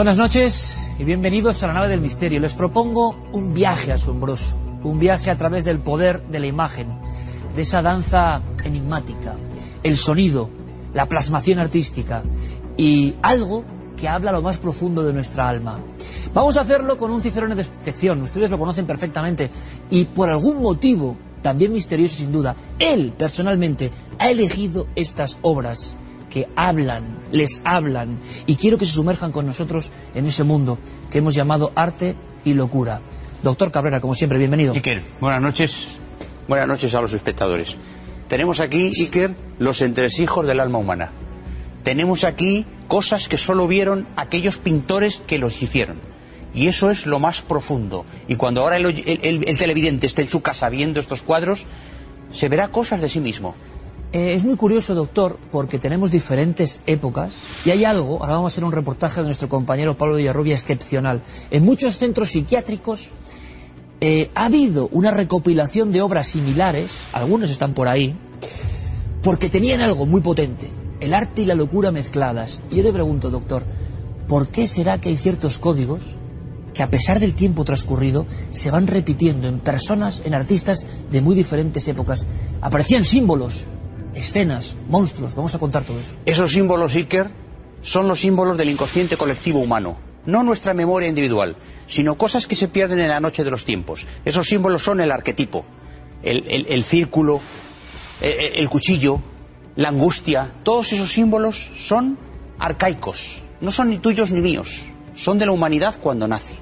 Buenas noches y bienvenidos a la nave del misterio. Les propongo un viaje asombroso, un viaje a través del poder de la imagen, de esa danza enigmática, el sonido, la plasmación artística y algo que habla lo más profundo de nuestra alma. Vamos a hacerlo con un cicerone de detección, ustedes lo conocen perfectamente, y por algún motivo, también misterioso sin duda, él personalmente ha elegido estas obras que hablan, les hablan, y quiero que se sumerjan con nosotros en ese mundo que hemos llamado arte y locura. Doctor Cabrera, como siempre, bienvenido. Iker, buenas noches. Buenas noches a los espectadores. Tenemos aquí, Iker, los entresijos del alma humana. Tenemos aquí cosas que solo vieron aquellos pintores que los hicieron. Y eso es lo más profundo. Y cuando ahora el, el- el televidente esté en su casa viendo estos cuadros, se verá cosas de sí mismo. Eh, es muy curioso, doctor, porque tenemos diferentes épocas y hay algo, ahora vamos a hacer un reportaje de nuestro compañero Pablo Villarrubia excepcional. En muchos centros psiquiátricos eh, ha habido una recopilación de obras similares, algunos están por ahí, porque tenían algo muy potente, el arte y la locura mezcladas. Y yo te pregunto, doctor, ¿por qué será que hay ciertos códigos que a pesar del tiempo transcurrido se van repitiendo en personas, en artistas de muy diferentes épocas? Aparecían símbolos, escenas, monstruos, vamos a contar todo eso. Esos símbolos, Iker, son los símbolos del inconsciente colectivo humano, no nuestra memoria individual, sino cosas que se pierden en la noche de los tiempos. Esos símbolos son el arquetipo, el, el- el círculo, el, el cuchillo, la angustia. Todos esos símbolos son arcaicos, no son ni tuyos ni míos, son de la humanidad cuando nace.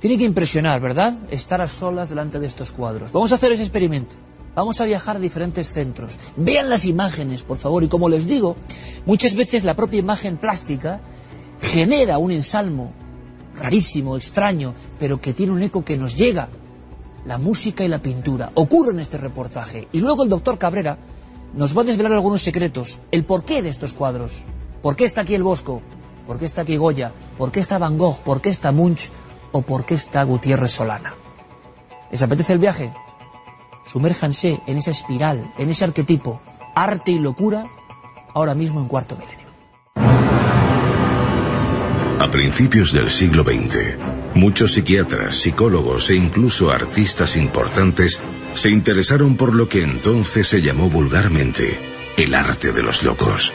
Tiene que impresionar, ¿verdad? Estar a solas delante de estos cuadros. Vamos a hacer ese experimento. Vamos a viajar a diferentes centros. Vean las imágenes, por favor. Y como les digo, muchas veces la propia imagen plástica genera un ensalmo rarísimo, extraño, pero que tiene un eco que nos llega. La música y la pintura. Ocurre en este reportaje. Y luego el doctor Cabrera nos va a desvelar algunos secretos. El porqué de estos cuadros. ¿Por qué está aquí el Bosco? ¿Por qué está aquí Goya? ¿Por qué está Van Gogh? ¿Por qué está Munch? ¿O por qué está Gutiérrez Solana? ¿Les apetece el viaje? Sumérjanse en esa espiral, en ese arquetipo, arte y locura, ahora mismo en cuarto milenio. A principios del siglo XX, muchos psiquiatras, psicólogos e incluso artistas importantes se interesaron por lo que entonces se llamó vulgarmente el arte de los locos.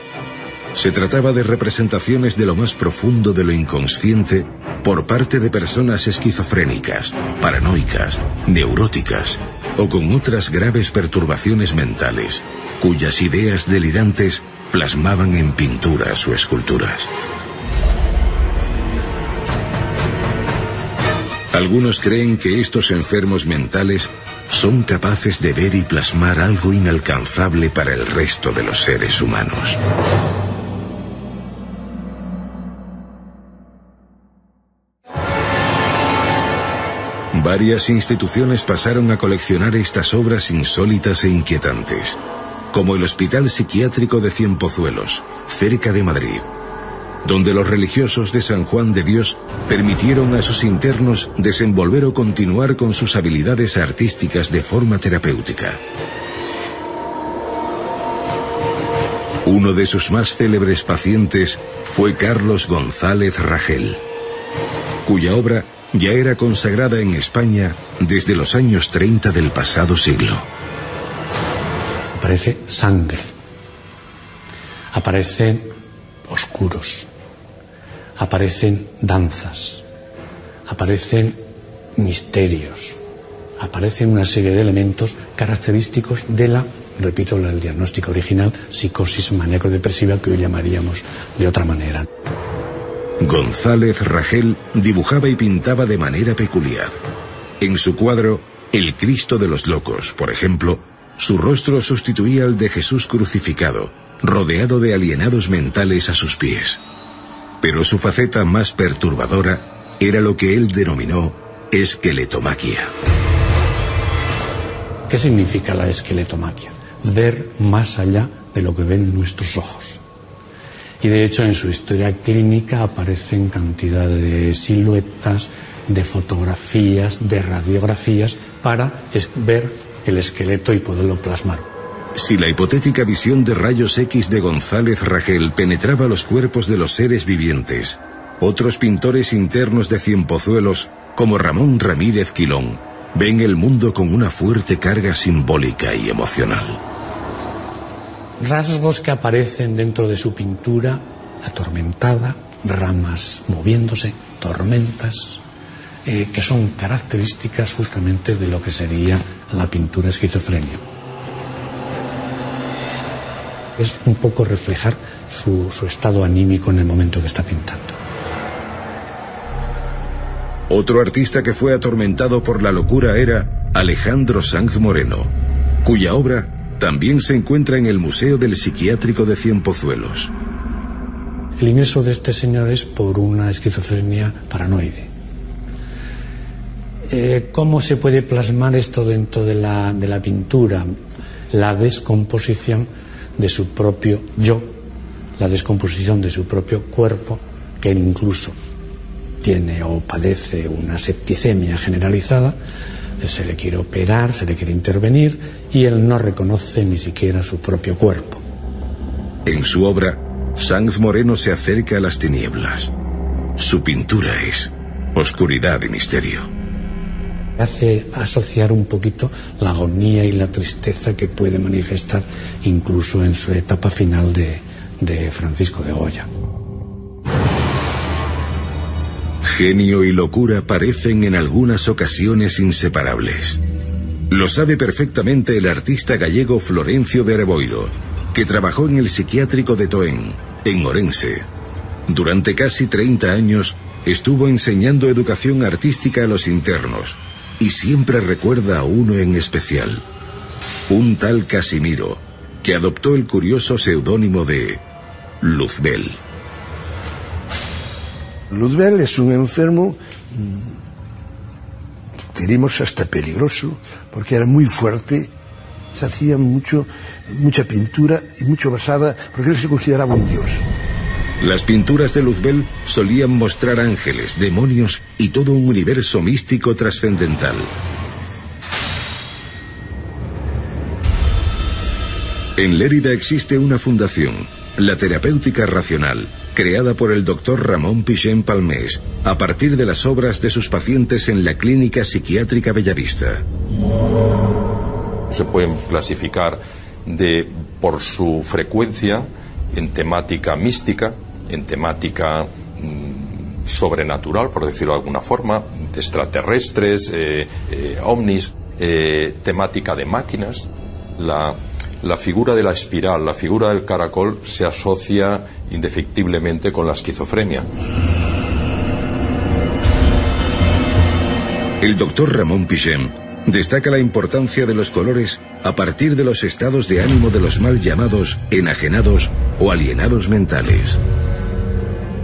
Se trataba de representaciones de lo más profundo de lo inconsciente por parte de personas esquizofrénicas, paranoicas, neuróticas o con otras graves perturbaciones mentales, cuyas ideas delirantes plasmaban en pinturas o esculturas. Algunos creen que estos enfermos mentales son capaces de ver y plasmar algo inalcanzable para el resto de los seres humanos. Varias instituciones pasaron a coleccionar estas obras insólitas e inquietantes, como el Hospital Psiquiátrico de Cienpozuelos, cerca de Madrid, donde los religiosos de San Juan de Dios permitieron a sus internos desenvolver o continuar con sus habilidades artísticas de forma terapéutica. Uno de sus más célebres pacientes fue Carlos González Ragel, cuya obra ya era consagrada en España desde los años 30 del pasado siglo. Aparece sangre, aparecen oscuros, aparecen danzas, aparecen misterios, aparecen una serie de elementos característicos de la, repito, el diagnóstico original, psicosis maníaco-depresiva que hoy llamaríamos de otra manera. González Ragel dibujaba y pintaba de manera peculiar. En su cuadro, El Cristo de los Locos, por ejemplo, su rostro sustituía al de Jesús crucificado, rodeado de alienados mentales a sus pies. Pero su faceta más perturbadora era lo que él denominó esqueletomaquia. ¿Qué significa la esqueletomaquia? Ver más allá de lo que ven nuestros ojos. Y de hecho en su historia clínica aparecen cantidad de siluetas, de fotografías, de radiografías para ver el esqueleto y poderlo plasmar. Si la hipotética visión de rayos X de González Ragel penetraba los cuerpos de los seres vivientes, otros pintores internos de Cienpozuelos, como Ramón Ramírez Quilón, ven el mundo con una fuerte carga simbólica y emocional. Rasgos que aparecen dentro de su pintura, atormentada, ramas moviéndose, tormentas, eh, que son características justamente de lo que sería la pintura esquizofrenia. Es un poco reflejar su, su estado anímico en el momento que está pintando. Otro artista que fue atormentado por la locura era Alejandro Sanz Moreno, cuya obra también se encuentra en el Museo del Psiquiátrico de Cienpozuelos. El ingreso de este señor es por una esquizofrenia paranoide. Eh, ¿Cómo se puede plasmar esto dentro de la, de la pintura? La descomposición de su propio yo, la descomposición de su propio cuerpo, que incluso tiene o padece una septicemia generalizada, se le quiere operar, se le quiere intervenir y él no reconoce ni siquiera su propio cuerpo. En su obra, Sanz Moreno se acerca a las tinieblas. Su pintura es oscuridad y misterio. Hace asociar un poquito la agonía y la tristeza que puede manifestar incluso en su etapa final de, de Francisco de Goya. Genio y locura parecen en algunas ocasiones inseparables. Lo sabe perfectamente el artista gallego Florencio de Areboiro, que trabajó en el psiquiátrico de Toen, en Orense. Durante casi 30 años estuvo enseñando educación artística a los internos y siempre recuerda a uno en especial, un tal Casimiro, que adoptó el curioso seudónimo de Luzbel. Luzbel es un enfermo, diríamos hasta peligroso, porque era muy fuerte, se hacía mucho, mucha pintura y mucho basada, porque él se consideraba un dios. Las pinturas de Luzbel solían mostrar ángeles, demonios y todo un universo místico trascendental. En Lérida existe una fundación, la Terapéutica Racional, creada por el doctor Ramón Pichén Palmés, a partir de las obras de sus pacientes en la Clínica Psiquiátrica Bellavista. Se pueden clasificar de, por su frecuencia en temática mística, en temática mm, sobrenatural, por decirlo de alguna forma, de extraterrestres, eh, eh, ovnis, eh, temática de máquinas. La, la figura de la espiral, la figura del caracol se asocia indefectiblemente con la esquizofrenia. El doctor Ramón Pichem destaca la importancia de los colores a partir de los estados de ánimo de los mal llamados enajenados o alienados mentales.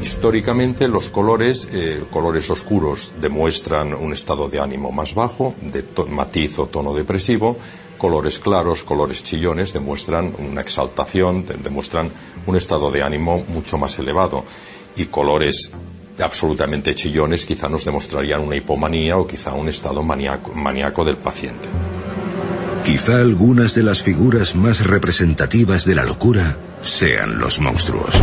Históricamente los colores, eh, colores oscuros, demuestran un estado de ánimo más bajo, de matiz o tono depresivo. Colores claros, colores chillones, demuestran una exaltación, de- demuestran un estado de ánimo mucho más elevado. Y colores absolutamente chillones quizá nos demostrarían una hipomanía o quizá un estado maníaco, maníaco del paciente. Quizá algunas de las figuras más representativas de la locura sean los monstruos.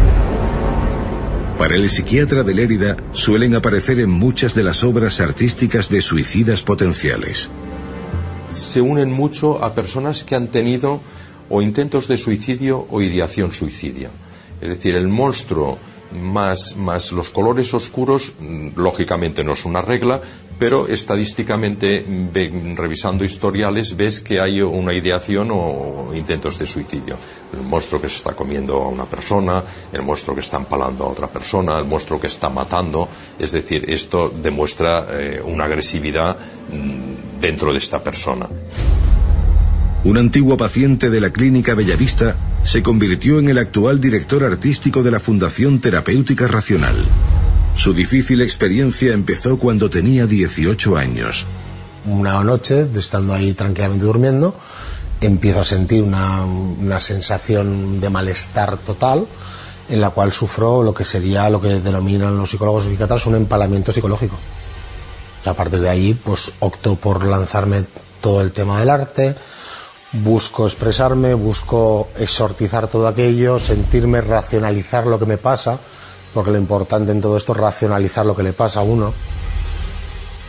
Para el psiquiatra de Lérida suelen aparecer en muchas de las obras artísticas de suicidas potenciales. Se unen mucho a personas que han tenido o intentos de suicidio o ideación suicidia. Es decir, el monstruo más, más los colores oscuros, mm, lógicamente no es una regla, pero estadísticamente, revisando historiales, ves que hay una ideación o intentos de suicidio. El monstruo que se está comiendo a una persona, el monstruo que está empalando a otra persona, el monstruo que está matando. Es decir, esto demuestra eh, una agresividad mm, dentro de esta persona. Un antiguo paciente de la clínica Bellavista se convirtió en el actual director artístico de la Fundación Terapéutica Racional. Su difícil experiencia empezó cuando tenía 18 años. Una noche, estando ahí tranquilamente durmiendo, empiezo a sentir una, una sensación de malestar total en la cual sufro lo que sería lo que denominan los psicólogos psiquiatras un empalamiento psicológico. A partir de ahí, pues opto por lanzarme todo el tema del arte, busco expresarme, busco exortizar todo aquello, sentirme, racionalizar lo que me pasa porque lo importante en todo esto es racionalizar lo que le pasa a uno.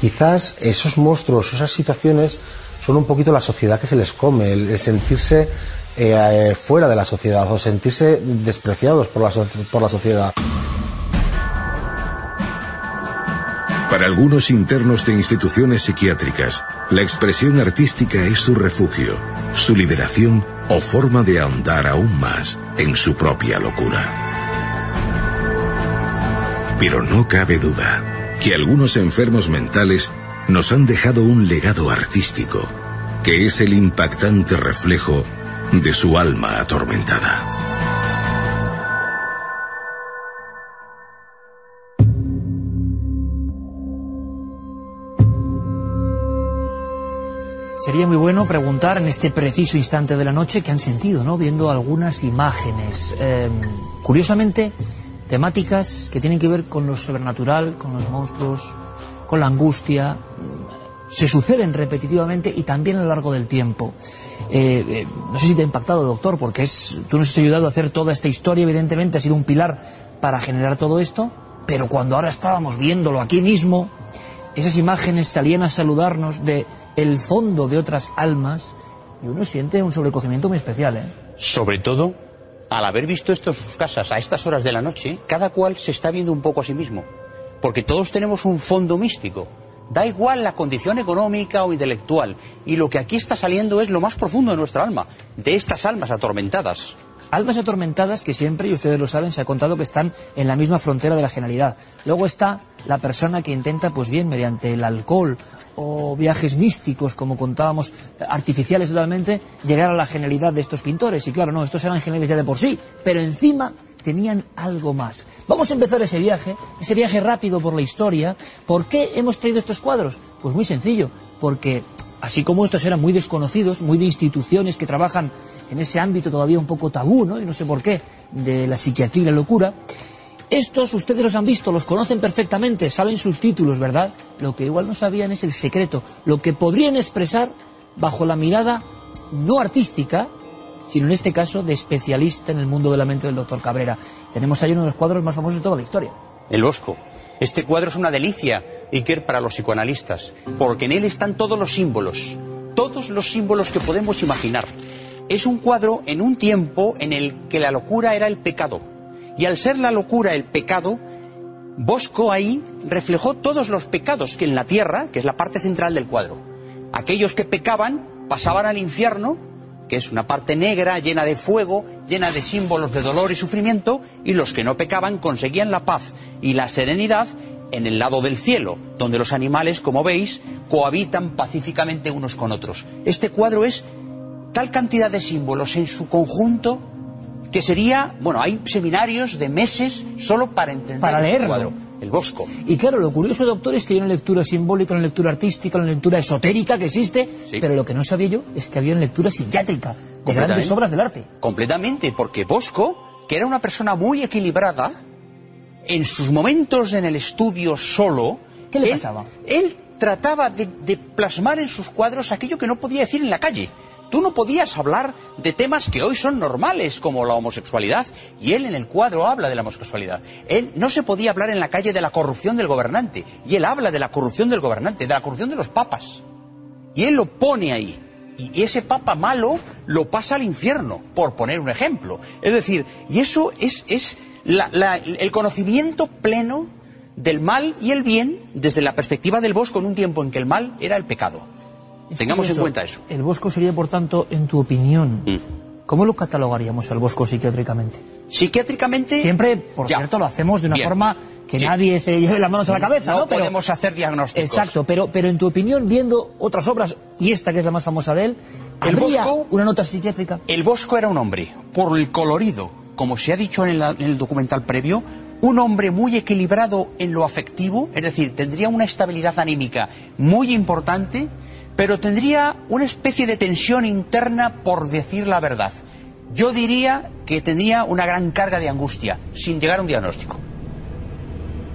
Quizás esos monstruos, esas situaciones, son un poquito la sociedad que se les come, el, sentirse eh, fuera de la sociedad o sentirse despreciados por la, por la sociedad. Para algunos internos de instituciones psiquiátricas, la expresión artística es su refugio, su liberación o forma de ahondar aún más en su propia locura. Pero no cabe duda que algunos enfermos mentales nos han dejado un legado artístico, que es el impactante reflejo de su alma atormentada. Sería muy bueno preguntar en este preciso instante de la noche qué han sentido, ¿no? Viendo algunas imágenes. Em, curiosamente, temáticas que tienen que ver con lo sobrenatural, con los monstruos, con la angustia. Se suceden repetitivamente y también a lo largo del tiempo. Eh, eh, no sé si te ha impactado, doctor, porque es, tú nos has ayudado a hacer toda esta historia, evidentemente, ha sido un pilar para generar todo esto, pero cuando ahora estábamos viéndolo aquí mismo, esas imágenes salían a saludarnos de el fondo de otras almas y uno siente un sobrecogimiento muy especial. ¿eh? Sobre todo, al haber visto esto en sus casas a estas horas de la noche, cada cual se está viendo un poco a sí mismo. Porque todos tenemos un fondo místico. Da igual la condición económica o intelectual. Y lo que aquí está saliendo es lo más profundo de nuestra alma, de estas almas atormentadas. Almas atormentadas que siempre, y ustedes lo saben, se ha contado que están en la misma frontera de la genialidad. Luego está la persona que intenta, pues bien, mediante el alcohol o viajes místicos, como contábamos, artificiales totalmente, llegar a la genialidad de estos pintores. Y claro, no, estos eran geniales ya de por sí, pero encima tenían algo más. Vamos a empezar ese viaje, ese viaje rápido por la historia. ¿Por qué hemos traído estos cuadros? Pues muy sencillo, porque así como estos eran muy desconocidos, muy de instituciones que trabajan en ese ámbito todavía un poco tabú, ¿no? y no sé por qué, de la psiquiatría y la locura. Estos ustedes los han visto, los conocen perfectamente, saben sus títulos, ¿verdad? Lo que igual no sabían es el secreto, lo que podrían expresar bajo la mirada no artística, sino en este caso de especialista en el mundo de la mente del doctor Cabrera. Tenemos ahí uno de los cuadros más famosos de toda la historia. El Bosco. Este cuadro es una delicia, Iker, para los psicoanalistas, porque en él están todos los símbolos, todos los símbolos que podemos imaginar es un cuadro en un tiempo en el que la locura era el pecado. Y al ser la locura el pecado, Bosco ahí reflejó todos los pecados que en la tierra, que es la parte central del cuadro. Aquellos que pecaban pasaban al infierno, que es una parte negra, llena de fuego, llena de símbolos de dolor y sufrimiento, y los que no pecaban conseguían la paz y la serenidad en el lado del cielo, donde los animales, como veis, cohabitan pacíficamente unos con otros. Este cuadro es tal cantidad de símbolos en su conjunto que sería, bueno, hay seminarios de meses solo para entender para leerlo. el cuadro, el Bosco. Y claro, lo curioso, doctor, es que hay una lectura simbólica, una lectura artística, una lectura esotérica que existe, pero lo que no sabía yo es que había una lectura psiquiátrica de grandes obras del arte. Completamente, porque Bosco, que era una persona muy equilibrada, en sus momentos en el estudio solo... ¿Qué le pasaba? Él trataba de plasmar en sus cuadros aquello que no podía decir en la calle. Tú no podías hablar de temas que hoy son normales, como la homosexualidad, y él en el cuadro habla de la homosexualidad. Él no se podía hablar en la calle de la corrupción del gobernante, y él habla de la corrupción del gobernante, de la corrupción de los papas. Y él lo pone ahí. Y ese papa malo lo pasa al infierno, por poner un ejemplo. Es decir, y eso es, es el conocimiento pleno del mal y el bien desde la perspectiva del Bosco en un tiempo en que el mal era el pecado. Tengamos en cuenta eso. El Bosco sería, por tanto, en tu opinión, mm. ¿cómo lo catalogaríamos al Bosco psiquiátricamente? Psiquiátricamente... Siempre, por cierto, lo hacemos de una forma que nadie se lleve las manos a la cabeza, ¿no? No podemos hacer diagnósticos. Exacto, pero, pero en tu opinión, viendo otras obras, y esta que es la más famosa de él, el Bosco, una nota psiquiátrica? El Bosco era un hombre, por el colorido, como se ha dicho en el documental previo, un hombre muy equilibrado en lo afectivo, es decir, tendría una estabilidad anímica muy importante, pero tendría una especie de tensión interna por decir la verdad. Yo diría que tenía una gran carga de angustia, sin llegar a un diagnóstico.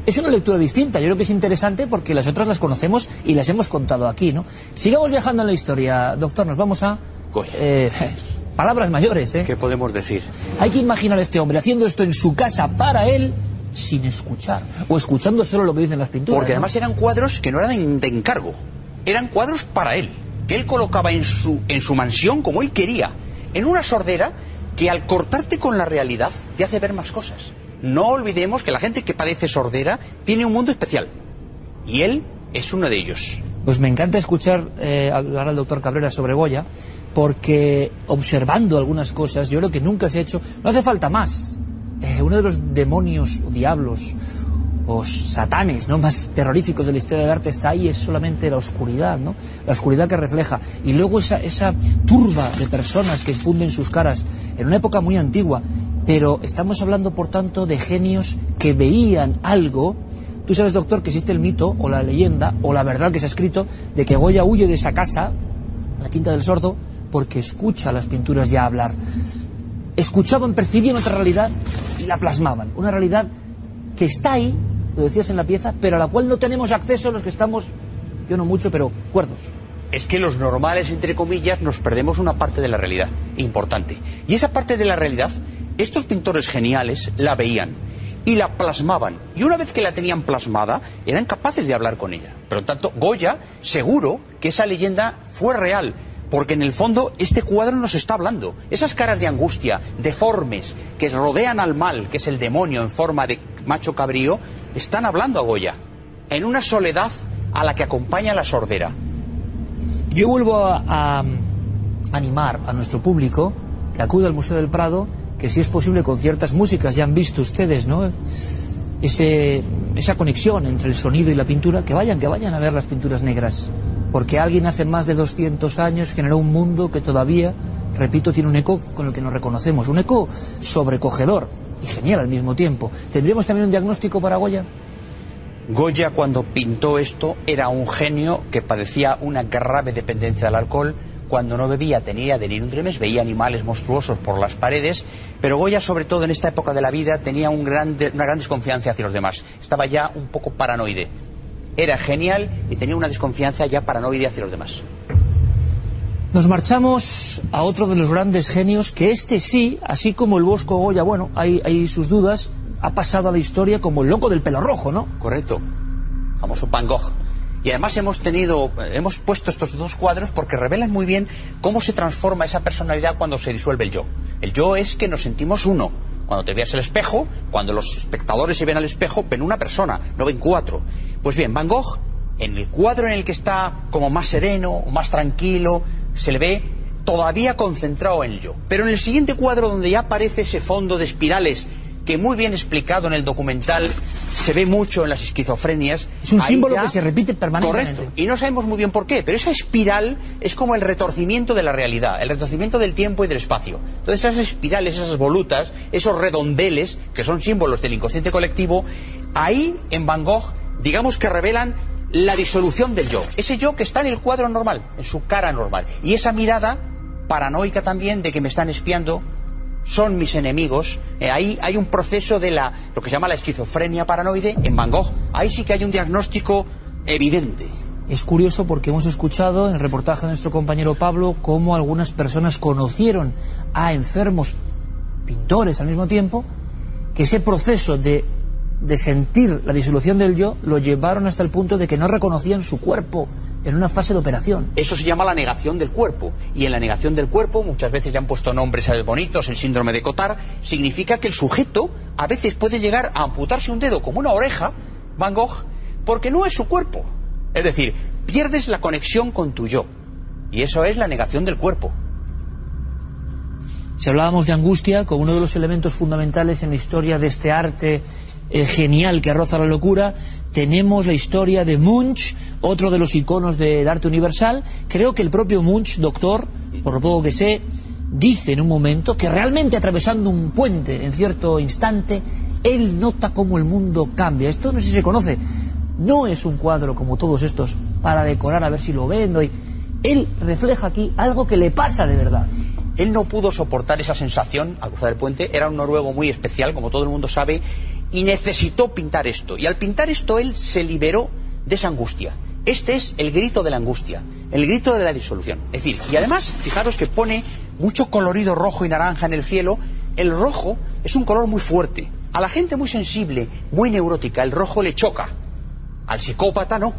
Es una lectura distinta, yo creo que es interesante porque las otras las conocemos y las hemos contado aquí, ¿no? Sigamos viajando en la historia, doctor, nos vamos a... Eh, palabras mayores, ¿eh? ¿Qué podemos decir? Hay que imaginar a este hombre haciendo esto en su casa para él sin escuchar, o escuchando solo lo que dicen las pinturas. Porque además eran cuadros que no eran de encargo, eran cuadros para él, que él colocaba en su, en su mansión como él quería, en una sordera que al cortarte con la realidad te hace ver más cosas. No olvidemos que la gente que padece sordera tiene un mundo especial, y él es uno de ellos. Pues me encanta escuchar eh, hablar al doctor Cabrera sobre Goya, porque observando algunas cosas, yo creo que nunca se ha hecho, no hace falta más. Eh, uno de los demonios o diablos o satanes ¿no? más terroríficos de la historia del arte está ahí, es solamente la oscuridad, ¿no? la oscuridad que refleja. Y luego esa, esa turba de personas que funden sus caras en una época muy antigua, pero estamos hablando, por tanto, de genios que veían algo Tú sabes, doctor, que existe el mito, o la leyenda, o la verdad que se ha escrito, de que Goya huye de esa casa, la Quinta del Sordo, porque escucha las pinturas ya hablar. Escuchaban, percibían otra realidad y la plasmaban. Una realidad que está ahí, lo decías en la pieza, pero a la cual no tenemos acceso los que estamos, yo no mucho, pero cuerdos. Es que los normales, entre comillas, nos perdemos una parte de la realidad, importante. Y esa parte de la realidad, estos pintores geniales la veían y la plasmaban. Y una vez que la tenían plasmada, eran capaces de hablar con ella. Pero tanto, Goya, seguro que esa leyenda fue real. Porque en el fondo este cuadro nos está hablando. Esas caras de angustia, deformes, que rodean al mal, que es el demonio en forma de macho cabrío, están hablando a Goya. En una soledad a la que acompaña la sordera. Yo vuelvo a, a animar a nuestro público que acude al Museo del Prado que si es posible con ciertas músicas, ya han visto ustedes, ¿no? Esa conexión entre el sonido y la pintura, que vayan, que vayan a ver las pinturas negras. Porque alguien hace más de 200 años generó un mundo que todavía, repito, tiene un eco con el que nos reconocemos. Un eco sobrecogedor y genial al mismo tiempo. ¿Tendríamos también un diagnóstico para Goya? Goya cuando pintó esto era un genio que padecía una grave dependencia del alcohol cuando no bebía tenía delirium tremens, veía animales monstruosos por las paredes, pero Goya, sobre todo en esta época de la vida, tenía una gran desconfianza hacia los demás. Estaba ya un poco paranoide. Era genial y tenía una desconfianza ya paranoide hacia los demás. Nos marchamos a otro de los grandes genios, que este sí, así como el Bosco Goya, bueno, hay, hay sus dudas, ha pasado a la historia como el loco del pelo rojo, ¿no? Correcto. Famoso Van Gogh. Y además hemos tenido, hemos puesto estos dos cuadros porque revelan muy bien cómo se transforma esa personalidad cuando se disuelve el yo. El yo es que nos sentimos uno. Cuando te veas el espejo, cuando los espectadores se ven al espejo, ven una persona, no ven cuatro. Pues bien, Van Gogh, en el cuadro en el que está como más sereno, más tranquilo, se le ve todavía concentrado en el yo. Pero en el siguiente cuadro, donde ya aparece ese fondo de espirales que muy bien explicado en el documental, se ve mucho en las esquizofrenias. Es un Ahí símbolo ya- que se repite permanentemente. Correcto. Y no sabemos muy bien por qué, pero esa espiral es como el retorcimiento de la realidad, el retorcimiento del tiempo y del espacio. Entonces esas espirales, esas volutas, esos redondeles, que son símbolos del inconsciente colectivo, ahí en Van Gogh, digamos que revelan la disolución del yo. Ese yo que está en el cuadro normal, en su cara normal. Y esa mirada paranoica también de que me están espiando, son mis enemigos. Eh, ahí hay un proceso de la, lo que se llama la esquizofrenia paranoide en Van Gogh. Ahí sí que hay un diagnóstico evidente. Es curioso porque hemos escuchado en el reportaje de nuestro compañero Pablo cómo algunas personas conocieron a enfermos pintores al mismo tiempo, que ese proceso de, de sentir la disolución del yo lo llevaron hasta el punto de que no reconocían su cuerpo en una fase de operación. Eso se llama la negación del cuerpo. Y en la negación del cuerpo, muchas veces le han puesto nombres a bonitos, el síndrome de Cotard, significa que el sujeto a veces puede llegar a amputarse un dedo como una oreja, Van Gogh, porque no es su cuerpo. Es decir, pierdes la conexión con tu yo. Y eso es la negación del cuerpo. Si hablábamos de angustia como uno de los elementos fundamentales en la historia de este arte eh, genial que roza la locura, tenemos la historia de Munch, otro de los iconos del arte universal. Creo que el propio Munch, doctor, por lo poco que sé, dice en un momento que realmente atravesando un puente en cierto instante, él nota cómo el mundo cambia. Esto no sé si se conoce. No es un cuadro como todos estos para decorar a ver si lo vendo. Y él refleja aquí algo que le pasa de verdad. Él no pudo soportar esa sensación al cruzar el puente. Era un noruego muy especial, como todo el mundo sabe, y necesitó pintar esto. Y al pintar esto, él se liberó de esa angustia. Este es el grito de la angustia, el grito de la disolución. Es decir, y además, fijaros que pone mucho colorido rojo y naranja en el cielo. El rojo es un color muy fuerte, A la gente muy sensible, muy neurótica, el rojo le choca. Al psicópata no,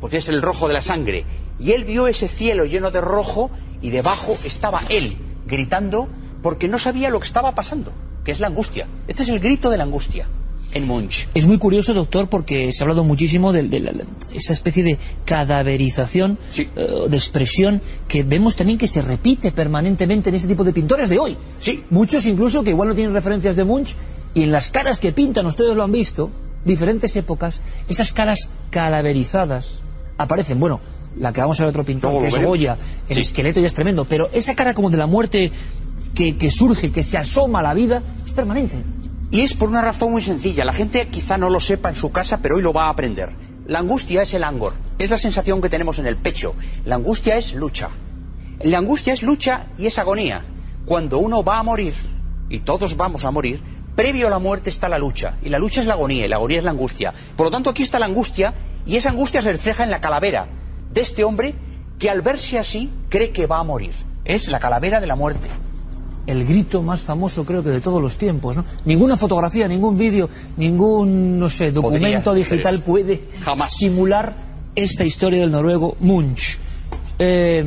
porque es el rojo de la sangre. Y él vio ese cielo lleno de rojo y debajo estaba él gritando porque no sabía lo que estaba pasando, que es la angustia. Este es el grito de la angustia en Munch. Es muy curioso, doctor, porque se ha hablado muchísimo de, de la- esa especie de cadaverización, Sí. eh, de expresión, que vemos también que se repite permanentemente en este tipo de pintores de hoy. Sí. Muchos incluso que igual no tienen referencias de Munch, y en las caras que pintan, ustedes lo han visto, diferentes épocas, esas caras cadaverizadas aparecen. Bueno, la que vamos a ver otro pintor, que es. Goya, el Sí. esqueleto ya es tremendo, pero esa cara como de la muerte que, surge, que se asoma a la vida, es permanente. Y es por una razón muy sencilla. La gente quizá no lo sepa en su casa, pero hoy lo va a aprender. La angustia es el angor. Es la sensación que tenemos en el pecho. La angustia es lucha. La angustia es lucha y es agonía. Cuando uno va a morir, y todos vamos a morir, previo a la muerte está la lucha. Y la lucha es la agonía, y la agonía es la angustia. Por lo tanto, aquí está la angustia, y esa angustia se refleja en la calavera de este hombre que al verse así cree que va a morir. Es la calavera de la muerte. El grito más famoso creo que de todos los tiempos, ¿no? Ninguna fotografía, ningún vídeo, ningún, no sé, documento Podría digital puede Jamás. simular esta historia del noruego Munch. Eh,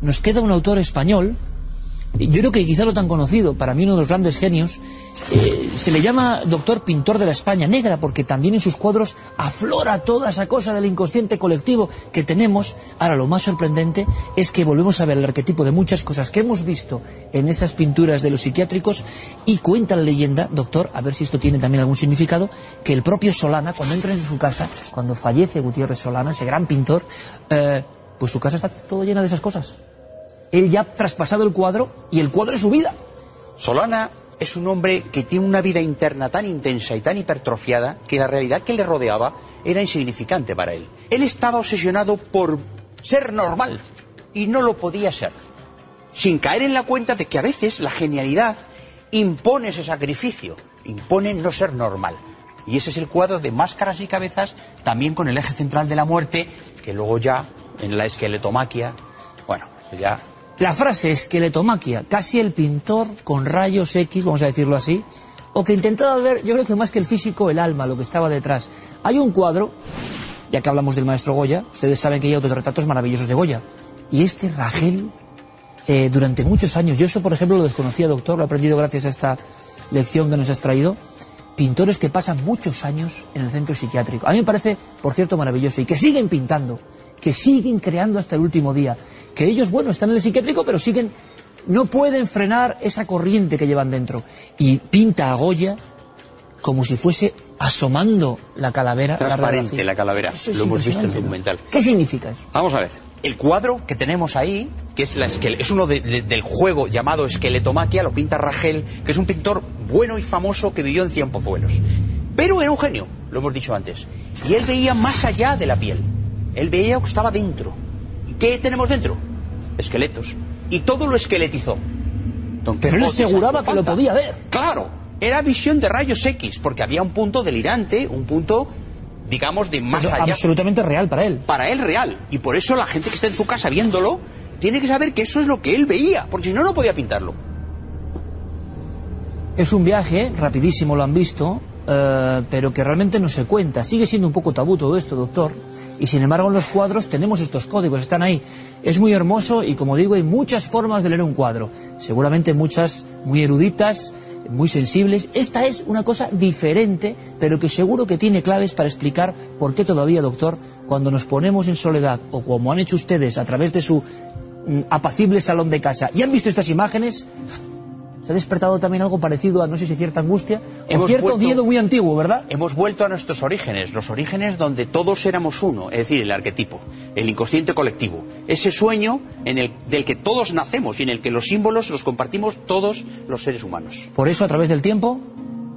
nos queda un autor español, yo creo que quizá lo tan conocido, para mí uno de los grandes genios, eh, se le llama doctor pintor de la España negra, porque también en sus cuadros aflora toda esa cosa del inconsciente colectivo que tenemos. Ahora, lo más sorprendente es que volvemos a ver el arquetipo de muchas cosas que hemos visto en esas pinturas de los psiquiátricos y cuenta la leyenda, doctor, a ver si esto tiene también algún significado, que el propio Solana, cuando entra en su casa, cuando fallece Gutiérrez Solana, ese gran pintor, eh, pues su casa está todo llena de esas cosas. Él ya ha traspasado el cuadro y el cuadro es su vida. Solana es un hombre que tiene una vida interna tan intensa y tan hipertrofiada que la realidad que le rodeaba era insignificante para él. Él estaba obsesionado por ser normal y no lo podía ser, sin caer en la cuenta de que a veces la genialidad impone ese sacrificio, impone no ser normal. Y ese es el cuadro de máscaras y cabezas, también con el eje central de la muerte, que luego ya en la esqueletomaquia, bueno, ya La frase esqueletomaquia, casi el pintor con rayos X, vamos a decirlo así, o que intentaba ver, yo creo que más que el físico, el alma, lo que estaba detrás. Hay un cuadro, ya que hablamos del maestro Goya, ustedes saben que hay autorretratos maravillosos de Goya, y este Ragel, eh, durante muchos años, yo eso por ejemplo lo desconocía, doctor, lo he aprendido gracias a esta lección que nos has traído, pintores que pasan muchos años en el centro psiquiátrico. A mí me parece, por cierto, maravilloso, y que siguen pintando, que siguen creando hasta el último día, que ellos, bueno, están en el psiquiátrico, pero siguen, no pueden frenar esa corriente que llevan dentro. Y pinta a Goya como si fuese asomando la calavera. transparente la calavera. Eso es Lo hemos visto en el documental. ¿Qué significa eso? Vamos a ver. El cuadro que tenemos ahí, que es, la esquel- es uno de- de- del juego llamado Esqueletomaquia, lo pinta Ragel, que es un pintor bueno y famoso que vivió en Cienpozuelos. Pero era un genio, lo hemos dicho antes. Y él veía más allá de la piel. Él veía lo que estaba dentro. ¿Y qué tenemos dentro? Esqueletos. Y todo lo esqueletizó. Don Pero él aseguraba que lo podía ver. Claro, era visión de rayos X, porque había un punto delirante, un punto, digamos, de más Pero allá absolutamente real para él. para él real. Y por eso la gente que está en su casa viéndolo tiene que saber que eso es lo que él veía, porque si no, no podía pintarlo. Es un viaje, rapidísimo lo han visto, eh, pero que realmente no se cuenta. Sigue siendo un poco tabú todo esto, doctor. Y sin embargo en los cuadros tenemos estos códigos, están ahí. Es muy hermoso y como digo hay muchas formas de leer un cuadro. Seguramente muchas muy eruditas, muy sensibles. Esta es una cosa diferente, pero que seguro que tiene claves para explicar por qué todavía, doctor, cuando nos ponemos en soledad o como han hecho ustedes a través de su mm, apacible salón de casa y han visto estas imágenes, se ha despertado también algo parecido a, no sé si cierta angustia, o cierto vuelto- miedo muy antiguo, ¿verdad? Hemos vuelto a nuestros orígenes, los orígenes donde todos éramos uno, es decir, el arquetipo, el inconsciente colectivo, ese sueño en el, del que todos nacemos y en el que los símbolos los compartimos todos los seres humanos. Por eso, a través del tiempo,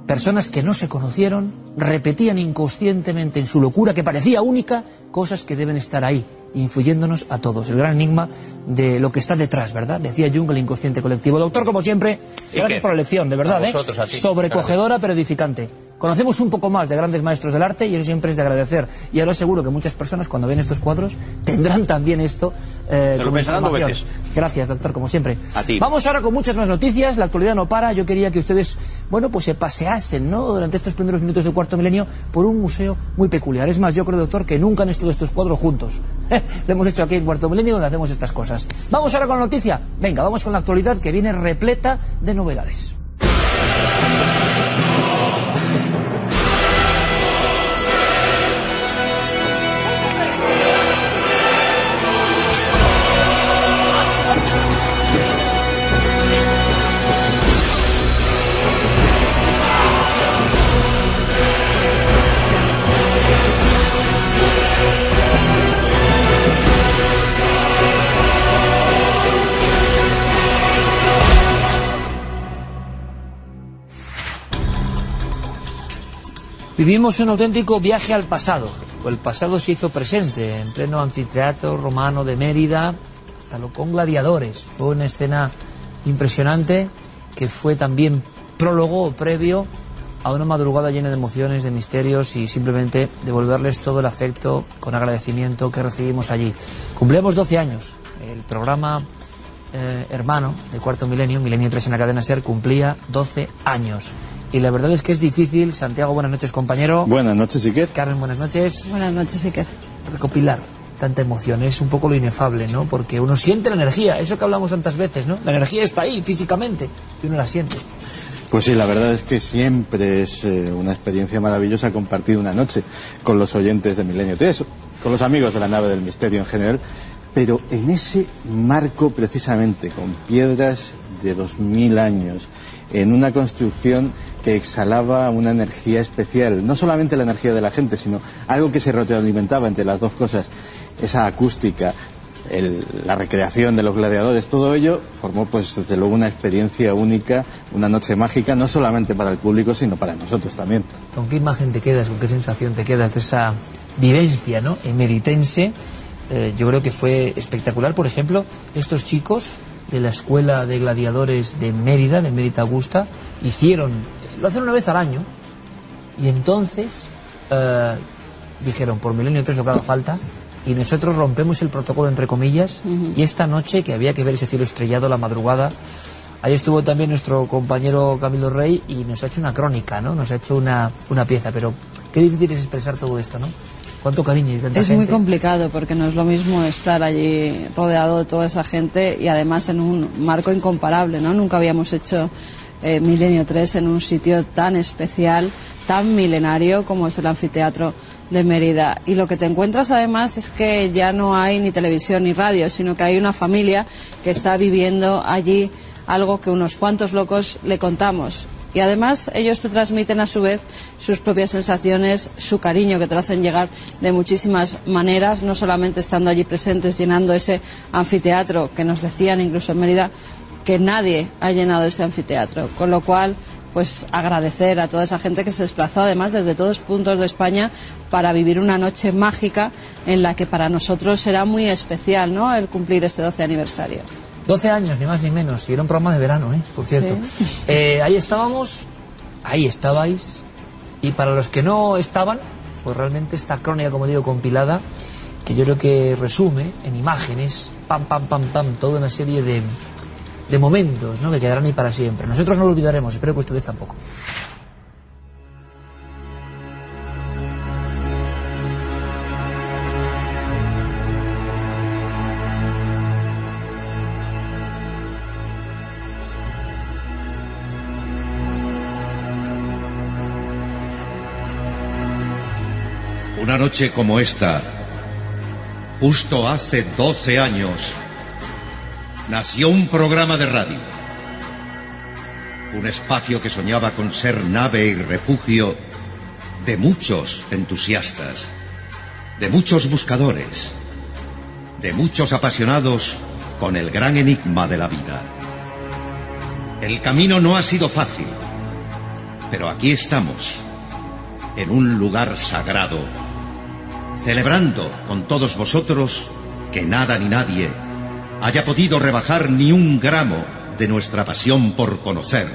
personas que no se conocieron repetían inconscientemente en su locura, que parecía única, cosas que deben estar ahí, influyéndonos a todos. El gran enigma de lo que está detrás, ¿verdad? Decía Jung, el inconsciente colectivo. Doctor, como siempre, gracias por la lección, de verdad, a ¿eh? vosotros, a ti. Sobrecogedora, pero edificante. Conocemos un poco más de grandes maestros del arte y eso siempre es de agradecer. Y ahora seguro que muchas personas cuando ven estos cuadros tendrán también esto. Eh, Te lo pensarán dos veces. Gracias, doctor, como siempre. A ti. Vamos ahora con muchas más noticias. La actualidad no para. Yo quería que ustedes, bueno, pues se paseasen, ¿no? Durante estos primeros minutos del cuarto milenio por un museo muy peculiar. Es más, yo creo, doctor, que nunca han estado estos cuadros juntos. Lo hemos hecho aquí en cuarto milenio donde hacemos estas cosas. Vamos ahora con la noticia. Venga, vamos con la actualidad que viene repleta de novedades. Vivimos un auténtico viaje al pasado. El pasado se hizo presente en pleno anfiteatro romano de Mérida, hasta lo con gladiadores. Fue una escena impresionante que fue también prólogo previo a una madrugada llena de emociones, de misterios y simplemente devolverles todo el afecto con agradecimiento que recibimos allí. Cumplimos 12 años. El programa eh, hermano de Cuarto Milenio, Milenio 3 en la cadena SER, cumplía 12 años y la verdad es que es difícil. Santiago, buenas noches, compañero. Buenas noches, Iker. Carmen, buenas noches. Buenas noches, Iker. Recopilar tanta emoción es un poco lo inefable, ¿no? Porque uno siente la energía, eso que hablamos tantas veces, ¿no? La energía está ahí físicamente y uno la siente. Pues sí, la verdad es que siempre es eh, una experiencia maravillosa compartir una noche con los oyentes de Milenio 3, con los amigos de la nave del misterio en general, pero en ese marco precisamente, con piedras de dos mil años, en una construcción que exhalaba una energía especial, no solamente la energía de la gente, sino algo que se retroalimentaba entre las dos cosas, esa acústica, la recreación de los gladiadores, todo ello formó pues desde luego una experiencia única, una noche mágica, no solamente para el público, sino para nosotros también. ¿Con qué imagen te quedas, con qué sensación te quedas de esa vivencia ¿no? emeritense? Eh, yo creo que fue espectacular, por ejemplo, estos chicos de la Escuela de Gladiadores de Mérida, de Mérida Augusta, hicieron lo hacen una vez al año. Y entonces eh, dijeron, por milenio 3 lo que haga falta, y nosotros rompemos el protocolo, entre comillas, y esta noche, que había que ver ese cielo estrellado la madrugada, ahí estuvo también nuestro compañero Camilo Rey y nos ha hecho una crónica, ¿no? Nos ha hecho una, una pieza, pero qué difícil es expresar todo esto, ¿no? Cuánto cariño y tanta Es muy complicado porque no es lo mismo estar allí rodeado de toda esa gente y además en un marco incomparable, ¿no? Nunca habíamos hecho eh, Milenio 3 en un sitio tan especial, tan milenario como es el anfiteatro de Mérida. Y lo que te encuentras además es que ya no hay ni televisión ni radio, sino que hay una familia que está viviendo allí algo que unos cuantos locos le contamos. Y además ellos te transmiten a su vez sus propias sensaciones, su cariño, que te lo hacen llegar de muchísimas maneras, no solamente estando allí presentes, llenando ese anfiteatro que nos decían incluso en Mérida, que nadie ha llenado ese anfiteatro, con lo cual pues agradecer a toda esa gente que se desplazó además desde todos puntos de España para vivir una noche mágica en la que para nosotros será muy especial ¿no? el cumplir este 12 aniversario. 12 años, ni más ni menos, y era un programa de verano, ¿eh? por cierto. Eh, ahí estábamos, ahí estabais, y para los que no estaban, pues realmente esta crónica, como digo, compilada, que yo creo que resume en imágenes, pam, pam, pam, pam, toda una serie de, de momentos ¿no? que quedarán ahí para siempre. Nosotros no lo olvidaremos, espero que ustedes tampoco. Noche como esta, justo hace 12 años, nació un programa de radio. Un espacio que soñaba con ser nave y refugio de muchos entusiastas, de muchos buscadores, de muchos apasionados con el gran enigma de la vida. El camino no ha sido fácil, pero aquí estamos, en un lugar sagrado, celebrando con todos vosotros que nada ni nadie haya podido rebajar ni un gramo de nuestra pasión por conocer,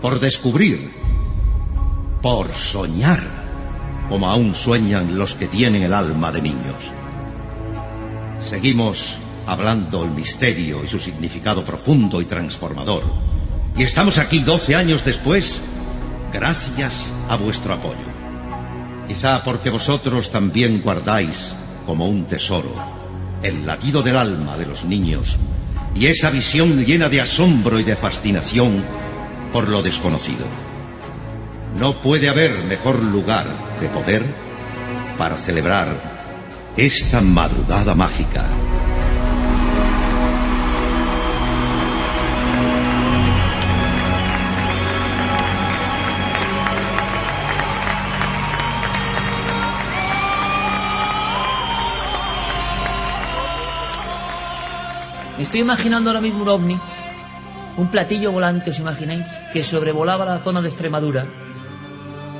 por descubrir por soñar, como aún sueñan los que tienen el alma de niños. Seguimos hablando el misterio y su significado profundo y transformador. Y estamos aquí 12 años después, gracias a vuestro apoyo. Quizá porque vosotros también guardáis como un tesoro el latido del alma de los niños y esa visión llena de asombro y de fascinación por lo desconocido. No puede haber mejor lugar de poder para celebrar esta madrugada mágica. Me estoy imaginando ahora mismo un ovni, un platillo volante, ¿os imagináis? Que sobrevolaba la zona de Extremadura.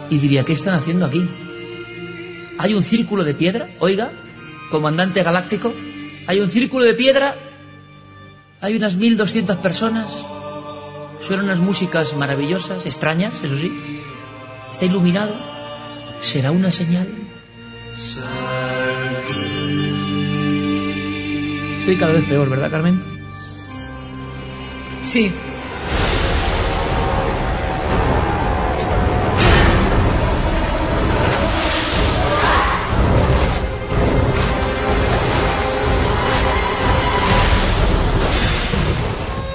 Y diría, ¿qué están haciendo aquí? Hay un círculo de piedra, oiga, comandante galáctico, hay un círculo de piedra, hay unas 1200 personas, suenan unas músicas maravillosas, extrañas, eso sí, está iluminado, ¿será una señal? Estoy cada vez peor, ¿verdad, Carmen? Sí.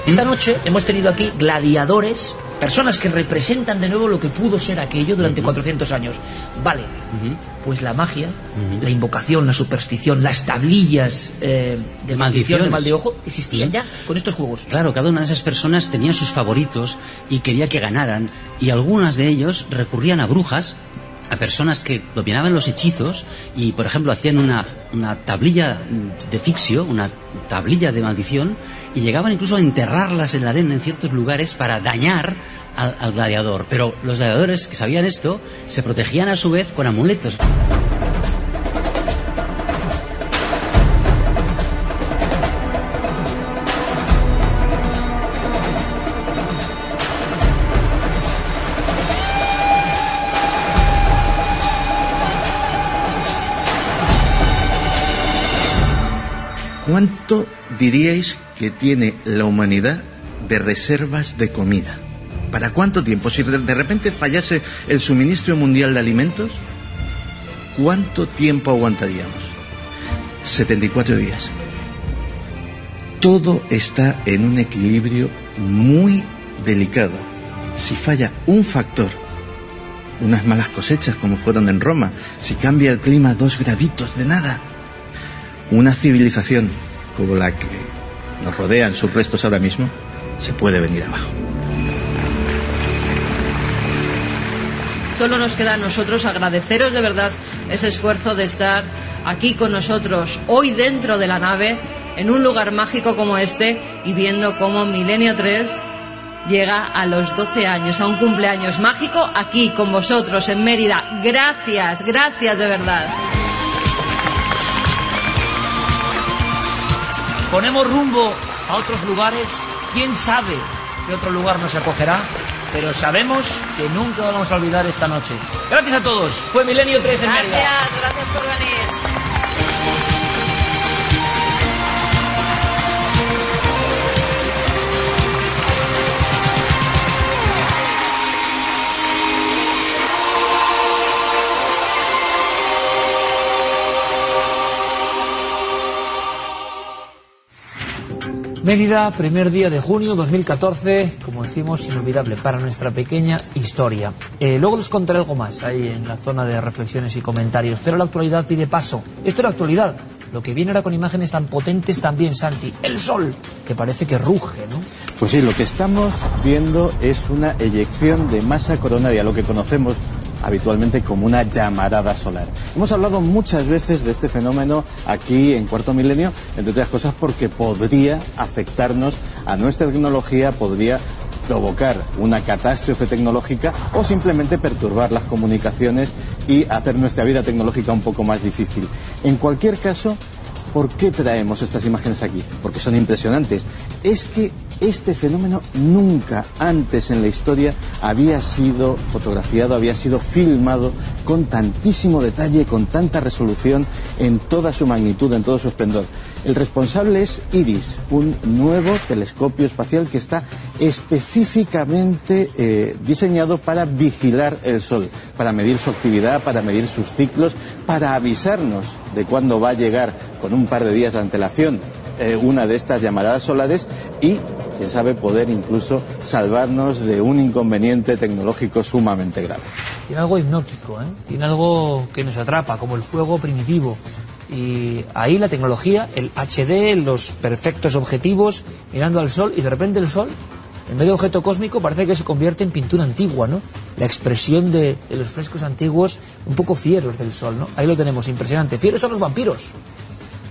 Esta noche hemos tenido aquí gladiadores, personas que representan de nuevo lo que pudo ser aquello durante 400 años. Vale, pues la magia, la invocación, la superstición, las tablillas eh, de maldición, de mal de ojo, existían ya con estos juegos. Claro, cada una de esas personas tenía sus favoritos y quería que ganaran, y algunas de ellos recurrían a brujas, a personas que dominaban los hechizos y, por ejemplo, hacían una, una tablilla de ficcio, una tablilla de maldición, y llegaban incluso a enterrarlas en la arena en ciertos lugares para dañar al, al gladiador. Pero los gladiadores que sabían esto se protegían a su vez con amuletos. ¿Cuánto diríais que tiene la humanidad de reservas de comida? ¿Para cuánto tiempo? Si de repente fallase el suministro mundial de alimentos, ¿cuánto tiempo aguantaríamos? 74 días. Todo está en un equilibrio muy delicado. Si falla un factor, unas malas cosechas como fueron en Roma, si cambia el clima dos graditos de nada, una civilización como la que nos rodea en sus restos ahora mismo se puede venir abajo. Solo nos queda a nosotros agradeceros de verdad ese esfuerzo de estar aquí con nosotros hoy dentro de la nave, en un lugar mágico como este y viendo cómo Milenio 3 llega a los 12 años, a un cumpleaños mágico aquí con vosotros en Mérida. Gracias, gracias de verdad. Ponemos rumbo a otros lugares, quién sabe qué otro lugar nos acogerá, pero sabemos que nunca vamos a olvidar esta noche. Gracias a todos, fue Milenio 3 en. Gracias, gracias por venir. Mérida, primer día de junio 2014, como decimos, inolvidable para nuestra pequeña historia. Eh, luego les contaré algo más ahí en la zona de reflexiones y comentarios, pero la actualidad pide paso. Esto es la actualidad. Lo que viene ahora con imágenes tan potentes también, Santi. El sol, que parece que ruge, ¿no? Pues sí, lo que estamos viendo es una eyección de masa coronaria, lo que conocemos habitualmente como una llamarada solar. Hemos hablado muchas veces de este fenómeno aquí en Cuarto Milenio, entre otras cosas porque podría afectarnos a nuestra tecnología, podría provocar una catástrofe tecnológica o simplemente perturbar las comunicaciones y hacer nuestra vida tecnológica un poco más difícil. En cualquier caso, ¿por qué traemos estas imágenes aquí? Porque son impresionantes. Es que este fenómeno nunca antes en la historia había sido fotografiado, había sido filmado con tantísimo detalle, con tanta resolución en toda su magnitud, en todo su esplendor. El responsable es IRIS, un nuevo telescopio espacial que está específicamente eh, diseñado para vigilar el Sol, para medir su actividad, para medir sus ciclos, para avisarnos de cuándo va a llegar con un par de días de antelación eh, una de estas llamaradas solares y, quién sabe, poder incluso salvarnos de un inconveniente tecnológico sumamente grave. Tiene algo hipnótico, ¿eh? tiene algo que nos atrapa, como el fuego primitivo. Y ahí la tecnología, el HD, los perfectos objetivos, mirando al sol, y de repente el sol, en medio de objeto cósmico, parece que se convierte en pintura antigua, ¿no? La expresión de, de los frescos antiguos, un poco fieros del sol, ¿no? Ahí lo tenemos, impresionante. Fieros son los vampiros.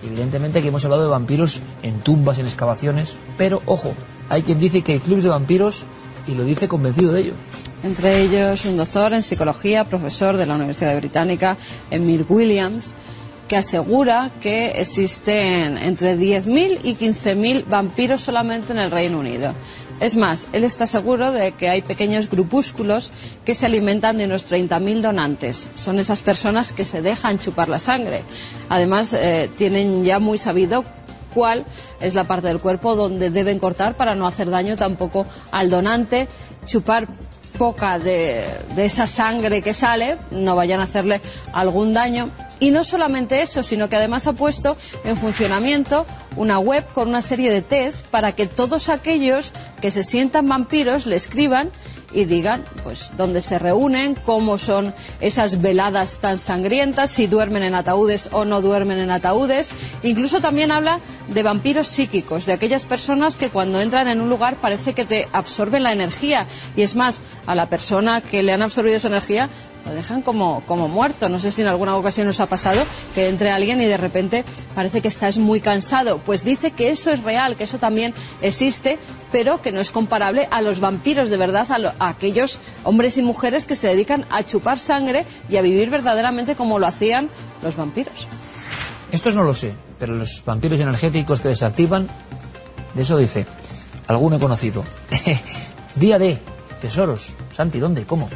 Evidentemente aquí hemos hablado de vampiros en tumbas, en excavaciones, pero ojo, hay quien dice que hay clubes de vampiros y lo dice convencido de ello. Entre ellos un doctor en psicología, profesor de la Universidad Británica, Emil Williams, que asegura que existen entre 10.000 y 15.000 vampiros solamente en el Reino Unido. Es más, él está seguro de que hay pequeños grupúsculos que se alimentan de unos 30.000 donantes. Son esas personas que se dejan chupar la sangre. Además, eh, tienen ya muy sabido cuál es la parte del cuerpo donde deben cortar para no hacer daño tampoco al donante, chupar poca de, de, esa sangre que sale, no vayan a hacerle algún daño. Y no solamente eso, sino que además ha puesto en funcionamiento una web con una serie de test para que todos aquellos que se sientan vampiros le escriban y digan pues dónde se reúnen, cómo son esas veladas tan sangrientas, si duermen en ataúdes o no duermen en ataúdes. Incluso también habla de vampiros psíquicos, de aquellas personas que cuando entran en un lugar parece que te absorben la energía. Y es más, a la persona que le han absorbido esa energía lo dejan como, como muerto. No sé si en alguna ocasión nos ha pasado que entre alguien y de repente parece que estás muy cansado. Pues dice que eso es real, que eso también existe, pero que no es comparable a los vampiros de verdad, a, lo, a aquellos hombres y mujeres que se dedican a chupar sangre y a vivir verdaderamente como lo hacían los vampiros. Estos no lo sé, pero los vampiros energéticos que desactivan, de eso dice, alguno he conocido. Día de tesoros. Santi, ¿dónde? ¿Cómo?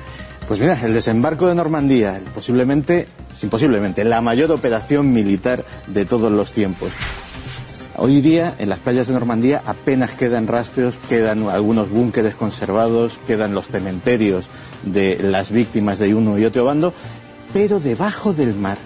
Pues mira, el desembarco de Normandía, posiblemente, sin posiblemente, la mayor operación militar de todos los tiempos. Hoy día en las playas de Normandía apenas quedan rastros, quedan algunos búnkeres conservados, quedan los cementerios de las víctimas de uno y otro bando, pero debajo del mar,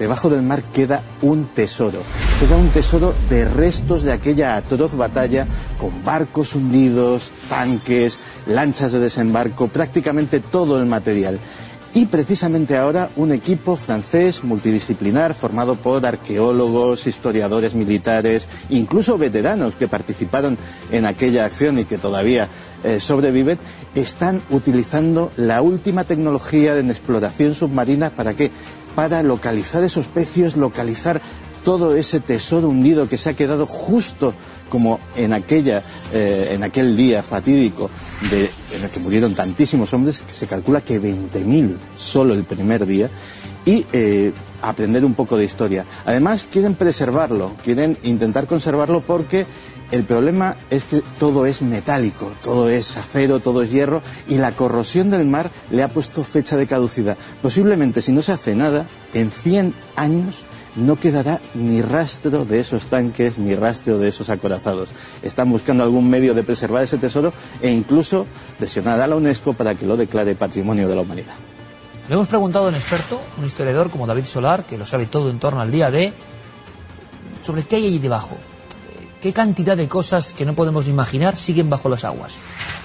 debajo del mar queda un tesoro. Queda un tesoro de restos de aquella atroz batalla con barcos hundidos, tanques, lanchas de desembarco, prácticamente todo el material. Y precisamente ahora un equipo francés multidisciplinar formado por arqueólogos, historiadores militares, incluso veteranos que participaron en aquella acción y que todavía eh, sobreviven, están utilizando la última tecnología en exploración submarina para qué? Para localizar esos pecios, localizar todo ese tesoro hundido que se ha quedado justo como en aquella eh, en aquel día fatídico de, en el que murieron tantísimos hombres que se calcula que 20.000 solo el primer día y eh, aprender un poco de historia. Además quieren preservarlo, quieren intentar conservarlo porque el problema es que todo es metálico, todo es acero, todo es hierro y la corrosión del mar le ha puesto fecha de caducidad. Posiblemente si no se hace nada, en 100 años no quedará ni rastro de esos tanques ni rastro de esos acorazados. Están buscando algún medio de preservar ese tesoro e incluso presionar a la UNESCO para que lo declare patrimonio de la humanidad. Le hemos preguntado a un experto, un historiador como David Solar, que lo sabe todo en torno al día de, sobre qué hay ahí debajo. ¿Qué cantidad de cosas que no podemos imaginar siguen bajo las aguas?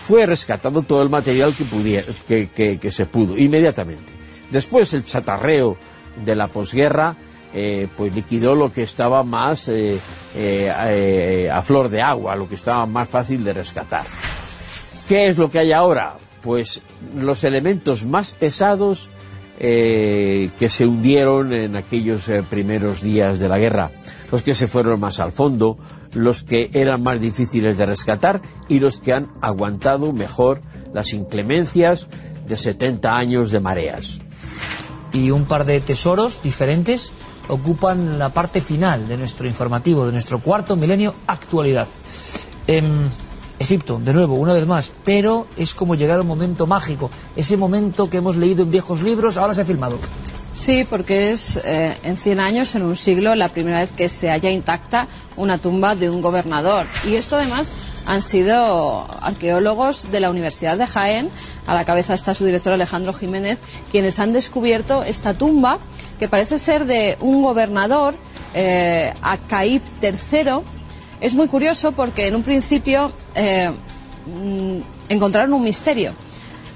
Fue rescatado todo el material que, pudiera, que, que, que se pudo, inmediatamente. Después el chatarreo de la posguerra eh, pues liquidó lo que estaba más eh, eh, a flor de agua, lo que estaba más fácil de rescatar. ¿Qué es lo que hay ahora? Pues los elementos más pesados que se hundieron en aquellos primeros días de la guerra, los que se fueron más al fondo, los que eran más difíciles de rescatar y los que han aguantado mejor las inclemencias de 70 años de mareas. Y un par de tesoros diferentes ocupan la parte final de nuestro informativo, de nuestro cuarto milenio actualidad. Eh, Egipto, de nuevo, una vez más, pero es como llegar a un momento mágico. Ese momento que hemos leído en viejos libros, ahora se ha filmado. Sí, porque es eh, en 100 años, en un siglo, la primera vez que se halla intacta una tumba de un gobernador. Y esto además han sido arqueólogos de la Universidad de Jaén, a la cabeza está su director Alejandro Jiménez, quienes han descubierto esta tumba que parece ser de un gobernador, eh, Acaib III. Es muy curioso porque en un principio eh, mm, encontraron un misterio.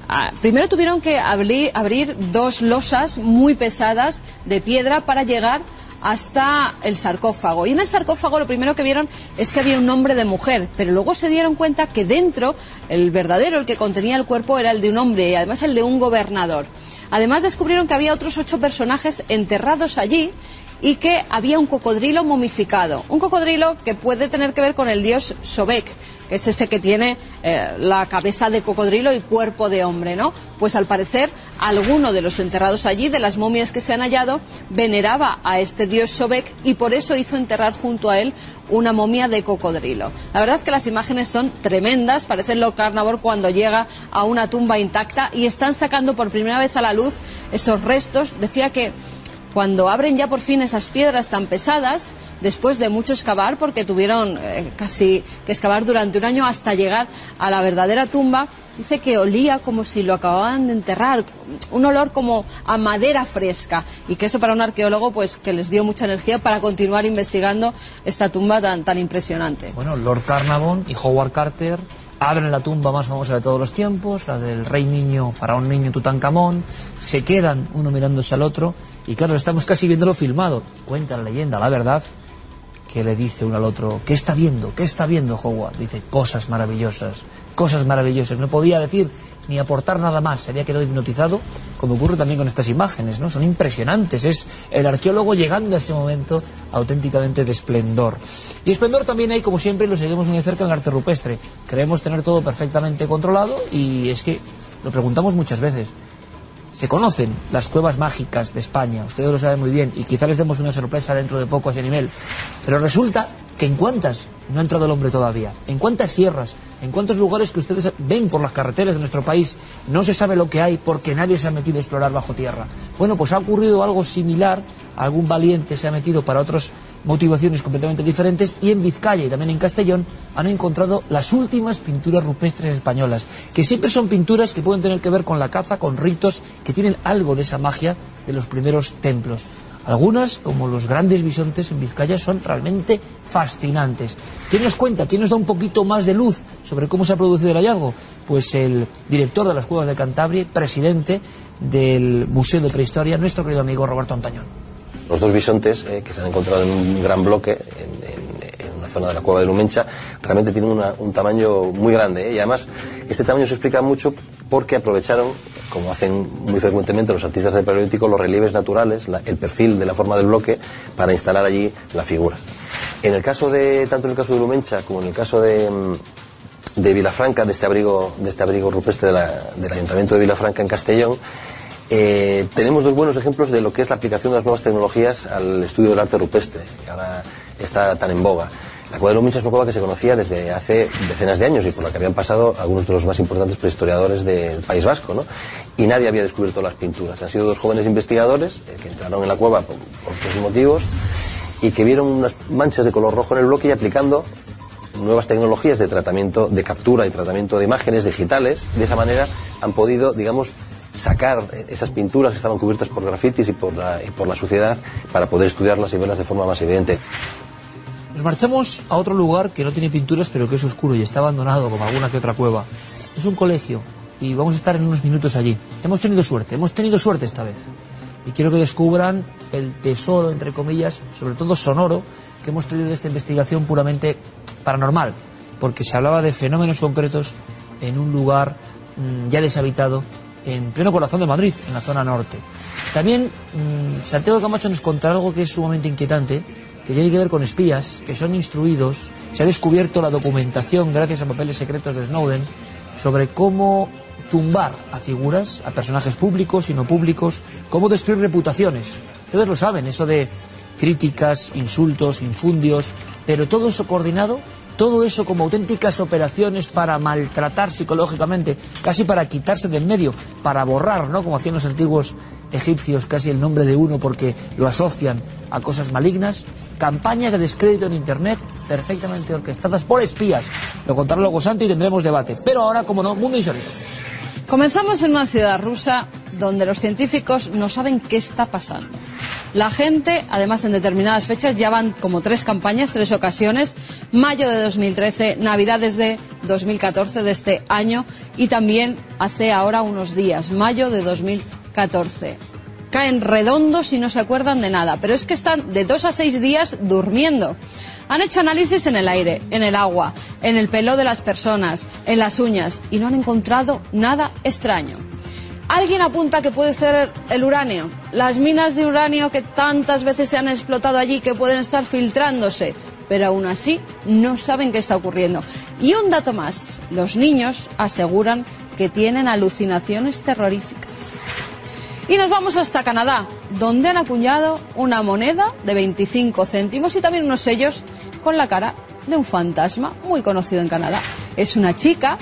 Ah, primero tuvieron que abrir, abrir dos losas muy pesadas de piedra para llegar hasta el sarcófago. Y en el sarcófago lo primero que vieron es que había un nombre de mujer, pero luego se dieron cuenta que dentro el verdadero, el que contenía el cuerpo, era el de un hombre y además el de un gobernador. Además descubrieron que había otros ocho personajes enterrados allí y que había un cocodrilo momificado. Un cocodrilo que puede tener que ver con el dios Sobek es ese que tiene eh, la cabeza de cocodrilo y cuerpo de hombre, ¿no? Pues al parecer alguno de los enterrados allí, de las momias que se han hallado, veneraba a este dios Sobek y por eso hizo enterrar junto a él una momia de cocodrilo. La verdad es que las imágenes son tremendas, parece Lord Carnarvon cuando llega a una tumba intacta y están sacando por primera vez a la luz esos restos. Decía que cuando abren ya por fin esas piedras tan pesadas, después de mucho excavar, porque tuvieron eh, casi que excavar durante un año hasta llegar a la verdadera tumba, dice que olía como si lo acababan de enterrar, un olor como a madera fresca, y que eso para un arqueólogo pues que les dio mucha energía para continuar investigando esta tumba tan, tan impresionante. Bueno, Lord Carnarvon y Howard Carter abren la tumba más famosa de todos los tiempos, la del rey niño, faraón niño Tutankamón, se quedan uno mirándose al otro y claro, estamos casi viéndolo filmado. Cuenta la leyenda, la verdad, que le dice uno al otro, ¿qué está viendo? ¿Qué está viendo Howard? Dice, cosas maravillosas, cosas maravillosas. No podía decir ni aportar nada más, se había quedado hipnotizado, como ocurre también con estas imágenes, ¿no? Son impresionantes, es el arqueólogo llegando a ese momento auténticamente de esplendor. Y esplendor también hay, como siempre, lo seguimos muy de cerca en el arte rupestre. Creemos tener todo perfectamente controlado y es que lo preguntamos muchas veces. Se conocen las cuevas mágicas de España, ustedes lo saben muy bien, y quizá les demos una sorpresa dentro de poco a ese nivel. Pero resulta que en cuántas no ha entrado el hombre todavía, en cuántas sierras, en cuántos lugares que ustedes ven por las carreteras de nuestro país no se sabe lo que hay porque nadie se ha metido a explorar bajo tierra. Bueno, pues ha ocurrido algo similar, algún valiente se ha metido para otras motivaciones completamente diferentes y en Vizcaya y también en Castellón han encontrado las últimas pinturas rupestres españolas, que siempre son pinturas que pueden tener que ver con la caza, con ritos, que tienen algo de esa magia de los primeros templos. Algunas, como los grandes bisontes en Vizcaya, son realmente fascinantes. ¿Quién nos cuenta? ¿Quién nos da un poquito más de luz sobre cómo se ha producido el hallazgo? Pues el director de las Cuevas de Cantabria, presidente del Museo de Prehistoria, nuestro querido amigo Roberto Antañón. Los dos bisontes eh, que se han encontrado en un gran bloque en, una zona de la cueva de Lumencha realmente tienen una, un tamaño muy grande eh, y además este tamaño se explica mucho porque aprovecharon como hacen muy frecuentemente los artistas de paleolítico, los relieves naturales, el perfil de la forma del bloque, para instalar allí la figura. En el caso de, tanto en el caso de Lumencha como en el caso de, de Vilafranca, de este abrigo, de este abrigo rupestre de la, del Ayuntamiento de Vilafranca en Castellón, eh, tenemos dos buenos ejemplos de lo que es la aplicación de las nuevas tecnologías al estudio del arte rupestre, que ahora está tan en boga. La cueva de Lumencha es una cueva que se conocía desde hace decenas de años y por la que habían pasado algunos de los más importantes prehistoriadores del País Vasco, ¿no? Y nadie había descubierto las pinturas. Han sido dos jóvenes investigadores eh, que entraron en la cueva por, por otros motivos y que vieron unas manchas de color rojo en el bloque y aplicando nuevas tecnologías de tratamiento, de captura y tratamiento de imágenes digitales, de esa manera han podido, digamos, sacar esas pinturas que estaban cubiertas por grafitis y por la, por la suciedad para poder estudiarlas y verlas de forma más evidente. Nos marchamos a otro lugar que no tiene pinturas pero que es oscuro y está abandonado como alguna que otra cueva. Es un colegio y vamos a estar en unos minutos allí. Hemos tenido suerte, hemos tenido suerte esta vez. Y quiero que descubran el tesoro, entre comillas, sobre todo sonoro, que hemos traído de esta investigación puramente paranormal, porque se hablaba de fenómenos concretos en un lugar mmm, ya deshabitado en pleno corazón de Madrid, en la zona norte. También mmm, Santiago Camacho nos contará algo que es sumamente inquietante, que tiene que ver con espías, que son instruidos. Se ha descubierto la documentación, gracias a papeles secretos de Snowden, sobre cómo tumbar a figuras, a personajes públicos y no públicos, cómo destruir reputaciones. Ustedes lo saben, eso de críticas, insultos, infundios, pero todo eso coordinado todo eso como auténticas operaciones para maltratar psicológicamente, casi para quitarse del medio, para borrar, ¿no? Como hacían los antiguos egipcios casi el nombre de uno porque lo asocian a cosas malignas, campañas de descrédito en Internet perfectamente orquestadas por espías. Lo contará luego Santo y tendremos debate. Pero ahora, como no, mundo insólito. Comenzamos en una ciudad rusa donde los científicos no saben qué está pasando. La gente, además en determinadas fechas, ya van como tres campañas, tres ocasiones, mayo de 2013, navidades de 2014 de este año y también hace ahora unos días, mayo de 2014. Caen redondos y no se acuerdan de nada, pero es que están de dos a seis días durmiendo. Han hecho análisis en el aire, en el agua, en el pelo de las personas, en las uñas y no han encontrado nada extraño. Alguien apunta que puede ser el uranio, las minas de uranio que tantas veces se han explotado allí que pueden estar filtrándose, pero aún así no saben qué está ocurriendo. Y un dato más, los niños aseguran que tienen alucinaciones terroríficas. Y nos vamos hasta Canadá, donde han acuñado una moneda de 25 céntimos y también unos sellos con la cara de un fantasma muy conocido en Canadá. Es una chica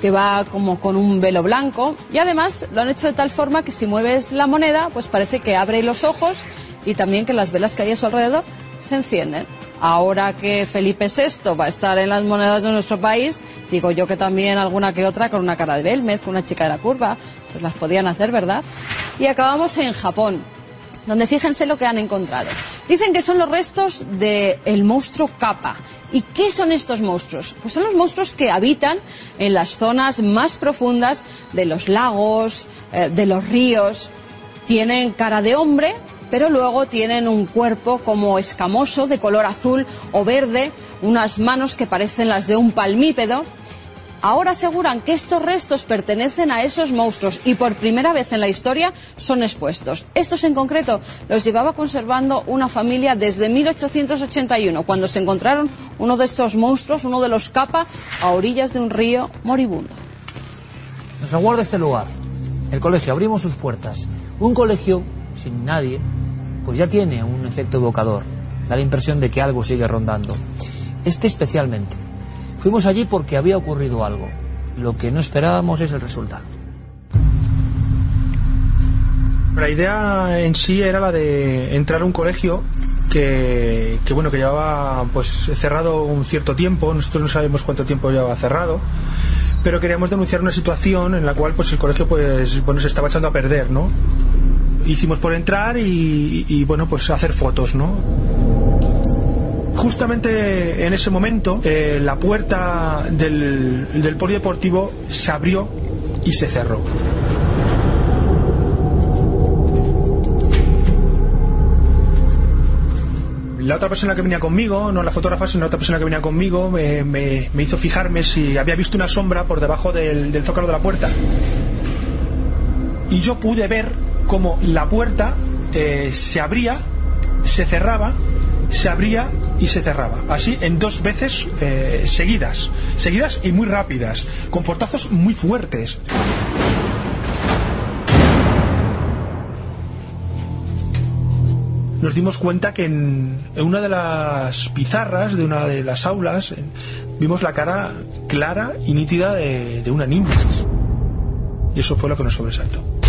que va como con un velo blanco y además lo han hecho de tal forma que si mueves la moneda pues parece que abre los ojos y también que las velas que hay a su alrededor se encienden. Ahora que Felipe VI va a estar en las monedas de nuestro país, digo yo que también alguna que otra con una cara de Belmez, con una chica de la curva, pues las podían hacer, ¿verdad? Y acabamos en Japón, donde fíjense lo que han encontrado. Dicen que son los restos del monstruo Kappa. ¿Y qué son estos monstruos? Pues son los monstruos que habitan en las zonas más profundas de los lagos, eh, de los ríos. Tienen cara de hombre, pero luego tienen un cuerpo como escamoso, de color azul o verde, unas manos que parecen las de un palmípedo. Ahora aseguran que estos restos pertenecen a esos monstruos y por primera vez en la historia son expuestos. Estos en concreto los llevaba conservando una familia desde 1881, cuando se encontraron uno de estos monstruos, uno de los capa, a orillas de un río moribundo. Nos aguarda este lugar. El colegio, abrimos sus puertas. Un colegio sin nadie, pues ya tiene un efecto evocador. Da la impresión de que algo sigue rondando. Este especialmente. Fuimos allí porque había ocurrido algo. Lo que no esperábamos es el resultado. La idea en sí era la de entrar a un colegio que, que, bueno que llevaba pues cerrado un cierto tiempo. Nosotros no sabemos cuánto tiempo llevaba cerrado, pero queríamos denunciar una situación en la cual pues el colegio pues bueno se estaba echando a perder, ¿no? Hicimos por entrar y, y bueno pues hacer fotos, ¿no? Justamente en ese momento eh, la puerta del, del polideportivo se abrió y se cerró. La otra persona que venía conmigo, no la fotógrafa, sino la otra persona que venía conmigo, me, me, me hizo fijarme si había visto una sombra por debajo del, del zócalo de la puerta. Y yo pude ver cómo la puerta eh, se abría, se cerraba, se abría y se cerraba. Así en dos veces eh, seguidas. Seguidas y muy rápidas. Con portazos muy fuertes. Nos dimos cuenta que en, una de las pizarras de una de las aulas vimos la cara clara y nítida de, de una niña. Y eso fue lo que nos sobresaltó.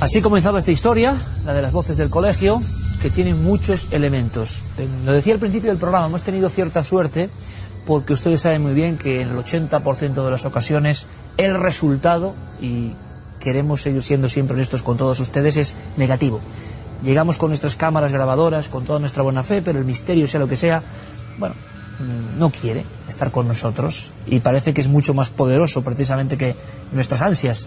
Así comenzaba esta historia, la de las voces del colegio, que tiene muchos elementos. Eh, Lo decía al principio del programa, hemos tenido cierta suerte porque ustedes saben muy bien que en el 80% de las ocasiones el resultado, y queremos seguir siendo siempre honestos con todos ustedes, es negativo. Llegamos con nuestras cámaras grabadoras, con toda nuestra buena fe, pero el misterio, sea lo que sea, bueno, mm, no quiere estar con nosotros y parece que es mucho más poderoso precisamente que nuestras ansias.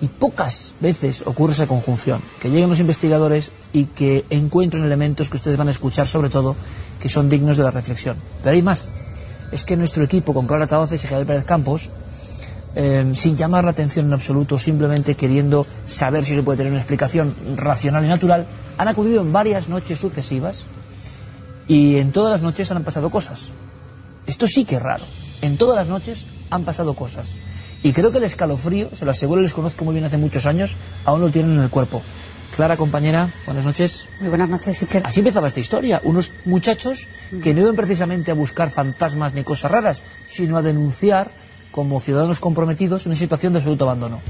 Y pocas veces ocurre esa conjunción, que lleguen los investigadores y que encuentren elementos que ustedes van a escuchar sobre todo, que son dignos de la reflexión. Pero hay más. Es que nuestro equipo, con Clara Tavoces y Javier Pérez Campos, eh, sin llamar la atención en absoluto, simplemente queriendo saber si se puede tener una explicación racional y natural, han acudido en varias noches sucesivas y en todas las noches han pasado cosas. Esto sí que es raro. En todas las noches han pasado cosas. Y creo que el escalofrío, se lo aseguro, les conozco muy bien hace muchos años, aún lo tienen en el cuerpo. Clara, compañera, buenas noches. Muy buenas noches, Iker. Así empezaba esta historia. Unos muchachos que no iban precisamente a buscar fantasmas ni cosas raras, sino a denunciar como ciudadanos comprometidos una situación de absoluto abandono.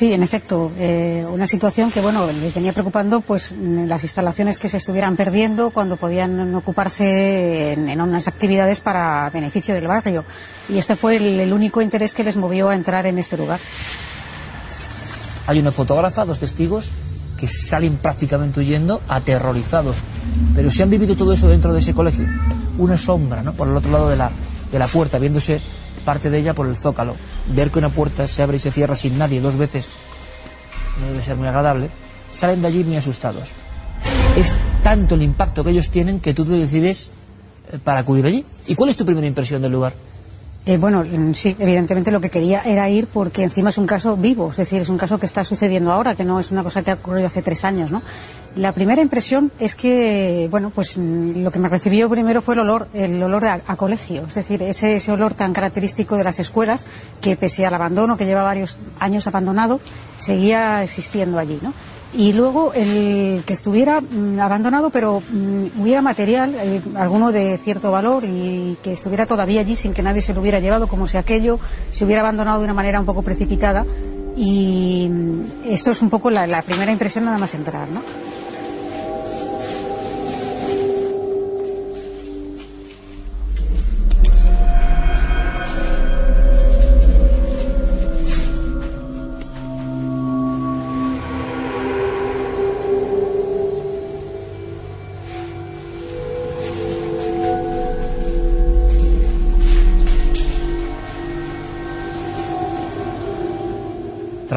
Sí, en efecto, eh, una situación que bueno les venía preocupando, pues las instalaciones que se estuvieran perdiendo cuando podían ocuparse en, en unas actividades para beneficio del barrio. Y este fue el, único interés que les movió a entrar en este lugar. Hay una fotógrafa, dos testigos, que salen prácticamente huyendo, aterrorizados. Pero si han vivido todo eso dentro de ese colegio, una sombra, ¿no? Por el otro lado de la, de la puerta, viéndose parte de ella por el zócalo. Ver que una puerta se abre y se cierra sin nadie dos veces no debe ser muy agradable. Salen de allí muy asustados. Es tanto el impacto que ellos tienen que tú te decides eh, para acudir allí. ¿Y cuál es tu primera impresión del lugar? Eh, bueno, mm, sí, evidentemente lo que quería era ir porque encima es un caso vivo, es decir, es un caso que está sucediendo ahora, que no es una cosa que ha ocurrido hace tres años, ¿no? La primera impresión es que, bueno, pues mm, lo que me recibió primero fue el olor, el olor a, a colegio, es decir, ese, ese olor tan característico de las escuelas que pese al abandono, que lleva varios años abandonado, seguía existiendo allí, ¿no? Y luego el que estuviera mm, abandonado pero mm, hubiera material, eh, alguno de cierto valor y que estuviera todavía allí sin que nadie se lo hubiera llevado, como si aquello se hubiera abandonado de una manera un poco precipitada. Y mm, esto es un poco la, la primera impresión nada más entrar, ¿no?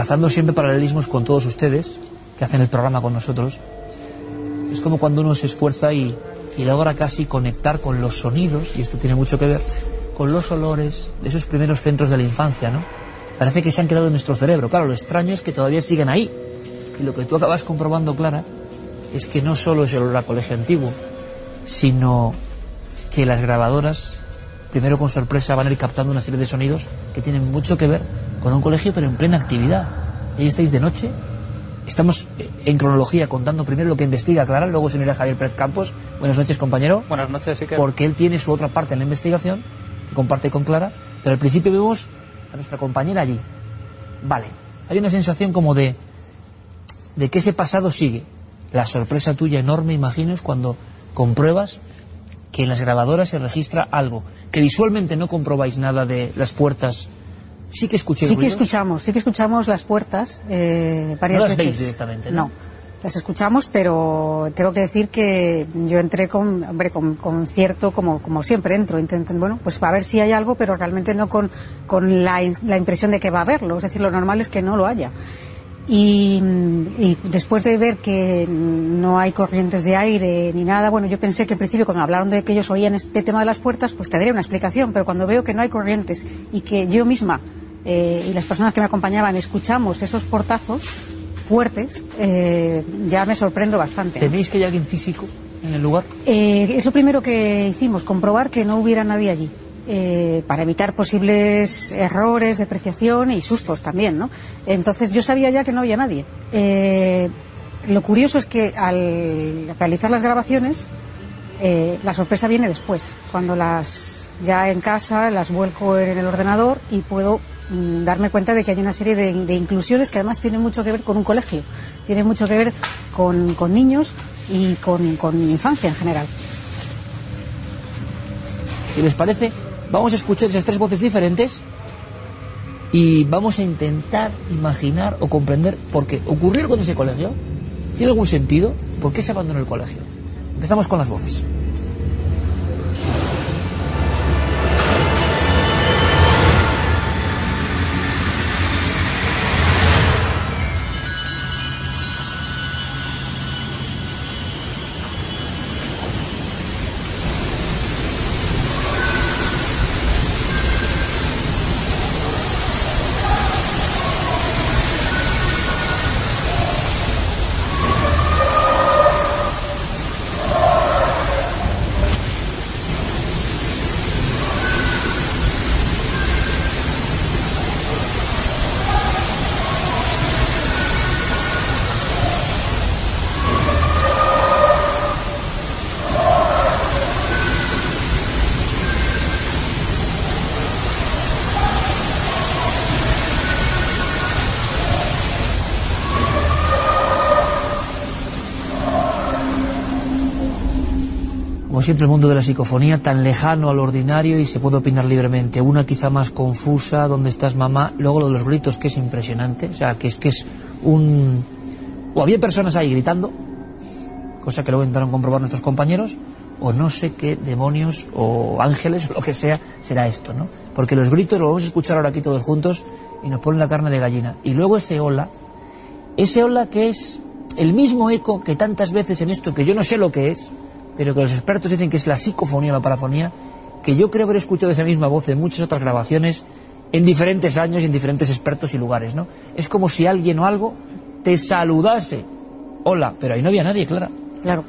Trazando siempre paralelismos con todos ustedes, que hacen el programa con nosotros, es como cuando uno se esfuerza y, y logra casi conectar con los sonidos, y esto tiene mucho que ver, con los olores de esos primeros centros de la infancia, ¿no? Parece que se han quedado en nuestro cerebro. Claro, lo extraño es que todavía siguen ahí. Y lo que tú acabas comprobando, Clara, es que no solo es el olor a colegio antiguo, sino que las grabadoras, primero con sorpresa, van a ir captando una serie de sonidos que tienen mucho que ver con un colegio, pero en plena actividad. Ahí estáis de noche. Estamos eh, en cronología contando primero lo que investiga Clara, luego se unirá Javier Pérez Campos. Buenas noches, compañero. Buenas noches, Iker. Porque él tiene su otra parte en la investigación, que comparte con Clara, pero al principio vemos a nuestra compañera allí. Vale, hay una sensación como de, de que ese pasado sigue. La sorpresa tuya enorme, imagino, es cuando compruebas que en las grabadoras se registra algo, que visualmente no comprobáis nada de las puertas. Sí que escuchéis Sí que ruidos? escuchamos, sí que escuchamos las puertas eh, varias No las veces. veis directamente, ¿no? No, las escuchamos, pero tengo que decir que yo entré con, hombre, con, con cierto, como, como siempre entro, intento, bueno, pues a ver si hay algo, pero realmente no con, con la, la impresión de que va a haberlo. Es decir, lo normal es que no lo haya. Y, y después de ver que no hay corrientes de aire ni nada, bueno, yo pensé que en principio cuando hablaron de que ellos oían este tema de las puertas, pues tendría una explicación, pero cuando veo que no hay corrientes y que yo misma eh, y las personas que me acompañaban escuchamos esos portazos fuertes, eh, ya me sorprendo bastante. ¿Teméis que hay alguien físico en el lugar? Eh, es lo primero que hicimos, comprobar que no hubiera nadie allí. Eh, para evitar posibles errores, depreciación y sustos también, ¿no? Entonces yo sabía ya que no había nadie. Eh, lo curioso es que al realizar las grabaciones, eh, la sorpresa viene después, cuando las ya en casa las vuelco en el ordenador y puedo mm, darme cuenta de que hay una serie de, inclusiones que además tienen mucho que ver con un colegio, tienen mucho que ver con, con niños y con, con infancia en general. Si les parece, vamos a escuchar esas tres voces diferentes y vamos a intentar imaginar o comprender por qué ocurrió con ese colegio. ¿Tiene algún sentido? ¿Por qué se abandonó el colegio? Empezamos con las voces. Siempre el mundo de la psicofonía tan lejano al ordinario y se puede opinar libremente. Una quizá más confusa, ¿dónde estás mamá? Luego lo de los gritos que es impresionante, o sea, que es que es un... O había personas ahí gritando, cosa que luego intentaron comprobar nuestros compañeros, o no sé qué demonios o ángeles o lo que sea será esto, ¿no? Porque los gritos los vamos a escuchar ahora aquí todos juntos y nos ponen la carne de gallina. Y luego ese hola, ese hola que es el mismo eco que tantas veces en esto, que yo no sé lo que es, pero que los expertos dicen que es la psicofonía o la parafonía, que yo creo haber escuchado esa misma voz en muchas otras grabaciones en diferentes años y en diferentes expertos y lugares, ¿no? Es como si alguien o algo te saludase. Hola, pero ahí no había nadie, Clara. Claro.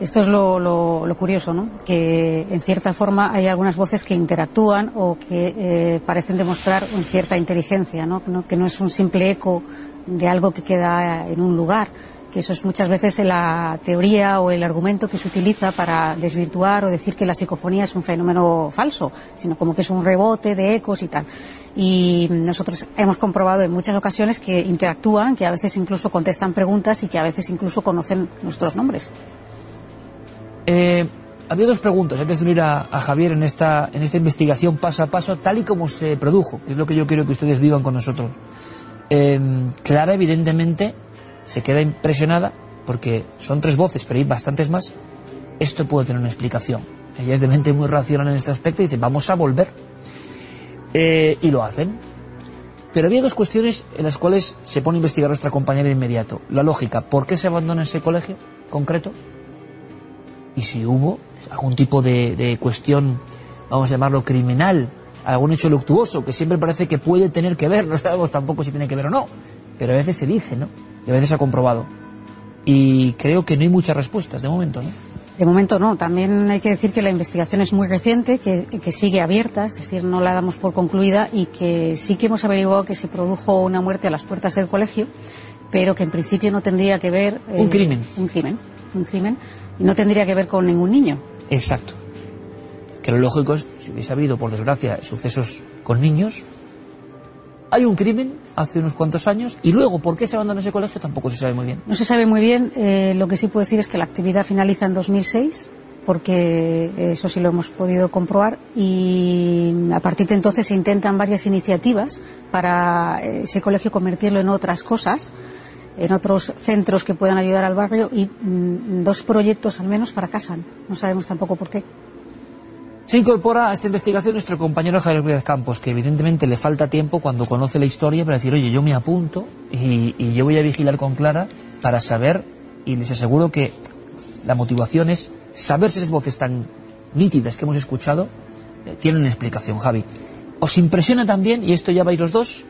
Esto es lo, lo, lo, curioso, ¿no? Que en cierta forma hay algunas voces que interactúan o que eh, parecen demostrar una cierta inteligencia, ¿no? Que no es un simple eco de algo que queda en un lugar, que eso es muchas veces la teoría o el argumento que se utiliza para desvirtuar o decir que la psicofonía es un fenómeno falso, sino como que es un rebote de ecos y tal. Y nosotros hemos comprobado en muchas ocasiones que interactúan, que a veces incluso contestan preguntas y que a veces incluso conocen nuestros nombres. Eh, había dos preguntas antes de unir a, Javier en esta, en esta investigación paso a paso, tal y como se produjo, que es lo que yo quiero que ustedes vivan con nosotros. Eh, Clara, evidentemente, se queda impresionada porque son tres voces, pero hay bastantes más. Esto puede tener una explicación. Ella es de mente muy racional en este aspecto y dice, vamos a volver. Eh, y lo hacen. Pero había dos cuestiones en las cuales se pone a investigar nuestra compañera de inmediato. La lógica, ¿por qué se abandona ese colegio concreto? Y si hubo algún tipo de, de cuestión, vamos a llamarlo criminal, algún hecho luctuoso, que siempre parece que puede tener que ver, no sabemos tampoco si tiene que ver o no, pero a veces se dice, ¿no? Y a veces se ha comprobado. Y creo que no hay muchas respuestas de momento, ¿no? De momento no. También hay que decir que la investigación es muy reciente, que, que, sigue abierta, es decir, no la damos por concluida y que sí que hemos averiguado que se produjo una muerte a las puertas del colegio, pero que en principio no tendría que ver. Eh, un crimen. Un crimen. Un crimen. Y no tendría que ver con ningún niño. Exacto. Que lo lógico es, si hubiese habido, por desgracia, sucesos con niños, hay un crimen hace unos cuantos años y luego por qué se abandonó ese colegio tampoco se sabe muy bien. No se sabe muy bien. Eh, lo que sí puedo decir es que la actividad finaliza en 2006 porque eso sí lo hemos podido comprobar y a partir de entonces se intentan varias iniciativas para ese colegio convertirlo en otras cosas en otros centros que puedan ayudar al barrio y mmm, dos proyectos al menos fracasan. No sabemos tampoco por qué. Se incorpora a esta investigación nuestro compañero Javier Pérez Campos, que evidentemente le falta tiempo cuando conoce la historia para decir, oye, yo me apunto y, yo voy a vigilar con Clara para saber, y les aseguro que la motivación es saber si esas voces tan nítidas que hemos escuchado eh, tienen una explicación, Javi. ¿Os impresiona también, y esto ya vais los dos,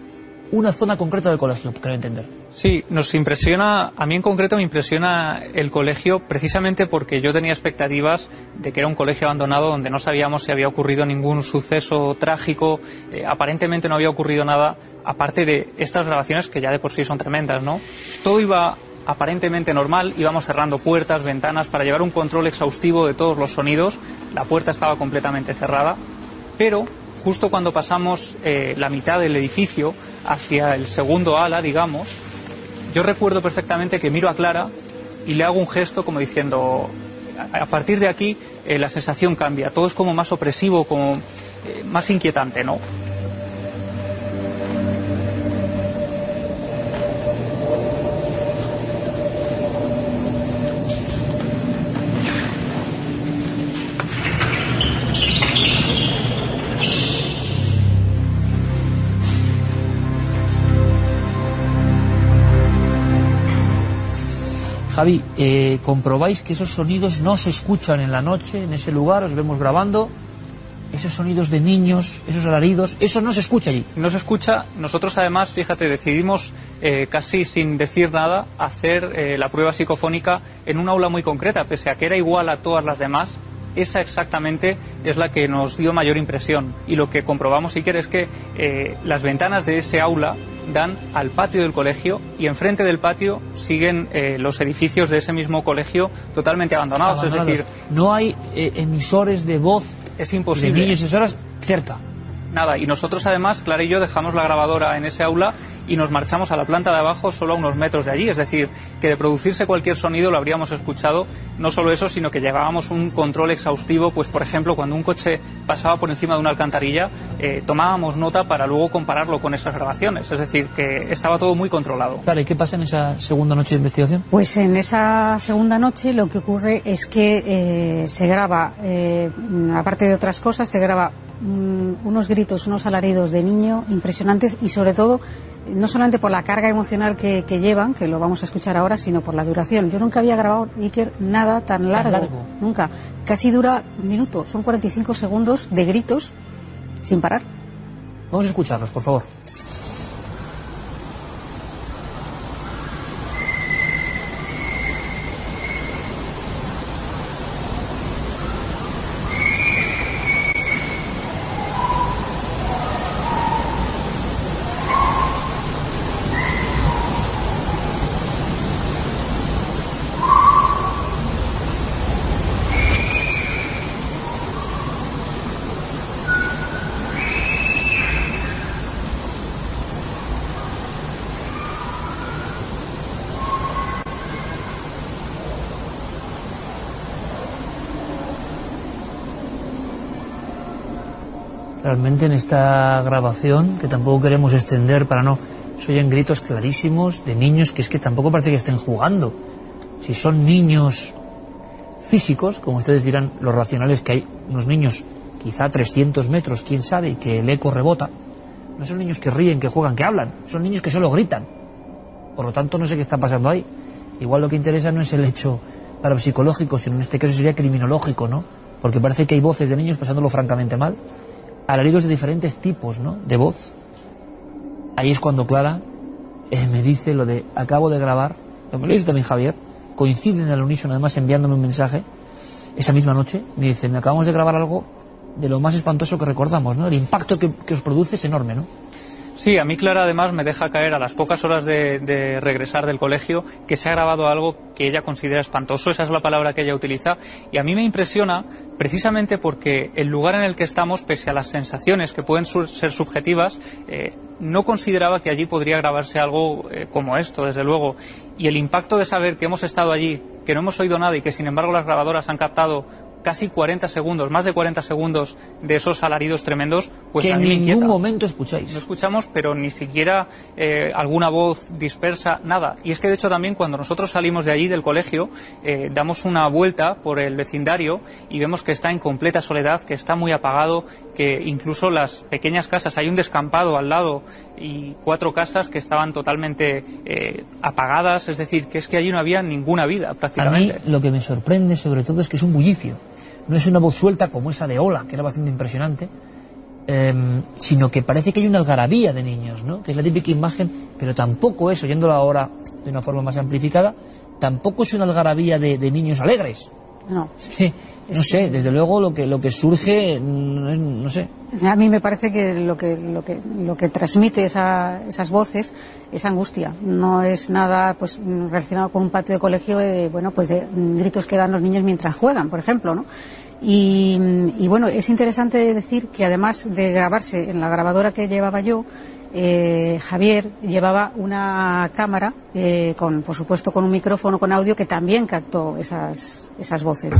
una zona concreta del colegio, creo entender? Sí, nos impresiona, a mí en concreto me impresiona el colegio precisamente porque yo tenía expectativas de que era un colegio abandonado donde no sabíamos si había ocurrido ningún suceso trágico, eh, aparentemente no había ocurrido nada, aparte de estas grabaciones que ya de por sí son tremendas, ¿no? Todo iba aparentemente normal, íbamos cerrando puertas, ventanas para llevar un control exhaustivo de todos los sonidos, la puerta estaba completamente cerrada, pero justo cuando pasamos eh, la mitad del edificio hacia el segundo ala, digamos, yo recuerdo perfectamente que miro a Clara y le hago un gesto como diciendo, a partir de aquí eh, la sensación cambia, todo es como más opresivo, como eh, más inquietante, ¿no? Javi, eh, comprobáis que esos sonidos no se escuchan en la noche, en ese lugar, os vemos grabando. Esos sonidos de niños, esos alaridos, eso no se escucha allí. No se escucha. Nosotros, además, fíjate, decidimos eh, casi sin decir nada hacer eh, la prueba psicofónica en un aula muy concreta, pese a que era igual a todas las demás. Esa exactamente es la que nos dio mayor impresión. Y lo que comprobamos, quieres, es que eh, las ventanas de ese aula dan al patio del colegio y enfrente del patio siguen eh, los edificios de ese mismo colegio totalmente abandonados. abandonados. Es decir, no hay eh, emisores de voz es imposible. de niños y cerca. Nada, y nosotros además, Clara y yo, dejamos la grabadora en ese aula y nos marchamos a la planta de abajo solo a unos metros de allí. Es decir, que de producirse cualquier sonido lo habríamos escuchado. No solo eso, sino que llevábamos un control exhaustivo, pues por ejemplo, cuando un coche pasaba por encima de una alcantarilla, eh, tomábamos nota para luego compararlo con esas grabaciones. Es decir, que estaba todo muy controlado. Claro, ¿y qué pasa en esa segunda noche de investigación? Pues en esa segunda noche lo que ocurre es que eh, se graba, eh, aparte de otras cosas, se graba mm, unos gritos, unos alaridos de niño impresionantes y sobre todo no solamente por la carga emocional que, que llevan, que lo vamos a escuchar ahora, sino por la duración. Yo nunca había grabado, Iker, nada tan largo, largo? Nunca. Casi dura un minuto. Son 45 segundos de gritos sin parar. Vamos a escucharlos, por favor. Realmente en esta grabación, que tampoco queremos extender para no... Se oyen gritos clarísimos de niños que es que tampoco parece que estén jugando. Si son niños físicos, como ustedes dirán, los racionales que hay unos niños quizá a 300 metros, quién sabe, que el eco rebota, no son niños que ríen, que juegan, que hablan, son niños que solo gritan. Por lo tanto, no sé qué está pasando ahí. Igual lo que interesa no es el hecho parapsicológico, sino en este caso sería criminológico, ¿no? Porque parece que hay voces de niños pasándolo francamente mal, alaridos de diferentes tipos, ¿no? De voz. Ahí es cuando Clara eh, me dice lo de acabo de grabar, lo me lo dice también Javier, coinciden al unísono además enviándome un mensaje esa misma noche, me dicen, acabamos de grabar algo de lo más espantoso que recordamos, ¿no? El impacto que, que os produce es enorme, ¿no? Sí, a mí Clara además me deja caer a las pocas horas de, de, regresar del colegio que se ha grabado algo que ella considera espantoso, esa es la palabra que ella utiliza, y a mí me impresiona precisamente porque el lugar en el que estamos, pese a las sensaciones que pueden ser subjetivas, eh, no consideraba que allí podría grabarse algo eh, como esto, desde luego, y el impacto de saber que hemos estado allí, que no hemos oído nada y que sin embargo las grabadoras han captado casi 40 segundos, más de 40 segundos de esos alaridos tremendos, pues que a en mí ningún momento escucháis. No escuchamos, pero ni siquiera eh, alguna voz dispersa, nada. Y es que de hecho también cuando nosotros salimos de allí del colegio, eh, damos una vuelta por el vecindario y vemos que está en completa soledad, que está muy apagado, que incluso las pequeñas casas, hay un descampado al lado y cuatro casas que estaban totalmente eh, apagadas, es decir, que es que allí no había ninguna vida A mí prácticamente. lo que me sorprende sobre todo es que es un bullicio. No es una voz suelta como esa de Ola, que era bastante impresionante, em, sino que parece que hay una algarabía de niños, ¿no? Que es la típica imagen, pero tampoco es, oyéndolo ahora de una forma más amplificada, tampoco es una algarabía de, de niños alegres. No. Es que, no sé, desde luego lo que, lo que surge, no, es- no sé, A mí me parece que lo que, lo que, lo que transmite esa- esas voces es angustia. No es nada pues relacionado con un patio de colegio, bueno, pues de gritos que dan los niños mientras juegan, por ejemplo, ¿no? Y, y, bueno, es interesante decir que además de grabarse en la grabadora que llevaba yo, eh, Javier llevaba una cámara eh, con, por supuesto, con un micrófono con audio que también captó esas, esas voces.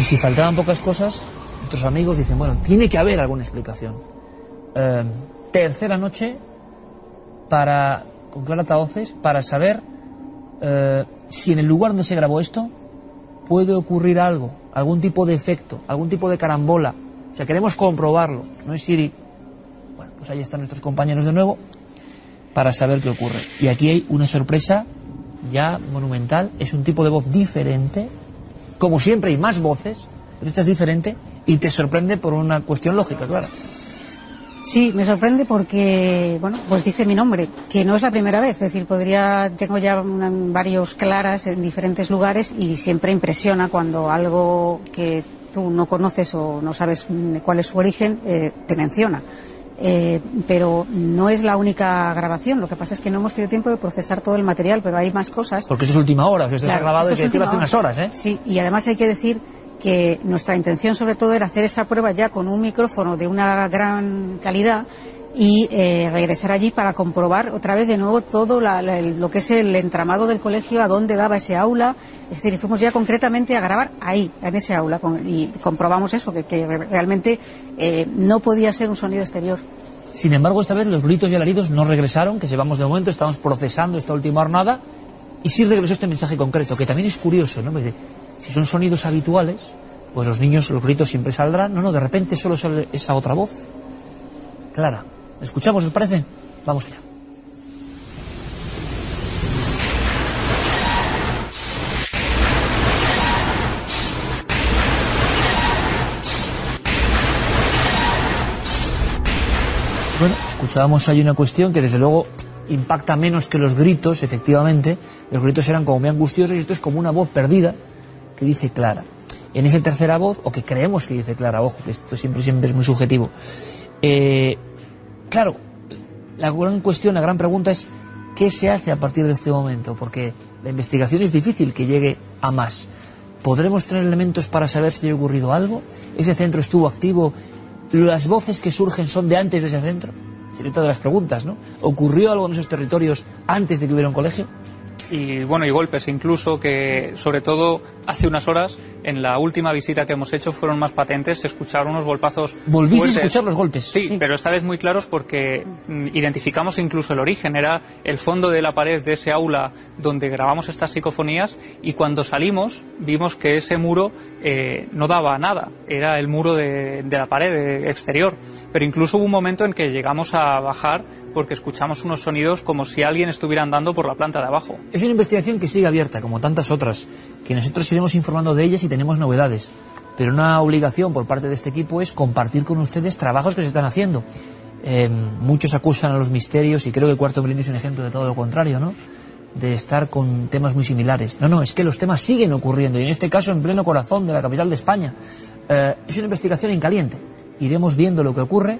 Y si faltaban pocas cosas, nuestros amigos dicen, bueno, tiene que haber alguna explicación. Eh, tercera noche para con Clara Taoces para saber eh, si en el lugar donde se grabó esto puede ocurrir algo, algún tipo de efecto, algún tipo de carambola. O sea, queremos comprobarlo. No es ir y... Bueno, pues ahí están nuestros compañeros de nuevo para saber qué ocurre. Y aquí hay una sorpresa ya monumental. Es un tipo de voz diferente. Como siempre hay más voces, pero esta es diferente y te sorprende por una cuestión lógica, claro. Sí, me sorprende porque, bueno, pues dice mi nombre, que no es la primera vez, es decir, podría, tengo ya una- varios claras en diferentes lugares y siempre impresiona cuando algo que tú no conoces o no sabes mm, cuál es su origen, eh, te menciona. Eh, pero no es la única grabación. Lo que pasa es que no hemos tenido tiempo de procesar todo el material, pero hay más cosas. Porque esto es última hora, sea, esto se ha grabado es hace unas horas, ¿eh? Sí, y además hay que decir que nuestra intención sobre todo era hacer esa prueba ya con un micrófono de una gran calidad y eh, regresar allí para comprobar otra vez de nuevo todo la- lo que es el entramado del colegio, a dónde daba ese aula. Es decir, fuimos ya concretamente a grabar ahí, en ese aula, con- y comprobamos eso, que, que re- realmente eh, no podía ser un sonido exterior. Sin embargo, esta vez los gritos y alaridos no regresaron, que llevamos de momento, estamos procesando esta última jornada, y sí regresó este mensaje concreto, que también es curioso, ¿no? Porque si son sonidos habituales, pues los niños, los gritos siempre saldrán. No, no, de repente solo sale esa otra voz. Clara, ¿la escuchamos, os parece? Vamos allá. Bueno, escuchábamos ahí una cuestión que desde luego impacta menos que los gritos, efectivamente. Los gritos eran como muy angustiosos y esto es como una voz perdida que dice Clara. En esa tercera voz, o que creemos que dice Clara, ojo, que esto siempre, siempre es muy subjetivo. Eh, claro, la gran cuestión, la gran pregunta es ¿qué se hace a partir de este momento? Porque la investigación es difícil que llegue a más. ¿Podremos tener elementos para saber si ha ocurrido algo? ¿Ese centro estuvo activo? ¿Las voces que surgen son de antes de ese centro? Sería otra de las preguntas, ¿no? ¿Ocurrió algo en esos territorios antes de que hubiera un colegio? y bueno y golpes incluso que sobre todo hace unas horas en la última visita que hemos hecho fueron más patentes se escucharon unos golpazos ¿Volviste fuertes. a escuchar los golpes? sí, pero esta vez muy claros porque mm, identificamos incluso el origen era el fondo de la pared de ese aula donde grabamos estas psicofonías y cuando salimos vimos que ese muro eh, no daba nada era el muro de, de la pared exterior pero incluso hubo un momento en que llegamos a bajar porque escuchamos unos sonidos como si alguien estuviera andando por la planta de abajo Es una investigación que sigue abierta, como tantas otras, que nosotros iremos informando de ellas y tenemos novedades. Pero una obligación por parte de este equipo es compartir con ustedes trabajos que se están haciendo. Eh, muchos acusan a los misterios y creo que Cuarto Milenio es un ejemplo de todo lo contrario, ¿no? De estar con temas muy similares. No, no, es que los temas siguen ocurriendo y en este caso en pleno corazón de la capital de España. Eh, es una investigación en caliente. Iremos viendo lo que ocurre.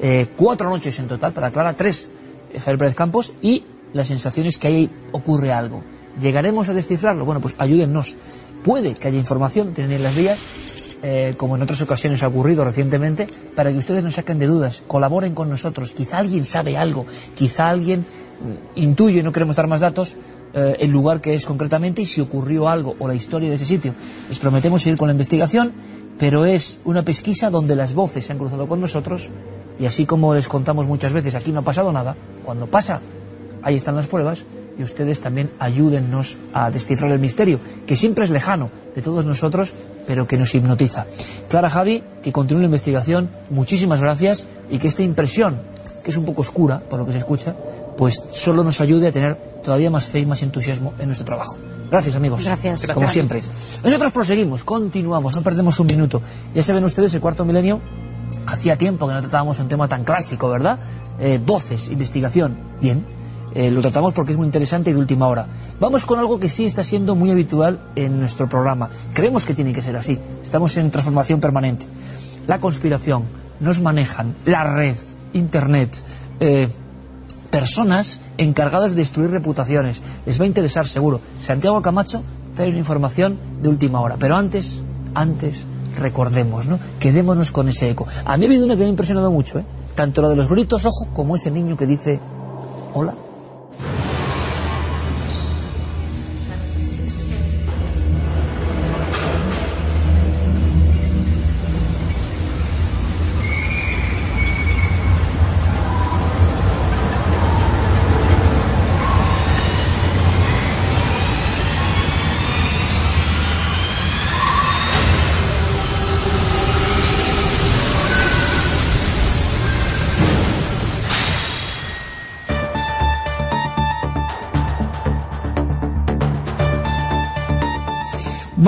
Eh, cuatro noches en total para Clara, tres eh, Javier Pérez Campos y la sensación es que ahí ocurre algo. ¿Llegaremos a descifrarlo? Bueno, pues ayúdennos. Puede que haya información, tienen las vías, eh, como en otras ocasiones ha ocurrido recientemente, para que ustedes nos saquen de dudas, colaboren con nosotros. Quizá alguien sabe algo, quizá alguien mm, intuye, no queremos dar más datos, eh, el lugar que es concretamente y si ocurrió algo o la historia de ese sitio. Les prometemos ir con la investigación, pero es una pesquisa donde las voces se han cruzado con nosotros y así como les contamos muchas veces, aquí no ha pasado nada, cuando pasa, ahí están las pruebas y ustedes también ayúdennos a descifrar el misterio, que siempre es lejano de todos nosotros, pero que nos hipnotiza. Clara Javi, que continúe la investigación, muchísimas gracias y que esta impresión, que es un poco oscura por lo que se escucha, pues solo nos ayude a tener todavía más fe y más entusiasmo en nuestro trabajo. Gracias amigos. Gracias. Como Gracias. siempre. Nosotros proseguimos, continuamos, no perdemos un minuto. Ya saben ustedes, el cuarto milenio, hacía tiempo que no tratábamos un tema tan clásico, ¿verdad? Eh, voces, investigación, bien. Eh, lo tratamos porque es muy interesante y de última hora. Vamos con algo que sí está siendo muy habitual en nuestro programa. Creemos que tiene que ser así. Estamos en transformación permanente. La conspiración, nos manejan, la red, Internet, eh, personas encargadas de destruir reputaciones. Les va a interesar seguro. Santiago Camacho trae una información de última hora. Pero antes, antes, recordemos, ¿no? Quedémonos con ese eco. A mí ha habido una que me ha impresionado mucho, ¿eh? Tanto lo de los gritos, ojo, como ese niño que dice, hola.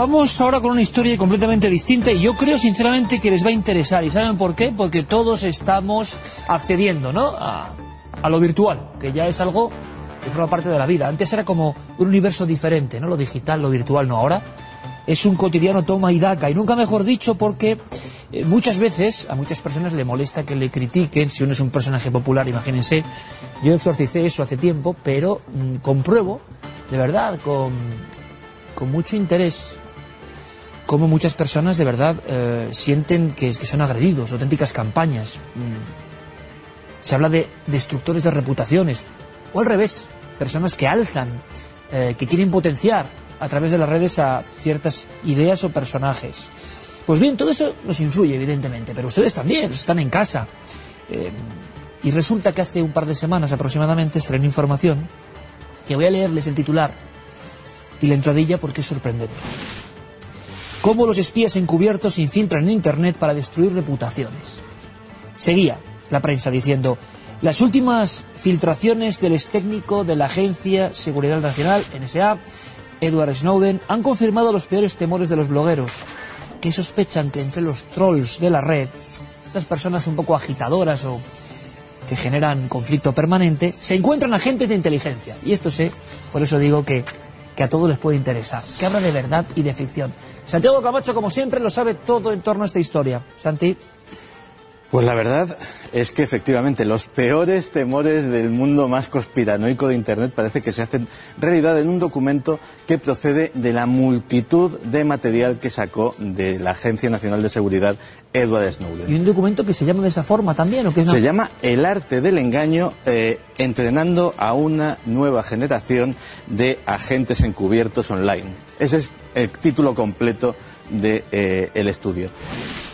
Vamos ahora con una historia completamente distinta y yo creo sinceramente que les va a interesar. ¿Y saben por qué? Porque todos estamos accediendo ¿no? a, a lo virtual, que ya es algo que forma parte de la vida. Antes era como un universo diferente, ¿no? Lo digital, lo virtual, no. Ahora es un cotidiano toma y daca, y nunca mejor dicho porque eh, muchas veces a muchas personas le molesta que le critiquen si uno es un personaje popular, imagínense. Yo exorcicé eso hace tiempo, pero mm, compruebo, de verdad, con, con mucho interés, cómo muchas personas de verdad eh, sienten que, son agredidos, auténticas campañas. Mm. Se habla de destructores de reputaciones, o al revés, personas que alzan, eh, que quieren potenciar a través de las redes a ciertas ideas o personajes. Pues bien, todo eso nos influye, evidentemente, pero ustedes también, están en casa. Eh, y resulta que hace un par de semanas aproximadamente salió una información que voy a leerles el titular y la entradilla porque es sorprendente. Cómo los espías encubiertos se infiltran en Internet para destruir reputaciones. Seguía la prensa diciendo, las últimas filtraciones del ex técnico de la Agencia Seguridad Nacional, NSA, Edward Snowden, han confirmado los peores temores de los blogueros, que sospechan que entre los trolls de la red, estas personas un poco agitadoras o que generan conflicto permanente, se encuentran agentes de inteligencia. Y esto sé, por eso digo que, que a todos les puede interesar, que habla de verdad y de ficción. Santiago Camacho, como siempre, lo sabe todo en torno a esta historia. Santi. Pues la verdad es que efectivamente los peores temores del mundo más conspiranoico de Internet parece que se hacen realidad en un documento que procede de la multitud de material que sacó de la Agencia Nacional de Seguridad Edward Snowden. Y un documento que se llama de esa forma también, ¿o qué es Se llama El arte del engaño, eh, entrenando a una nueva generación de agentes encubiertos online. Ese es el título completo del de, eh, estudio.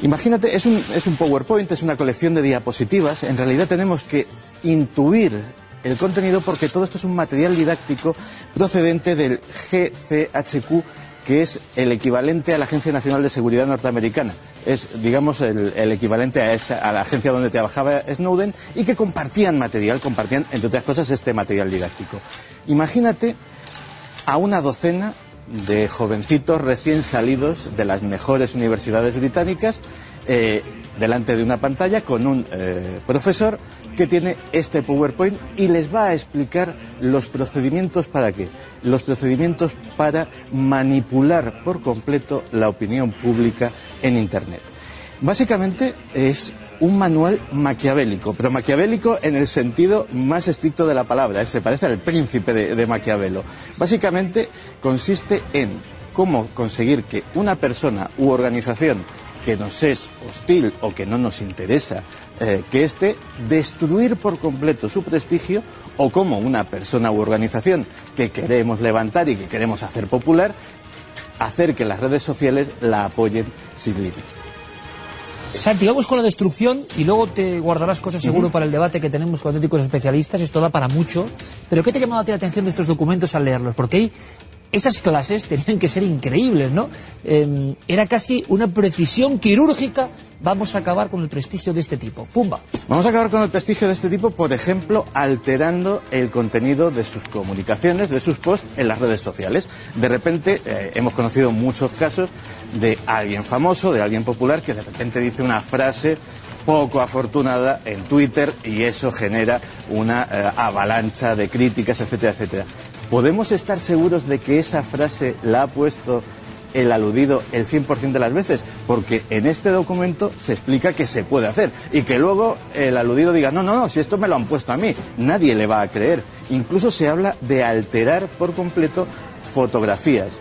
Imagínate, es un, es un PowerPoint, es una colección de diapositivas. En realidad tenemos que intuir el contenido porque todo esto es un material didáctico procedente del GCHQ, que es el equivalente a la Agencia Nacional de Seguridad norteamericana. Es, digamos, el, el equivalente a, esa, a la agencia donde trabajaba Snowden y que compartían material, compartían, entre otras cosas, este material didáctico. Imagínate a una docena de jovencitos recién salidos de las mejores universidades británicas eh, delante de una pantalla con un eh, profesor que tiene este PowerPoint y les va a explicar los procedimientos para qué. Los procedimientos para manipular por completo la opinión pública en Internet. Básicamente es un manual maquiavélico, pero maquiavélico en el sentido más estricto de la palabra, se parece al príncipe de, Maquiavelo. Básicamente consiste en cómo conseguir que una persona u organización que nos es hostil o que no nos interesa eh, que esté, destruir por completo su prestigio o como una persona u organización que queremos levantar y que queremos hacer popular, hacer que las redes sociales la apoyen sin límite. Santi, vamos con la destrucción y luego te guardarás cosas seguro uh -huh. para el debate que tenemos con auténticos especialistas. Esto da para mucho. Pero ¿qué te ha llamado a ti la atención de estos documentos al leerlos? Porque ahí esas clases tenían que ser increíbles, ¿no? Eh, era casi una precisión quirúrgica. Vamos a acabar con el prestigio de este tipo. ¡Pumba! Vamos a acabar con el prestigio de este tipo, por ejemplo, alterando el contenido de sus comunicaciones, de sus posts en las redes sociales. De repente, eh, hemos conocido muchos casos de alguien famoso, de alguien popular, que de repente dice una frase poco afortunada en Twitter y eso genera una eh, avalancha de críticas, etcétera, etcétera. ¿Podemos estar seguros de que esa frase la ha puesto el aludido el 100% de las veces? Porque en este documento se explica que se puede hacer y que luego el aludido diga, no, no, no, si esto me lo han puesto a mí, nadie le va a creer. Incluso se habla de alterar por completo fotografías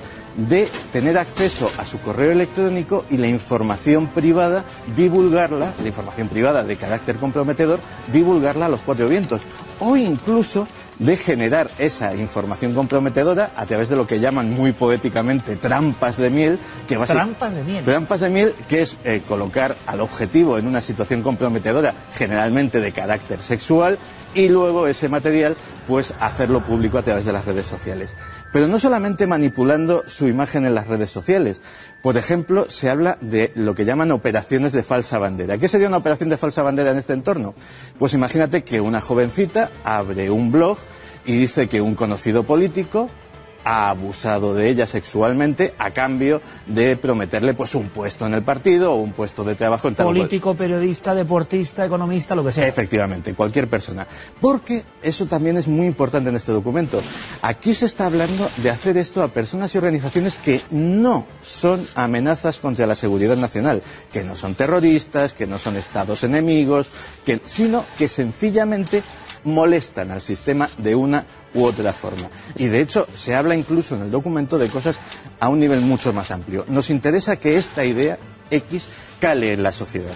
de tener acceso a su correo electrónico y la información privada, divulgarla, la información privada de carácter comprometedor, divulgarla a los cuatro vientos. O incluso de generar esa información comprometedora a través de lo que llaman muy poéticamente trampas de miel. Que va a trampas de miel. Trampas de miel, que es eh, colocar al objetivo en una situación comprometedora, generalmente de carácter sexual, y luego ese material, pues hacerlo público a través de las redes sociales. Pero no solamente manipulando su imagen en las redes sociales. Por ejemplo, se habla de lo que llaman operaciones de falsa bandera. ¿Qué sería una operación de falsa bandera en este entorno? Pues imagínate que una jovencita abre un blog y dice que un conocido político ha abusado de ella sexualmente a cambio de prometerle pues un puesto en el partido o un puesto de trabajo en tal Político, periodista, deportista, economista, lo que sea. Efectivamente, cualquier persona. Porque eso también es muy importante en este documento. Aquí se está hablando de hacer esto a personas y organizaciones que no son amenazas contra la seguridad nacional, que no son terroristas, que no son estados enemigos, que, sino que sencillamente molestan al sistema de una u otra forma. Y de hecho se habla incluso en el documento de cosas a un nivel mucho más amplio. Nos interesa que esta idea X cale en la sociedad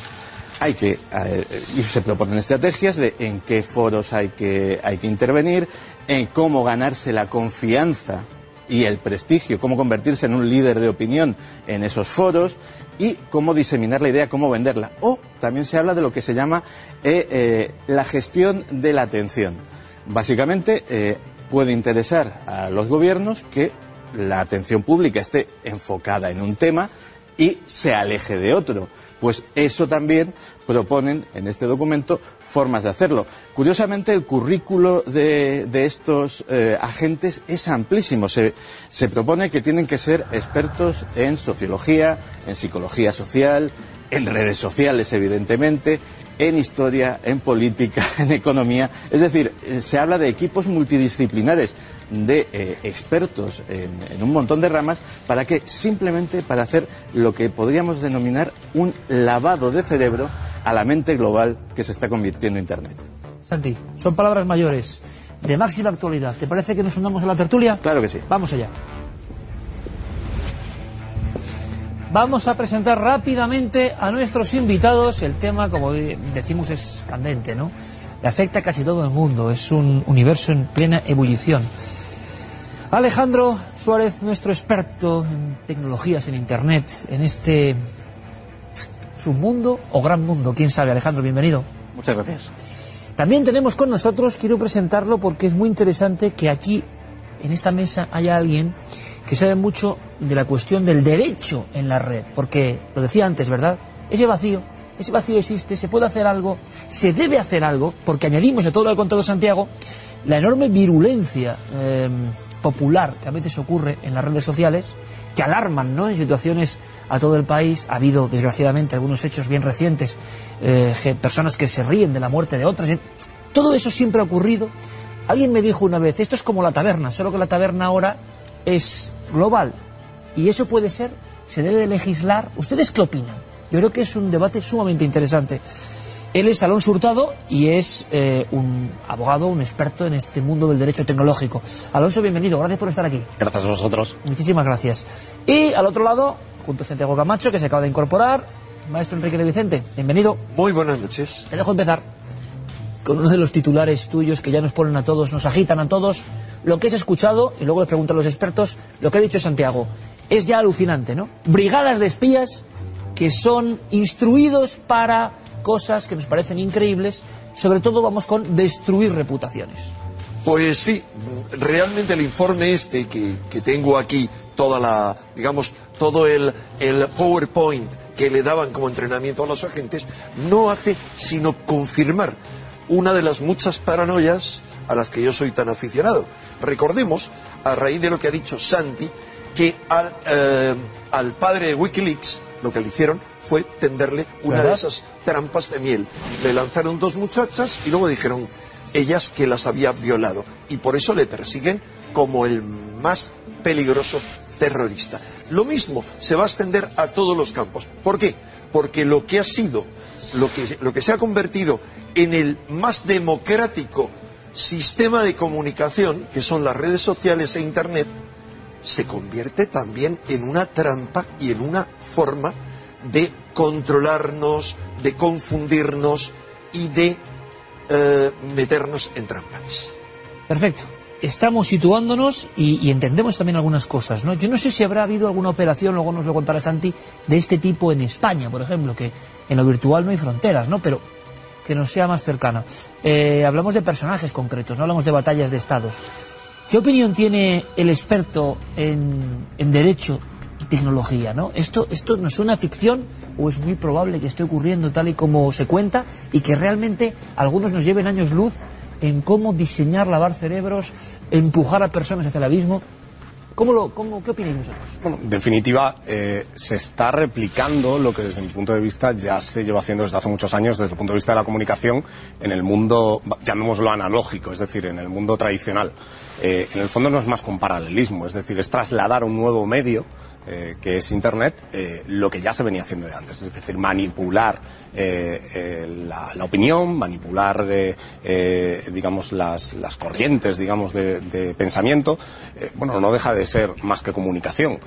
hay que eh, y se proponen estrategias de en qué foros hay que hay que intervenir, en cómo ganarse la confianza y el prestigio, cómo convertirse en un líder de opinión en esos foros y cómo diseminar la idea, cómo venderla. O también se habla de lo que se llama eh, eh, la gestión de la atención. Básicamente eh, puede interesar a los gobiernos que la atención pública esté enfocada en un tema y se aleje de otro. Pues eso también proponen en este documento formas de hacerlo. Curiosamente, el currículo de, de estos eh, agentes es amplísimo. Se, se propone que tienen que ser expertos en sociología, en psicología social, en redes sociales, evidentemente, en historia, en política, en economía. Es decir, eh, se habla de equipos multidisciplinares de eh, expertos en, en un montón de ramas para que simplemente para hacer lo que podríamos denominar un lavado de cerebro a la mente global que se está convirtiendo Internet. Santi, son palabras mayores, de máxima actualidad. ¿Te parece que nos unamos a la tertulia? Claro que sí. Vamos allá. Vamos a presentar rápidamente a nuestros invitados. El tema, como decimos, es candente, ¿no? Le afecta a casi todo el mundo. Es un universo en plena ebullición. Alejandro Suárez, nuestro experto en tecnologías, en Internet, en este submundo o gran mundo. ¿Quién sabe? Alejandro, bienvenido. Muchas gracias. También tenemos con nosotros, quiero presentarlo porque es muy interesante que aquí, en esta mesa, haya alguien que sabe mucho de la cuestión del derecho en la red. Porque, lo decía antes, ¿verdad? Ese vacío, ese vacío existe, se puede hacer algo, se debe hacer algo, porque añadimos a todo lo que ha contado Santiago la enorme virulencia eh, popular que a veces ocurre en las redes sociales, que alarman ¿no? en situaciones a todo el país. Ha habido, desgraciadamente, algunos hechos bien recientes, eh, personas que se ríen de la muerte de otras. Todo eso siempre ha ocurrido. Alguien me dijo una vez, esto es como la taberna, solo que la taberna ahora es global. Y eso puede ser, se debe de legislar. ¿Ustedes qué opinan? Yo creo que es un debate sumamente interesante. Él es Alonso Hurtado y es eh, un abogado, un experto en este mundo del derecho tecnológico. Alonso, bienvenido, gracias por estar aquí. Gracias a vosotros. Muchísimas gracias. Y al otro lado, junto a Santiago Camacho, que se acaba de incorporar, maestro Enrique de Vicente, bienvenido. Muy buenas noches. Te dejo empezar con uno de los titulares tuyos que ya nos ponen a todos, nos agitan a todos, lo que has escuchado, y luego les pregunto a los expertos, lo que ha dicho Santiago. Es ya alucinante, ¿no? Brigadas de espías que son instruidos para cosas que nos parecen increíbles, sobre todo vamos con destruir reputaciones. Pues sí, realmente el informe este que, que tengo aquí, toda la, digamos, todo el, el PowerPoint que le daban como entrenamiento a los agentes, no hace sino confirmar una de las muchas paranoias a las que yo soy tan aficionado. Recordemos, a raíz de lo que ha dicho Santi, que al, eh, al padre de Wikileaks lo que le hicieron fue tenderle una ¿Verdad? de esas trampas de miel. Le lanzaron dos muchachas y luego dijeron ellas que las había violado. Y por eso le persiguen como el más peligroso terrorista. Lo mismo se va a extender a todos los campos. ¿Por qué? Porque lo que ha sido, lo que, lo que se ha convertido en el más democrático sistema de comunicación, que son las redes sociales e Internet, se convierte también en una trampa y en una forma de controlarnos, de confundirnos y de eh, meternos en trampas. Perfecto. Estamos situándonos y, entendemos también algunas cosas, ¿no? Yo no sé si habrá habido alguna operación, luego nos lo contará Santi, de este tipo en España, por ejemplo, que en lo virtual no hay fronteras, ¿no? Pero que nos sea más cercana. Eh, hablamos de personajes concretos, no hablamos de batallas de estados. ¿Qué opinión tiene el experto en, en derecho y tecnología, ¿no? ¿Esto, ¿Esto nos suena a ficción o es muy probable que esté ocurriendo tal y como se cuenta y que realmente algunos nos lleven años luz en cómo diseñar, lavar cerebros, empujar a personas hacia el abismo? ¿Cómo lo, cómo, ¿Qué opináis vosotros? Bueno, en definitiva, eh, se está replicando lo que desde mi punto de vista ya se lleva haciendo desde hace muchos años desde el punto de vista de la comunicación en el mundo, llamémoslo analógico, es decir, en el mundo tradicional. Eh, en el fondo no es más que un paralelismo, es decir, es trasladar un nuevo medio eh, que es Internet, eh, lo que ya se venía haciendo de antes, es decir, manipular eh, la, la opinión, manipular, digamos, las, las corrientes, digamos, de, de pensamiento, bueno, no deja de ser más que comunicación.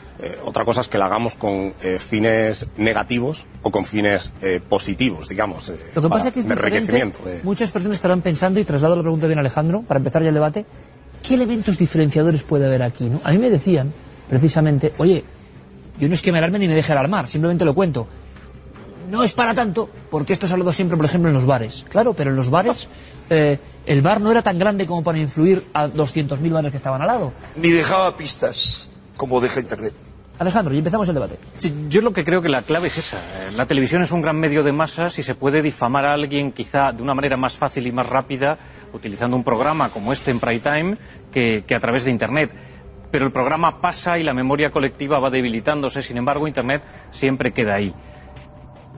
Otra cosa es que la hagamos con fines negativos o con fines eh, positivos, digamos, Lo que pasa es que es de enriquecimiento. de- Muchas personas estarán pensando, y traslado la pregunta bien a Alejandro, para empezar ya el debate, ¿qué elementos diferenciadores puede haber aquí? no? A mí me decían, precisamente, oye, yo no es que me alarme ni me deje alarmar, simplemente lo cuento. No es para tanto, porque esto se ha siempre, por ejemplo, en los bares. Claro, pero en los bares eh, el bar no era tan grande como para influir a 200.000 bares que estaban al lado. Ni dejaba pistas, como deja Internet. Alejandro, y empezamos el debate. Yo lo que creo que la clave es esa. Eh, La televisión es un gran medio de masas y se puede difamar a alguien quizá de una manera más fácil y más rápida utilizando un programa como este en Prime Time que a través de Internet. Pero el programa pasa y la memoria colectiva va debilitándose, sin embargo Internet siempre queda ahí.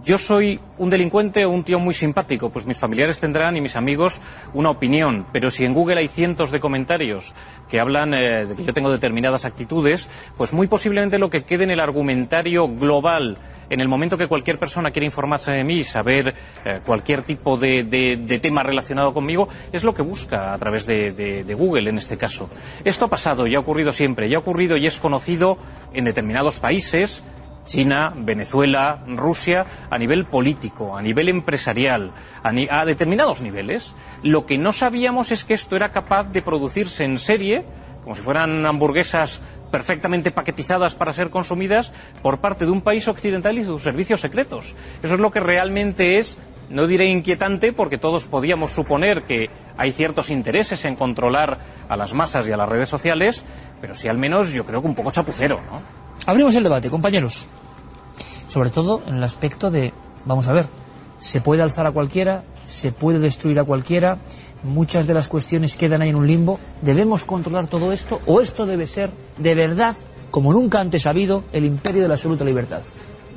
Yo soy un delincuente o un tío muy simpático, pues mis familiares tendrán y mis amigos una opinión, pero si en Google hay cientos de comentarios que hablan eh, de que yo tengo determinadas actitudes, pues muy posiblemente lo que quede en el argumentario global en el momento que cualquier persona quiere informarse de mí y saber eh, cualquier tipo de, de- tema relacionado conmigo, es lo que busca a través de, de- de Google en este caso. Esto ha pasado y ha ocurrido siempre, y ha ocurrido y es conocido en determinados países, China, Venezuela, Rusia, a nivel político, a nivel empresarial, a, determinados niveles. Lo que no sabíamos es que esto era capaz de producirse en serie, como si fueran hamburguesas perfectamente paquetizadas para ser consumidas por parte de un país occidental y sus servicios secretos. Eso es lo que realmente es, no diré inquietante, porque todos podíamos suponer que hay ciertos intereses en controlar a las masas y a las redes sociales, pero sí al menos yo creo que un poco chapucero, ¿no? Abrimos el debate, compañeros. Sobre todo en el aspecto de, vamos a ver, se puede alzar a cualquiera, se puede destruir a cualquiera, muchas de las cuestiones quedan ahí en un limbo. ¿Debemos controlar todo esto o esto debe ser, de verdad, como nunca antes ha habido, el imperio de la absoluta libertad?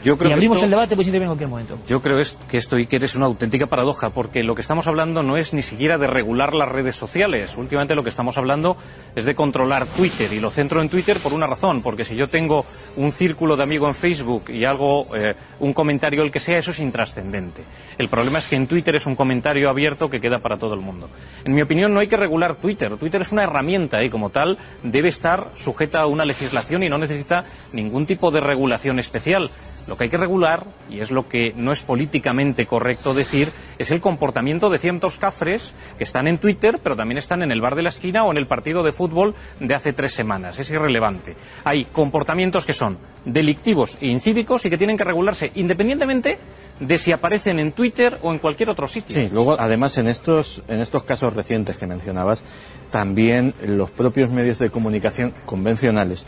Yo creo y abrimos esto- el debate, pues intervengo en cualquier momento. Yo creo es- que esto, Iker, es una auténtica paradoja, porque lo que estamos hablando no es ni siquiera de regular las redes sociales. Últimamente lo que estamos hablando es de controlar Twitter, y lo centro en Twitter por una razón, porque si yo tengo un círculo de amigos en Facebook y hago eh, un comentario el que sea, eso es intrascendente. El problema es que en Twitter es un comentario abierto que queda para todo el mundo. En mi opinión, no hay que regular Twitter. Twitter es una herramienta y, como tal, debe estar sujeta a una legislación y no necesita ningún tipo de regulación especial. Lo que hay que regular, y es lo que no es políticamente correcto decir, es el comportamiento de ciertos cafres que están en Twitter, pero también están en el bar de la esquina o en el partido de fútbol de hace tres semanas. Es irrelevante. Hay comportamientos que son delictivos e incívicos y que tienen que regularse independientemente de si aparecen en Twitter o en cualquier otro sitio. Sí, luego además en estos, en estos casos recientes que mencionabas, también los propios medios de comunicación convencionales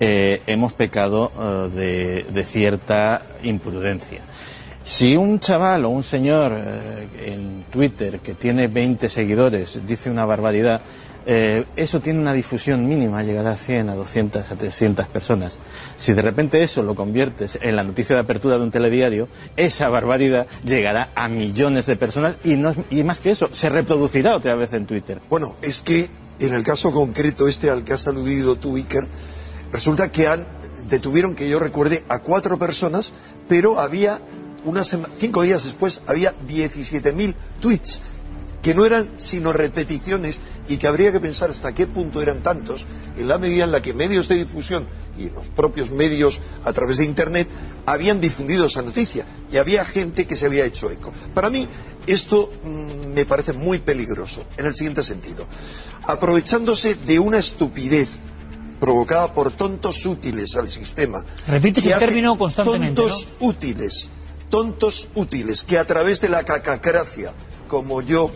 eh, hemos pecado eh, de, de cierta imprudencia. Si un chaval o un señor eh, en Twitter que tiene 20 seguidores dice una barbaridad, eh, eso tiene una difusión mínima, llegará a 100, a 200, a 300 personas. Si de repente eso lo conviertes en la noticia de apertura de un telediario, esa barbaridad llegará a millones de personas y, no, y más que eso, se reproducirá otra vez en Twitter. Bueno, es que en el caso concreto este al que has aludido tú, Iker, resulta que han, detuvieron, que yo recuerde, a cuatro personas, pero había, unas cinco días después, había 17.000 tweets que no eran sino repeticiones y que habría que pensar hasta qué punto eran tantos en la medida en la que medios de difusión y los propios medios a través de Internet habían difundido esa noticia y había gente que se había hecho eco. Para mí esto mm, me parece muy peligroso en el siguiente sentido. Aprovechándose de una estupidez provocada por tontos útiles al sistema. Repites el término constantemente, Tontos útiles, tontos útiles, que a través de la cacacracia, como yo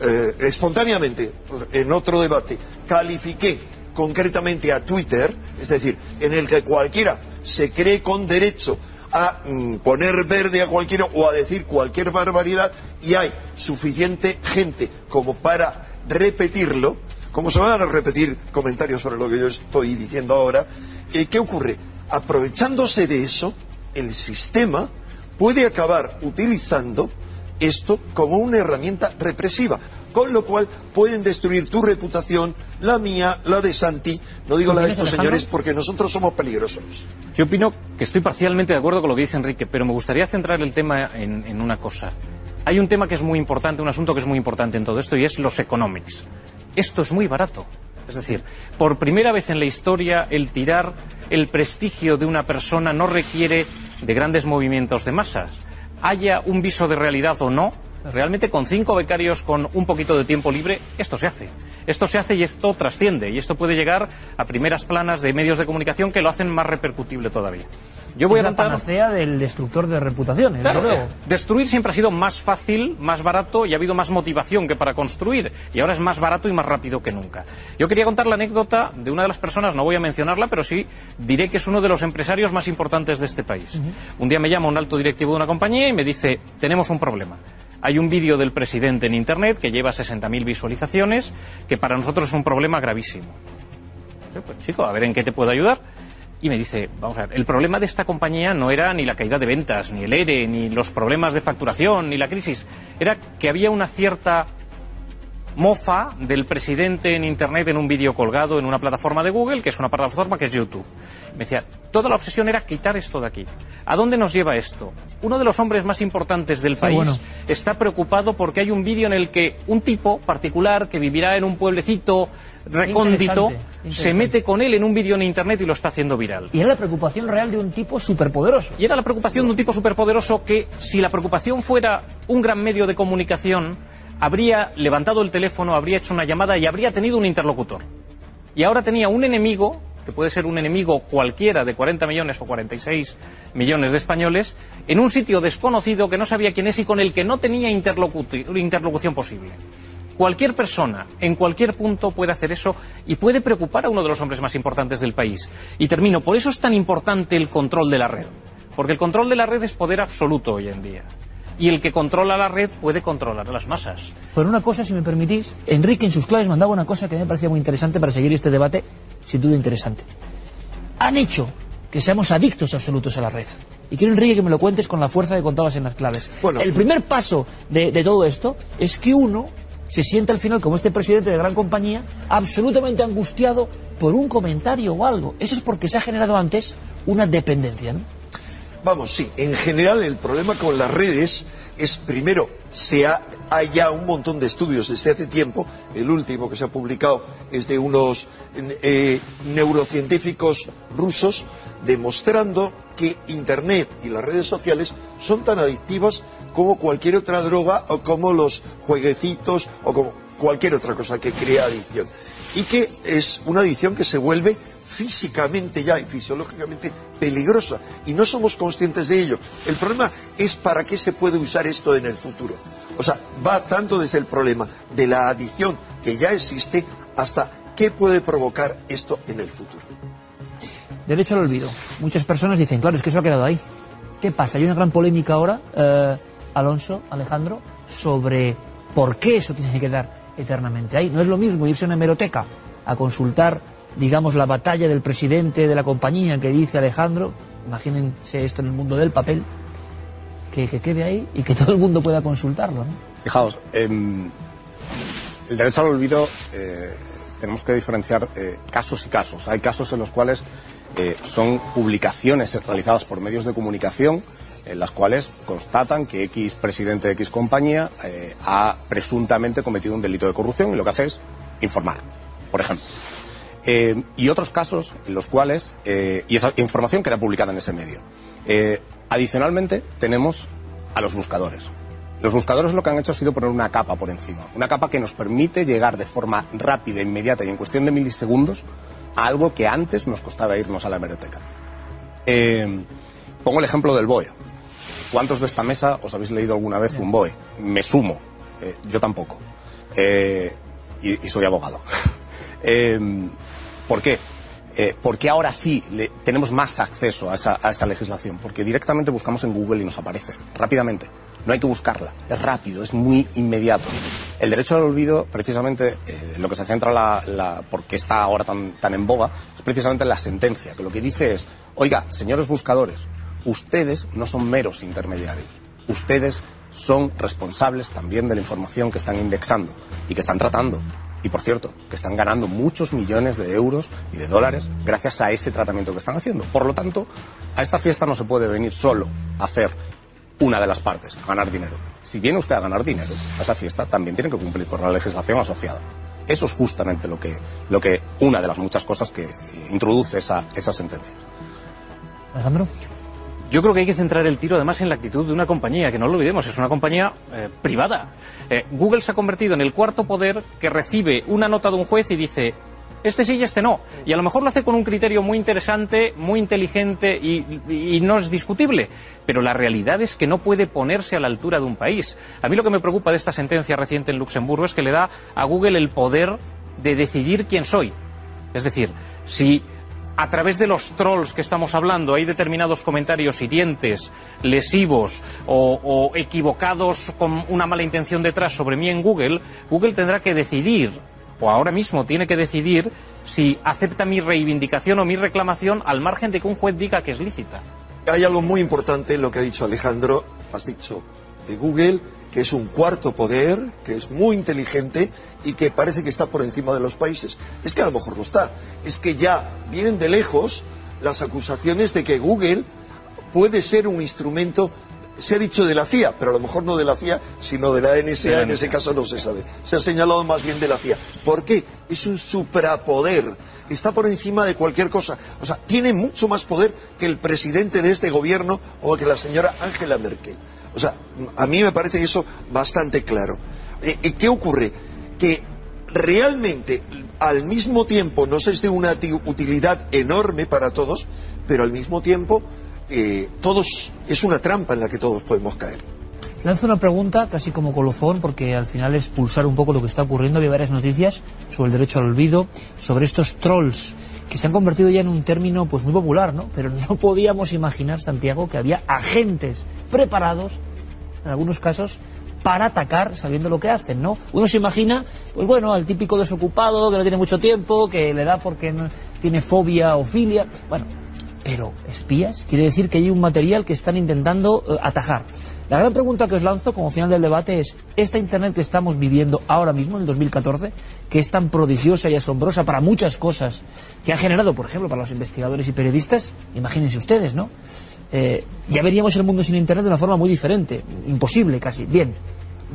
eh, espontáneamente en otro debate califiqué concretamente a Twitter, es decir, en el que cualquiera se cree con derecho a mm, poner verde a cualquiera o a decir cualquier barbaridad y hay suficiente gente como para repetirlo, como se van a repetir comentarios sobre lo que yo estoy diciendo ahora, eh, ¿qué ocurre? Aprovechándose de eso, el sistema puede acabar utilizando esto como una herramienta represiva, con lo cual pueden destruir tu reputación, la mía, la de Santi, no digo la de estos señores porque nosotros somos peligrosos. Yo opino que estoy parcialmente de acuerdo con lo que dice Enrique, pero me gustaría centrar el tema en, en una cosa. Hay un tema que es muy importante, un asunto que es muy importante en todo esto, y es los economics. Esto es muy barato. Es decir, por primera vez en la historia, el tirar el prestigio de una persona no requiere de grandes movimientos de masas. Haya un viso de realidad o no, realmente con cinco becarios con un poquito de tiempo libre, esto se hace. Esto se hace y esto trasciende. Y esto puede llegar a primeras planas de medios de comunicación que lo hacen más repercutible todavía. Yo voy es a la contar... panacea del destructor de reputaciones, Claro, luego. destruir siempre ha sido más fácil, más barato y ha habido más motivación que para construir. Y ahora es más barato y más rápido que nunca. Yo quería contar la anécdota de una de las personas, no voy a mencionarla, pero sí diré que es uno de los empresarios más importantes de este país. Un día me llama un alto directivo de una compañía y me dice, tenemos un problema. Hay un vídeo del presidente en Internet que lleva 60.000 visualizaciones, que para nosotros es un problema gravísimo. Pues chico, a ver en qué te puedo ayudar. Y me dice, vamos a ver, el problema de esta compañía no era ni la caída de ventas, ni el ERE, ni los problemas de facturación, ni la crisis. Era que había una cierta mofa del presidente en Internet en un vídeo colgado en una plataforma de Google, que es una plataforma que es YouTube. Me decía, toda la obsesión era quitar esto de aquí. ¿A dónde nos lleva esto? Uno de los hombres más importantes del país bueno. está preocupado porque hay un vídeo en el que un tipo particular que vivirá en un pueblecito recóndito Interesante, se mete con él en un vídeo en Internet y lo está haciendo viral. Y era la preocupación real de un tipo superpoderoso. Y era la preocupación de un tipo superpoderoso que, si la preocupación fuera un gran medio de comunicación, habría levantado el teléfono, habría hecho una llamada y habría tenido un interlocutor. Y ahora tenía un enemigo, que puede ser un enemigo cualquiera de 40 millones o 46 millones de españoles, en un sitio desconocido que no sabía quién es y con el que no tenía interlocución posible. Cualquier persona, en cualquier punto, puede hacer eso y puede preocupar a uno de los hombres más importantes del país. Y termino, por eso es tan importante el control de la red. Porque el control de la red es poder absoluto hoy en día. Y el que controla la red puede controlar las masas. Pero una cosa, si me permitís, Enrique en sus claves mandaba una cosa que me parecía muy interesante para seguir este debate, sin duda interesante. Han hecho que seamos adictos absolutos a la red. Y quiero, Enrique, que me lo cuentes con la fuerza que contabas en las claves. el primer paso de, de todo esto es que uno se siente al final, como este presidente de gran compañía, absolutamente angustiado por un comentario o algo. Eso es porque se ha generado antes una dependencia, ¿no? Vamos, sí, en general el problema con las redes es, primero, se ha, hay ya un montón de estudios desde hace tiempo, el último que se ha publicado es de unos eh, neurocientíficos rusos, demostrando que Internet y las redes sociales son tan adictivas como cualquier otra droga o como los jueguecitos o como cualquier otra cosa que crea adicción. Y que es una adicción que se vuelve físicamente ya y fisiológicamente peligrosa y no somos conscientes de ello. El problema es para qué se puede usar esto en el futuro. O sea, va tanto desde el problema de la adicción que ya existe hasta qué puede provocar esto en el futuro. Derecho al olvido. Muchas personas dicen, claro, es que eso ha quedado ahí. ¿Qué pasa? Hay una gran polémica ahora, eh, Alonso, Alejandro, sobre por qué eso tiene que quedar eternamente ahí. No es lo mismo irse a una hemeroteca a consultar, digamos, la batalla del presidente de la compañía que dice Alejandro, imagínense esto en el mundo del papel, que, que quede ahí y que todo el mundo pueda consultarlo. ¿no? Fijaos, em, el derecho al olvido eh, tenemos que diferenciar eh, casos y casos. Hay casos en los cuales eh, son publicaciones realizadas por medios de comunicación en las cuales constatan que X presidente de X compañía ha presuntamente cometido un delito de corrupción y lo que hace es informar, por ejemplo. Eh, y otros casos en los cuales, eh, y esa información queda publicada en ese medio. Eh, adicionalmente, tenemos a los buscadores. Los buscadores lo que han hecho ha sido poner una capa por encima, una capa que nos permite llegar de forma rápida, inmediata y en cuestión de milisegundos a algo que antes nos costaba irnos a la hemeroteca. Pongo el ejemplo del BOE. ¿Cuántos de esta mesa os habéis leído alguna vez un BOE? Me sumo. Yo tampoco. Y soy abogado. ¿Por qué? Eh, porque ahora sí tenemos más acceso a esa, legislación? Porque directamente buscamos en Google y nos aparece rápidamente. No hay que buscarla. Es rápido, es muy inmediato. El derecho al olvido, precisamente, eh, lo que se centra la, la, por qué está ahora tan, tan en boga, es precisamente la sentencia, que lo que dice es, oiga, señores buscadores, ustedes no son meros intermediarios, ustedes son responsables también de la información que están indexando y que están tratando. Y por cierto, que están ganando muchos millones de euros y de dólares gracias a ese tratamiento que están haciendo. Por lo tanto, a esta fiesta no se puede venir solo a hacer una de las partes, a ganar dinero. Si viene usted a ganar dinero a esa fiesta, también tiene que cumplir con la legislación asociada. Eso es justamente lo que, lo que una de las muchas cosas que introduce esa, esa sentencia. Alejandro. Yo creo que hay que centrar el tiro además en la actitud de una compañía, que no lo olvidemos, es una compañía eh, privada. Eh, Google se ha convertido en el cuarto poder que recibe una nota de un juez y dice, este sí y este no. Y a lo mejor lo hace con un criterio muy interesante, muy inteligente y, y, no es discutible. Pero la realidad es que no puede ponerse a la altura de un país. A mí lo que me preocupa de esta sentencia reciente en Luxemburgo es que le da a Google el poder de decidir quién soy. Es decir, si a través de los trolls que estamos hablando hay determinados comentarios hirientes, lesivos o, equivocados con una mala intención detrás sobre mí en Google, Google tendrá que decidir, o ahora mismo tiene que decidir, si acepta mi reivindicación o mi reclamación al margen de que un juez diga que es lícita. Hay algo muy importante en lo que ha dicho Alejandro, has dicho, de Google, que es un cuarto poder, que es muy inteligente y que parece que está por encima de los países. Es que a lo mejor no está. Es que ya vienen de lejos las acusaciones de que Google puede ser un instrumento, se ha dicho de la CIA, pero a lo mejor no de la CIA, sino de la NSA, en ese caso no se sabe. Se ha señalado más bien de la CIA. ¿Por qué? Es un suprapoder. Está por encima de cualquier cosa. O sea, tiene mucho más poder que el presidente de este gobierno o que la señora Angela Merkel. O sea, a mí me parece eso bastante claro. ¿Y qué ocurre? Que realmente, al mismo tiempo, nos es de una utilidad enorme para todos, pero al mismo tiempo, eh, todos es una trampa en la que todos podemos caer. Lanzo una pregunta casi como colofón, porque al final es pulsar un poco lo que está ocurriendo. Había varias noticias sobre el derecho al olvido, sobre estos trolls que se han convertido ya en un término pues muy popular, ¿no? Pero no podíamos imaginar, Santiago, que había agentes preparados, en algunos casos, para atacar sabiendo lo que hacen, ¿no? Uno se imagina, pues bueno, al típico desocupado que no tiene mucho tiempo, que le da porque no, tiene fobia o filia, bueno, pero espías quiere decir que hay un material que están intentando eh, atajar. La gran pregunta que os lanzo como final del debate es, ¿esta Internet que estamos viviendo ahora mismo, en el 2014, que es tan prodigiosa y asombrosa para muchas cosas, que ha generado, por ejemplo, para los investigadores y periodistas, imagínense ustedes, ¿no? Eh, ya veríamos el mundo sin Internet de una forma muy diferente, imposible casi. Bien,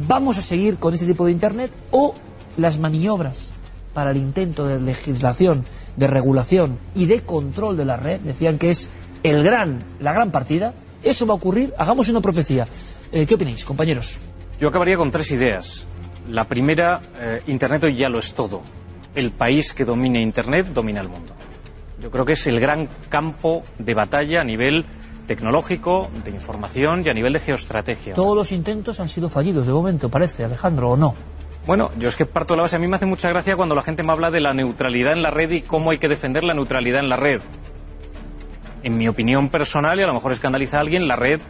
¿vamos a seguir con este tipo de Internet o las maniobras para el intento de legislación, de regulación y de control de la red, decían que es el gran, la gran partida, eso va a ocurrir, hagamos una profecía. Eh, ¿Qué opináis, compañeros? Yo acabaría con tres ideas. La primera, eh, Internet hoy ya lo es todo. El país que domine Internet domina el mundo. Yo creo que es el gran campo de batalla a nivel tecnológico, de información y a nivel de geoestrategia. Todos los intentos han sido fallidos de momento, parece, Alejandro, ¿o no? Bueno, yo es que parto de la base. A mí me hace mucha gracia cuando la gente me habla de la neutralidad en la red y cómo hay que defender la neutralidad en la red. En mi opinión personal, y a lo mejor escandaliza a alguien, la red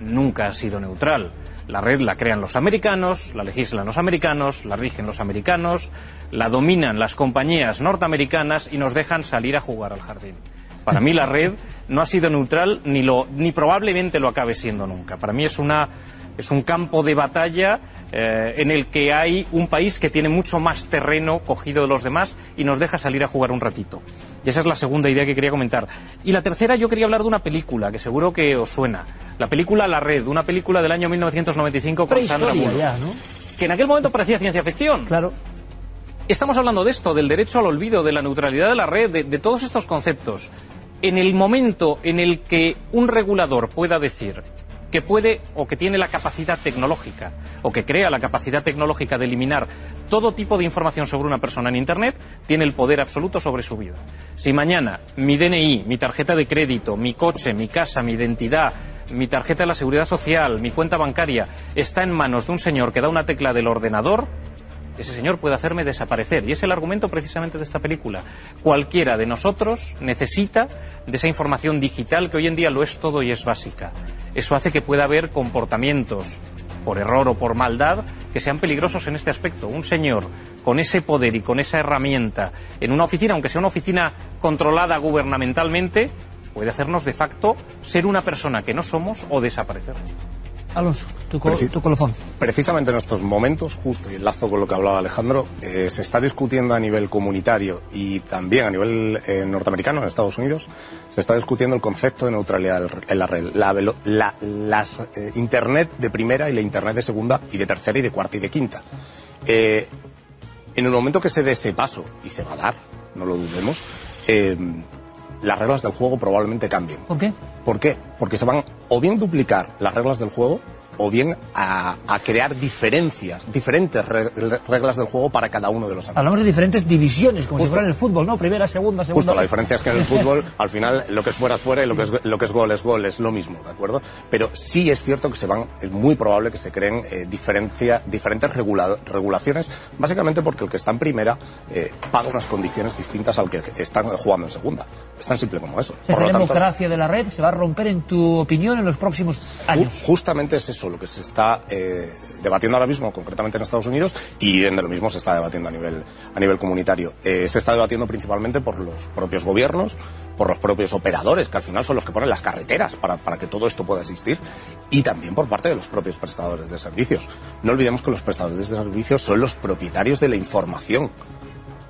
nunca ha sido neutral. La red la crean los americanos, la legislan los americanos, la rigen los americanos, la dominan las compañías norteamericanas y nos dejan salir a jugar al jardín. Para mí la red no ha sido neutral ni, lo, ni probablemente lo acabe siendo nunca. Para mí es, una, es un campo de batalla eh, en el que hay un país que tiene mucho más terreno cogido de los demás y nos deja salir a jugar un ratito. Y esa es la segunda idea que quería comentar. Y la tercera, yo quería hablar de una película que seguro que os suena. La película La Red, una película del año 1995 con Sandra Bullock. ¿no? Que en aquel momento parecía ciencia ficción. Claro. Estamos hablando de esto, del derecho al olvido, de la neutralidad de la red, de, de todos estos conceptos. En el momento en el que un regulador pueda decir que puede o que tiene la capacidad tecnológica o que crea la capacidad tecnológica de eliminar todo tipo de información sobre una persona en Internet, tiene el poder absoluto sobre su vida. Si mañana mi DNI, mi tarjeta de crédito, mi coche, mi casa, mi identidad, mi tarjeta de la seguridad social, mi cuenta bancaria está en manos de un señor que da una tecla del ordenador, ese señor puede hacerme desaparecer. Y es el argumento precisamente de esta película. Cualquiera de nosotros necesita de esa información digital que hoy en día lo es todo y es básica. Eso hace que pueda haber comportamientos por error o por maldad, que sean peligrosos en este aspecto. Un señor con ese poder y con esa herramienta en una oficina, aunque sea una oficina controlada gubernamentalmente, puede hacernos de facto ser una persona que no somos o desaparecer. Alonso, tu, co- Preci- tu colofón. Precisamente en estos momentos, justo y enlazo con lo que hablaba Alejandro, eh, se está discutiendo a nivel comunitario y también a nivel eh, norteamericano, en Estados Unidos, se está discutiendo el concepto de neutralidad en la red. La, las, eh, Internet de primera y la Internet de segunda y de tercera y de cuarta y de quinta. En el momento que se dé ese paso, y se va a dar, no lo dudemos, las reglas del juego probablemente cambien. ¿Por qué? ¿Por qué? Porque se van o bien duplicar las reglas del juego o bien a, a crear diferencias, diferentes re- reglas del juego para cada uno de los ambientes. Hablamos de diferentes divisiones, como si Justo. fuera en el fútbol, ¿no? Primera, segunda, segunda. Justo, la diferencia es que en el fútbol, al final, lo que es fuera es fuera y lo que es, lo que es gol es gol, es lo mismo, ¿de acuerdo? Pero sí es cierto que se van, es muy probable que se creen eh, diferencia, diferentes regula- regulaciones, básicamente porque el que está en primera eh, paga unas condiciones distintas al que está jugando en segunda. Es tan simple como eso. Esa tanto, democracia de la red se va a romper, en tu opinión, en los próximos años. Ju- Justamente es eso lo que se está eh, debatiendo ahora mismo, concretamente en Estados Unidos, y de lo mismo se está debatiendo a nivel, a nivel comunitario. Eh, se está debatiendo principalmente por los propios gobiernos, por los propios operadores, que al final son los que ponen las carreteras para, para que todo esto pueda existir, y también por parte de los propios prestadores de servicios. No olvidemos que los prestadores de servicios son los propietarios de la información.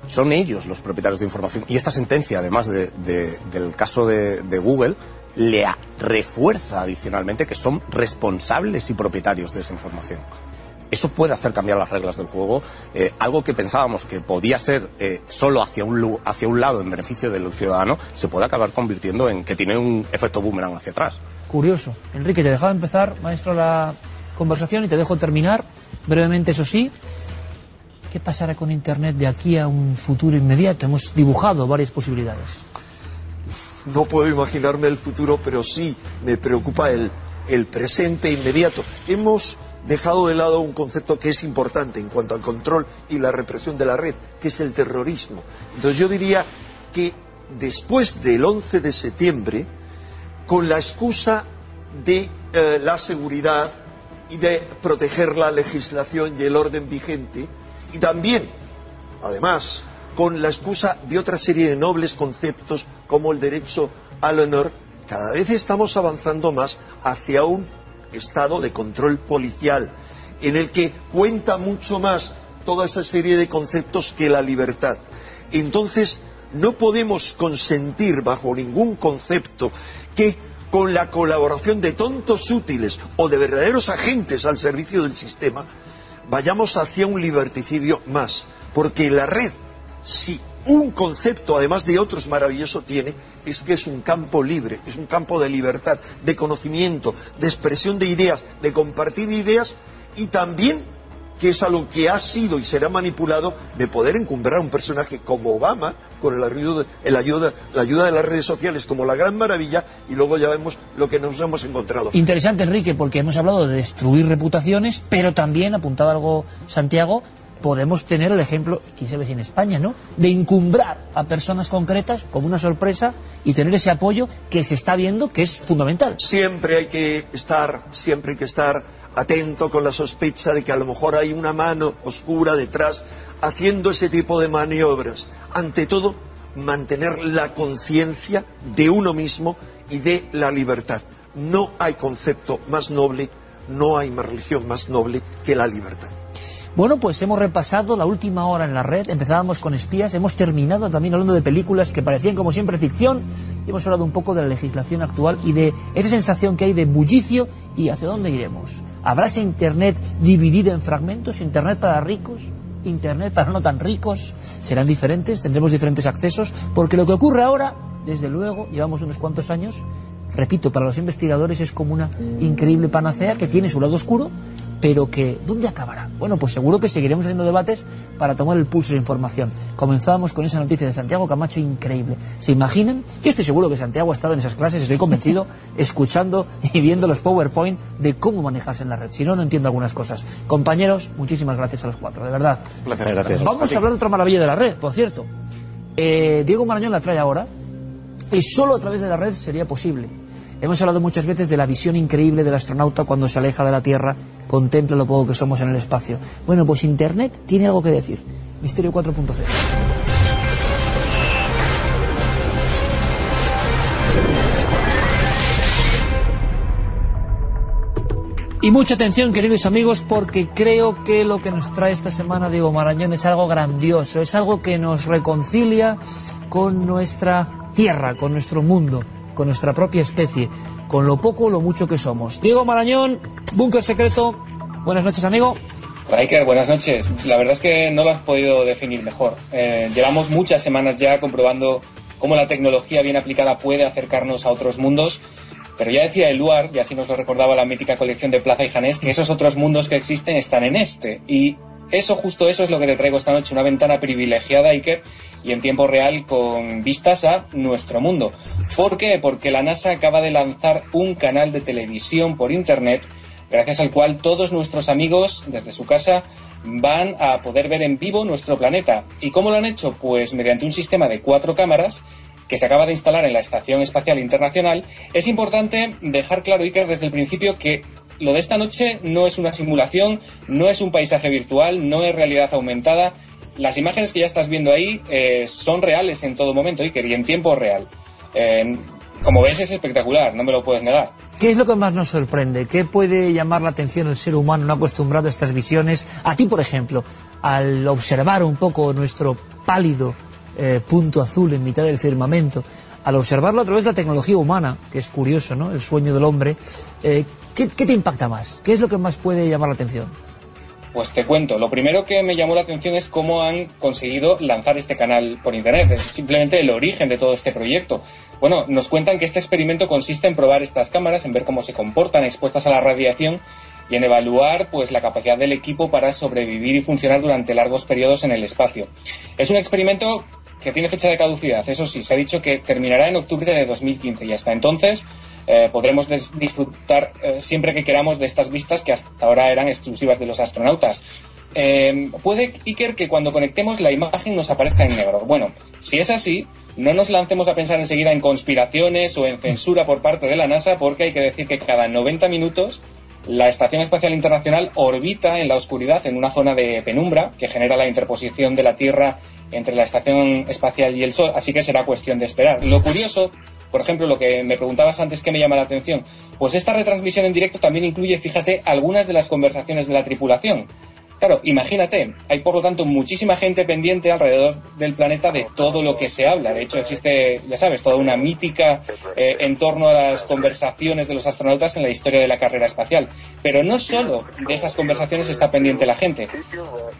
Son ellos los propietarios de información. Y esta sentencia, además de- de- del caso de Google, le refuerza adicionalmente que son responsables y propietarios de esa información. Eso puede hacer cambiar las reglas del juego, eh, algo que pensábamos que podía ser eh, solo hacia un, hacia un lado en beneficio del ciudadano, se puede acabar convirtiendo en que tiene un efecto boomerang hacia atrás. Curioso. Enrique, te dejaba empezar, maestro, la conversación y te dejo terminar brevemente, eso sí. ¿Qué pasará con Internet de aquí a un futuro inmediato? Hemos dibujado varias posibilidades. No puedo imaginarme el futuro, pero sí me preocupa el, presente inmediato. Hemos dejado de lado un concepto que es importante en cuanto al control y la represión de la red, que es el terrorismo. Entonces yo diría que después del 11 de septiembre, con la excusa de eh, la seguridad y de proteger la legislación y el orden vigente, y también, además, con la excusa de otra serie de nobles conceptos como el derecho al honor, cada vez estamos avanzando más hacia un estado de control policial, en el que cuenta mucho más toda esa serie de conceptos que la libertad. Entonces, no podemos consentir bajo ningún concepto que con la colaboración de tontos útiles o de verdaderos agentes al servicio del sistema, vayamos hacia un liberticidio más. Porque la red, si un concepto, además de otros maravilloso, tiene, es que es un campo libre, es un campo de libertad, de conocimiento, de expresión de ideas, de compartir ideas y también que es a lo que ha sido y será manipulado de poder encumbrar a un personaje como Obama con el ayuda, ayuda, la ayuda de las redes sociales como la gran maravilla y luego ya vemos lo que nos hemos encontrado. Interesante, Enrique, porque hemos hablado de destruir reputaciones, pero también, apuntaba algo Santiago, podemos tener el ejemplo, quién sabe si en España, ¿no?, de encumbrar a personas concretas como una sorpresa y tener ese apoyo que se está viendo que es fundamental. Siempre hay que estar, siempre hay que estar atento con la sospecha de que a lo mejor hay una mano oscura detrás haciendo ese tipo de maniobras. Ante todo, mantener la conciencia de uno mismo y de la libertad. No hay concepto más noble, no hay religión más noble que la libertad. Bueno, pues hemos repasado la última hora en la red, empezábamos con espías, hemos terminado también hablando de películas que parecían como siempre ficción y hemos hablado un poco de la legislación actual y de esa sensación que hay de bullicio y hacia dónde iremos. ¿Habrá ese Internet dividido en fragmentos? ¿Internet para ricos? ¿Internet para no tan ricos? ¿Serán diferentes? ¿Tendremos diferentes accesos? Porque lo que ocurre ahora, desde luego, llevamos unos cuantos años, repito, para los investigadores es como una increíble panacea que tiene su lado oscuro pero que ¿dónde acabará? Bueno, pues seguro que seguiremos haciendo debates para tomar el pulso de información. Comenzábamos con esa noticia de Santiago Camacho increíble. ¿Se imaginan? Yo estoy seguro que Santiago ha estado en esas clases, estoy convencido, escuchando y viendo los PowerPoint de cómo manejarse en la red. Si no, no entiendo algunas cosas. Compañeros, muchísimas gracias a los cuatro, de verdad. Gracias. Vamos a hablar de otra maravilla de la red, por cierto. Eh, Diego Marañón la trae ahora y solo a través de la red sería posible. Hemos hablado muchas veces de la visión increíble del astronauta cuando se aleja de la Tierra, contempla lo poco que somos en el espacio. Bueno, pues Internet tiene algo que decir. Misterio 4.0. Y mucha atención, queridos amigos, porque creo que lo que nos trae esta semana Diego Marañón es algo grandioso, es algo que nos reconcilia con nuestra tierra, con nuestro mundo, con nuestra propia especie, con lo poco o lo mucho que somos. Diego Marañón, Búnker Secreto, buenas noches, amigo. Riker, buenas noches. La verdad es que no lo has podido definir mejor. Eh, llevamos muchas semanas ya comprobando cómo la tecnología bien aplicada puede acercarnos a otros mundos pero ya decía Eluard, y así nos lo recordaba la mítica colección de Plaza y Janés, que esos otros mundos que existen están en este. Y eso, justo eso es lo que te traigo esta noche, una ventana privilegiada, Iker, y en tiempo real con vistas a nuestro mundo. ¿Por qué? Porque la NASA acaba de lanzar un canal de televisión por Internet, gracias al cual todos nuestros amigos, desde su casa, van a poder ver en vivo nuestro planeta. ¿Y cómo lo han hecho? Pues mediante un sistema de cuatro cámaras que se acaba de instalar en la Estación Espacial Internacional, es importante dejar claro, Iker, desde el principio que lo de esta noche no es una simulación, no es un paisaje virtual, no es realidad aumentada. Las imágenes que ya estás viendo ahí eh, son reales en todo momento, Iker, y en tiempo real. Eh, como ves, es espectacular, no me lo puedes negar. ¿Qué es lo que más nos sorprende? ¿Qué puede llamar la atención el ser humano no acostumbrado a estas visiones? A ti, por ejemplo, al observar un poco nuestro pálido eh, punto azul en mitad del firmamento, al observarlo a través de la tecnología humana, que es curioso, ¿no? El sueño del hombre, eh, ¿qué, ¿qué te impacta más? ¿Qué es lo que más puede llamar la atención? Pues te cuento, lo primero que me llamó la atención es cómo han conseguido lanzar este canal por Internet, es simplemente el origen de todo este proyecto. Bueno, nos cuentan que este experimento consiste en probar estas cámaras, en ver cómo se comportan expuestas a la radiación y en evaluar pues la capacidad del equipo para sobrevivir y funcionar durante largos periodos en el espacio. Es un experimento que tiene fecha de caducidad, eso sí, se ha dicho que terminará en octubre de 2015 y hasta entonces eh, podremos disfrutar eh, siempre que queramos de estas vistas que hasta ahora eran exclusivas de los astronautas. Eh, puede, Iker, que cuando conectemos la imagen nos aparezca en negro. Bueno, si es así, no nos lancemos a pensar enseguida en conspiraciones o en censura por parte de la NASA, porque hay que decir que cada 90 minutos la Estación Espacial Internacional orbita en la oscuridad en una zona de penumbra que genera la interposición de la Tierra entre la Estación Espacial y el Sol, así que será cuestión de esperar. Lo curioso, por ejemplo, lo que me preguntabas antes que me llama la atención, pues esta retransmisión en directo también incluye, fíjate, algunas de las conversaciones de la tripulación. Claro, imagínate, hay por lo tanto muchísima gente pendiente alrededor del planeta de todo lo que se habla. De hecho, existe, ya sabes, toda una mítica eh, en torno a las conversaciones de los astronautas en la historia de la carrera espacial. Pero no solo de estas conversaciones está pendiente la gente.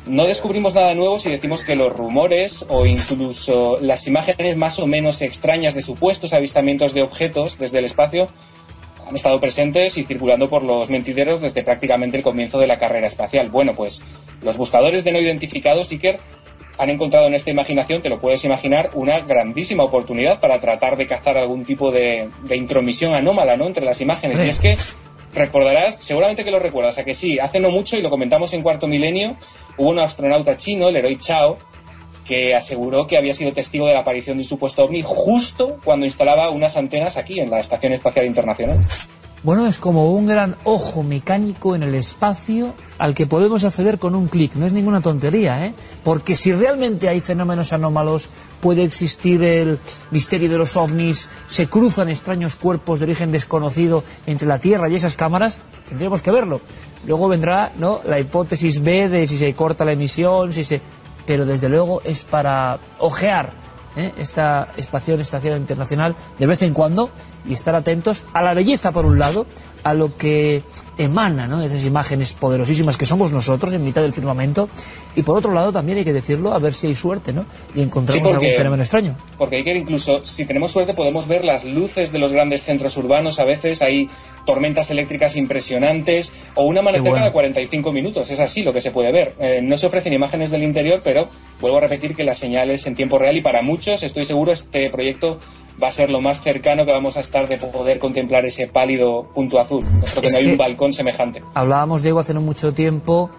No descubrimos nada nuevo si decimos que los rumores o incluso las imágenes más o menos extrañas de supuestos avistamientos de objetos desde el espacio han estado presentes y circulando por los mentideros desde prácticamente el comienzo de la carrera espacial. Bueno, pues los buscadores de no identificados, Iker, han encontrado en esta imaginación, te lo puedes imaginar, una grandísima oportunidad para tratar de cazar algún tipo de, intromisión anómala ¿no? entre las imágenes. Y es que recordarás, seguramente que lo recuerdas, a que sí, hace no mucho, y lo comentamos en cuarto milenio, hubo un astronauta chino, el héroe Chao, que aseguró que había sido testigo de la aparición de un supuesto ovni justo cuando instalaba unas antenas aquí en la Estación Espacial Internacional. Bueno, es como un gran ojo mecánico en el espacio al que podemos acceder con un clic. No es ninguna tontería, ¿eh? Porque si realmente hay fenómenos anómalos, puede existir el misterio de los ovnis, se cruzan extraños cuerpos de origen desconocido entre la Tierra y esas cámaras, tendríamos que verlo. Luego vendrá ¿no? la hipótesis B de si se corta la emisión, si se pero desde luego es para ojear ¿eh? esta estación, estación internacional de vez en cuando y estar atentos a la belleza por un lado, a lo que emana ¿no? de esas imágenes poderosísimas que somos nosotros en mitad del firmamento y por otro lado también hay que decirlo a ver si hay suerte ¿no? y encontramos Sí, porque- algún fenómeno extraño. Porque hay que incluso, si tenemos suerte, podemos ver las luces de los grandes centros urbanos. A veces hay tormentas eléctricas impresionantes o un amanecer bueno. cada 45 minutos. Es así lo que se puede ver. Eh, no se ofrecen imágenes del interior, pero vuelvo a repetir que la señal es en tiempo real y para muchos, estoy seguro, este proyecto va a ser lo más cercano que vamos a estar de poder contemplar ese pálido punto azul. Porque Es no hay que- un balcón semejante. Hablábamos, Diego, hace no mucho tiempo,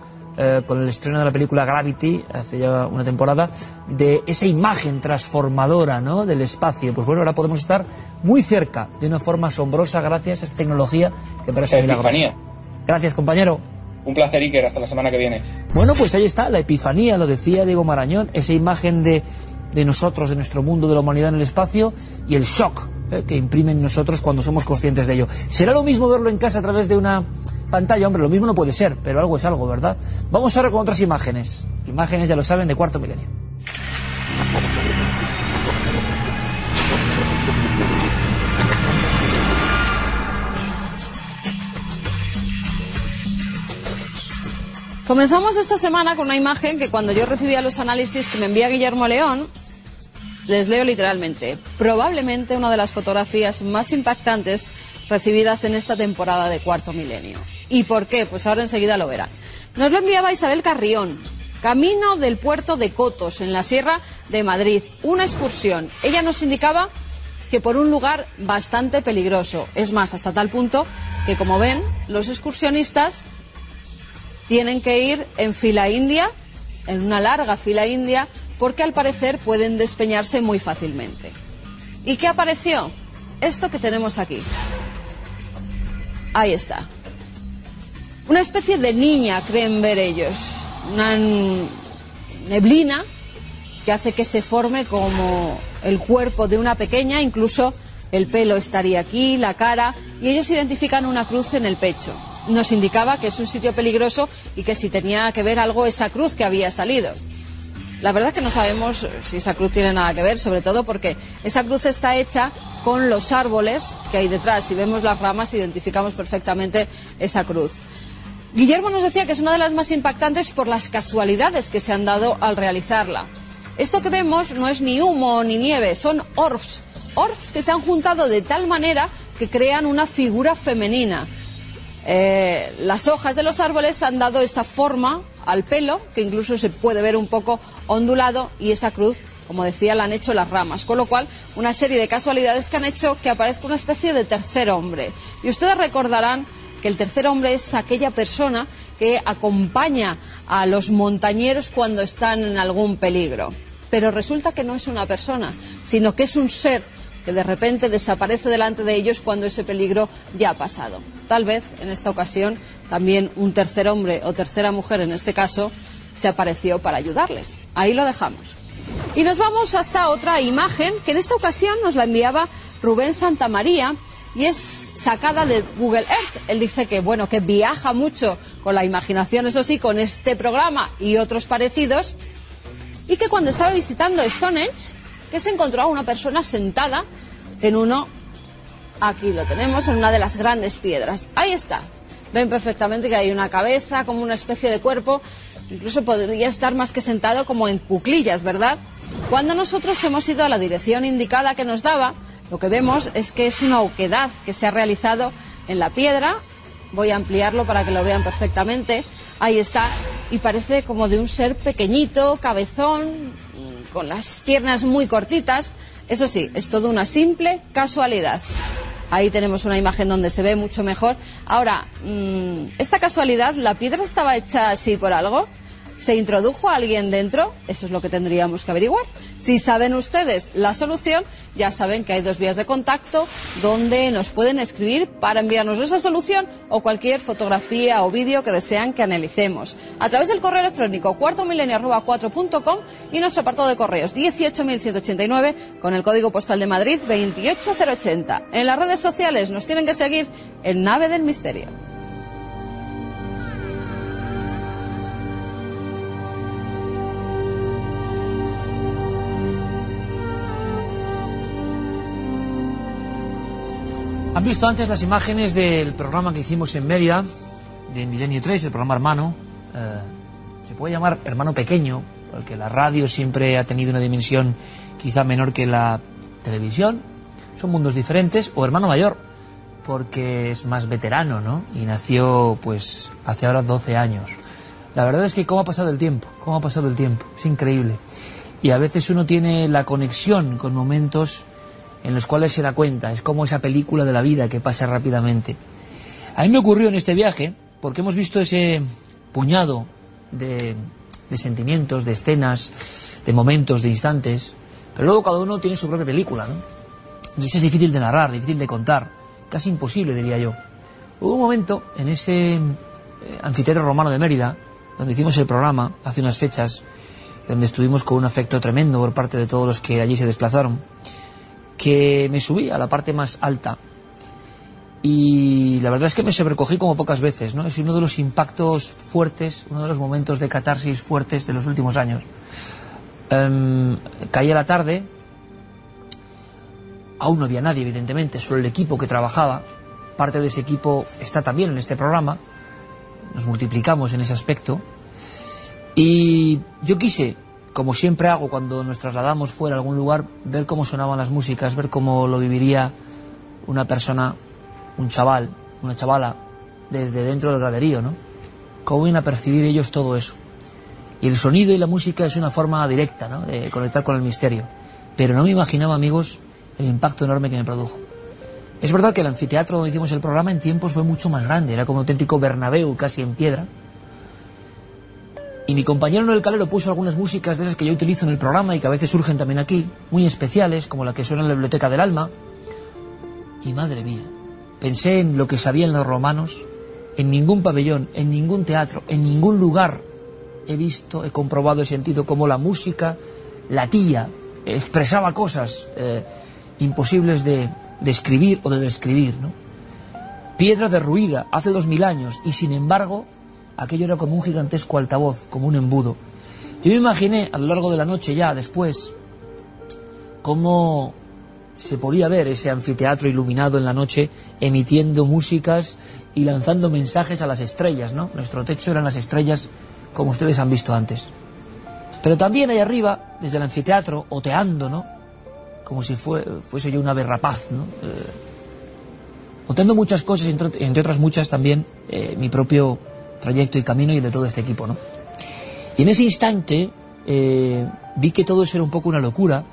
eh, con el estreno de la película Gravity, hace ya una temporada, de esa imagen transformadora ¿no? del espacio. Pues bueno, ahora podemos estar muy cerca, de una forma asombrosa, gracias a esta tecnología que parece La milagrosa. Gracias, compañero. Un placer, Iker. Hasta la semana que viene. Bueno, pues ahí está, la epifanía, lo decía Diego Marañón, esa imagen de, de nosotros, de nuestro mundo, de la humanidad en el espacio y el shock eh, que imprime en nosotros cuando somos conscientes de ello. ¿Será lo mismo verlo en casa a través de una pantalla? Hombre, lo mismo no puede ser, pero algo es algo, ¿verdad? Vamos ahora con otras imágenes. Imágenes, ya lo saben, de cuarto milenio. Comenzamos esta semana con una imagen que cuando yo recibía los análisis que me envía Guillermo León, les leo literalmente, probablemente una de las fotografías más impactantes recibidas en esta temporada de Cuarto Milenio. ¿Y por qué? Pues ahora enseguida lo verán. Nos lo enviaba Isabel Carrión, camino del puerto de Cotos, en la Sierra de Madrid, una excursión. Ella nos indicaba que por un lugar bastante peligroso. Es más, hasta tal punto que, como ven, los excursionistas tienen que ir en fila india, en una larga fila india, porque al parecer pueden despeñarse muy fácilmente. ¿Y qué apareció? Esto que tenemos aquí. Ahí está. Una especie de niña, creen ver ellos. Una neblina que hace que se forme como el cuerpo de una pequeña, incluso el pelo estaría aquí, la cara, y ellos identifican una cruz en el pecho. Nos indicaba que es un sitio peligroso y que si tenía que ver algo esa cruz que había salido. La verdad que no sabemos si esa cruz tiene nada que ver, sobre todo porque esa cruz está hecha con los árboles que hay detrás. Si vemos las ramas, identificamos perfectamente esa cruz. Guillermo nos decía que es una de las más impactantes por las casualidades que se han dado al realizarla. Esto que vemos no es ni humo ni nieve, son orbs. Orbs que se han juntado de tal manera que crean una figura femenina. Eh, las hojas de los árboles han dado esa forma al pelo, que incluso se puede ver un poco ondulado, y esa cruz, como decía, la han hecho las ramas. Con lo cual, una serie de casualidades que han hecho que aparezca una especie de tercer hombre. Y ustedes recordarán que el tercer hombre es aquella persona que acompaña a los montañeros cuando están en algún peligro. Pero resulta que no es una persona, sino que es un ser que de repente desaparece delante de ellos cuando ese peligro ya ha pasado. Tal vez en esta ocasión también un tercer hombre o tercera mujer, en este caso, se apareció para ayudarles. Ahí lo dejamos. Y nos vamos hasta otra imagen que en esta ocasión nos la enviaba Rubén Santamaría y es sacada de Google Earth. Él dice que bueno, que viaja mucho con la imaginación, eso sí, con este programa y otros parecidos y que cuando estaba visitando Stonehenge, que se encontró a una persona sentada en uno, aquí lo tenemos, en una de las grandes piedras. Ahí está. Ven perfectamente que hay una cabeza, como una especie de cuerpo, incluso podría estar más que sentado como en cuclillas, ¿verdad? Cuando nosotros hemos ido a la dirección indicada que nos daba, lo que vemos es que es una oquedad que se ha realizado en la piedra. Voy a ampliarlo para que lo vean perfectamente. Ahí está. Y parece como de un ser pequeñito, cabezón, con las piernas muy cortitas. Eso sí, es todo una simple casualidad. Ahí tenemos una imagen donde se ve mucho mejor. Ahora, mm, esta casualidad, ¿la piedra estaba hecha así por algo? ¿Se introdujo alguien dentro? Eso es lo que tendríamos que averiguar. Si saben ustedes la solución, ya saben que hay dos vías de contacto donde nos pueden escribir para enviarnos esa solución o cualquier fotografía o vídeo que desean que analicemos. A través del correo electrónico cuartomilenio.4.com y nuestro apartado de correos 18189 con el código postal de Madrid 28080. En las redes sociales nos tienen que seguir en Nave del Misterio. Han visto antes las imágenes del programa que hicimos en Mérida, de Milenio 3, el programa hermano. Eh, se puede llamar hermano pequeño, porque la radio siempre ha tenido una dimensión quizá menor que la televisión. Son mundos diferentes. O hermano mayor, porque es más veterano, ¿no? Y nació, pues, hace ahora 12 años. La verdad es que cómo ha pasado el tiempo, cómo ha pasado el tiempo. Es increíble. Y a veces uno tiene la conexión con momentos en los cuales se da cuenta. Es como esa película de la vida que pasa rápidamente. A mí me ocurrió en este viaje, porque hemos visto ese puñado de, sentimientos, de escenas, de momentos, de instantes, pero luego cada uno tiene su propia película, ¿no? Y es difícil de narrar, difícil de contar, casi imposible, diría yo. Hubo un momento en ese eh, anfiteatro romano de Mérida, donde hicimos el programa hace unas fechas, donde estuvimos con un afecto tremendo por parte de todos los que allí se desplazaron, que me subí a la parte más alta y la verdad es que me sobrecogí como pocas veces, ¿no? Es uno de los impactos fuertes, uno de los momentos de catarsis fuertes de los últimos años. Um, caía la tarde, aún no había nadie, evidentemente, solo el equipo que trabajaba. Parte de ese equipo está también en este programa, nos multiplicamos en ese aspecto. Y yo quise, como siempre hago cuando nos trasladamos fuera a algún lugar, ver cómo sonaban las músicas, ver cómo lo viviría una persona un chaval, una chavala, desde dentro del graderío, ¿no? Cómo vienen a percibir ellos todo eso. Y el sonido y la música es una forma directa, ¿no? De conectar con el misterio. Pero no me imaginaba, amigos, el impacto enorme que me produjo. Es verdad que el anfiteatro donde hicimos el programa en tiempos fue mucho más grande, era como un auténtico Bernabéu casi en piedra. Y mi compañero Noel Calero puso algunas músicas de esas que yo utilizo en el programa y que a veces surgen también aquí, muy especiales, como la que suena en la Biblioteca del Alma. Y madre mía, Pensé en lo que sabían los romanos. En ningún pabellón, en ningún teatro, en ningún lugar he visto, he comprobado, he sentido cómo la música latía, expresaba cosas eh, imposibles de, de, escribir o de describir. ¿no? Piedra derruida hace dos mil años y sin embargo aquello era como un gigantesco altavoz, como un embudo. Yo me imaginé a lo largo de la noche ya después cómo se podía ver ese anfiteatro iluminado en la noche emitiendo músicas y lanzando mensajes a las estrellas, ¿no? Nuestro techo eran las estrellas como ustedes han visto antes. Pero también ahí arriba, desde el anfiteatro, oteando, ¿no? Como si fuese yo una ave rapaz, ¿no? Eh, oteando muchas cosas, entre, entre otras muchas también eh, mi propio trayecto y camino y de todo este equipo, ¿no? Y en ese instante eh, vi que todo eso era un poco una locura,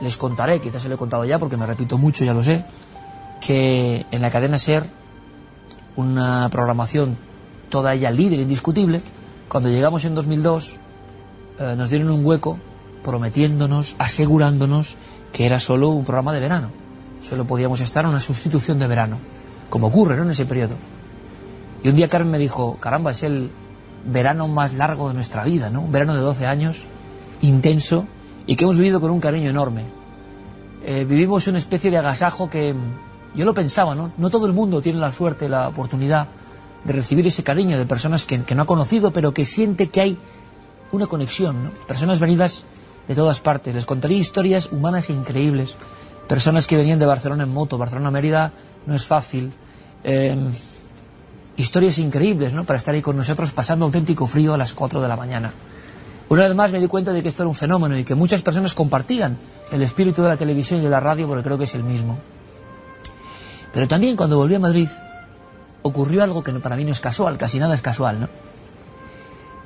les contaré, quizás se lo he contado ya porque me repito mucho, ya lo sé, que en la cadena SER, una programación toda ella líder, indiscutible, cuando llegamos en 2002, eh, nos dieron un hueco prometiéndonos, asegurándonos que era solo un programa de verano. Solo podíamos estar en una sustitución de verano, como ocurre ¿no? en ese periodo. Y un día Carmen me dijo, caramba, es el verano más largo de nuestra vida, ¿no? Un verano de 12 años, intenso, y que hemos vivido con un cariño enorme. Eh, vivimos una especie de agasajo que mm, yo lo pensaba, ¿no? No todo el mundo tiene la suerte, la oportunidad de recibir ese cariño de personas que, no ha conocido, pero que siente que hay una conexión, ¿no? Personas venidas de todas partes. Les contaré historias humanas e increíbles. Personas que venían de Barcelona en moto, Barcelona-Mérida no es fácil. Eh, historias increíbles, ¿no? Para estar ahí con nosotros pasando auténtico frío a las 4 de la mañana. Una vez más me di cuenta de que esto era un fenómeno y que muchas personas compartían el espíritu de la televisión y de la radio porque creo que es el mismo. Pero también cuando volví a Madrid ocurrió algo que para mí no es casual, casi nada es casual, ¿no?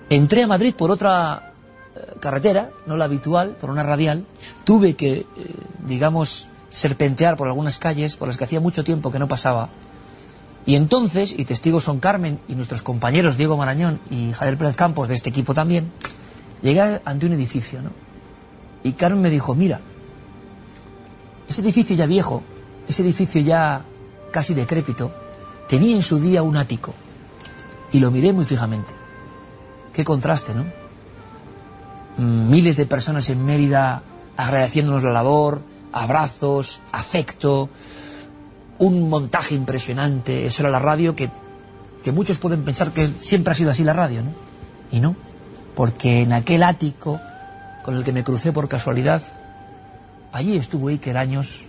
Entré a Madrid por otra eh, carretera, no la habitual, por una radial. Tuve que, eh, digamos, serpentear por algunas calles por las que hacía mucho tiempo que no pasaba. Y entonces, y testigos son Carmen y nuestros compañeros Diego Marañón y Javier Pérez Campos de este equipo también, Llegué ante un edificio, ¿no? Y Carmen me dijo, mira, ese edificio ya viejo, ese edificio ya casi decrépito, tenía en su día un ático. Y lo miré muy fijamente. Qué contraste, ¿no? Mm, miles de personas en Mérida agradeciéndonos la labor, abrazos, afecto, un montaje impresionante. Eso era la radio que, que muchos pueden pensar que siempre ha sido así la radio, ¿no? Y no porque en aquel ático con el que me crucé por casualidad, allí estuvo Iker años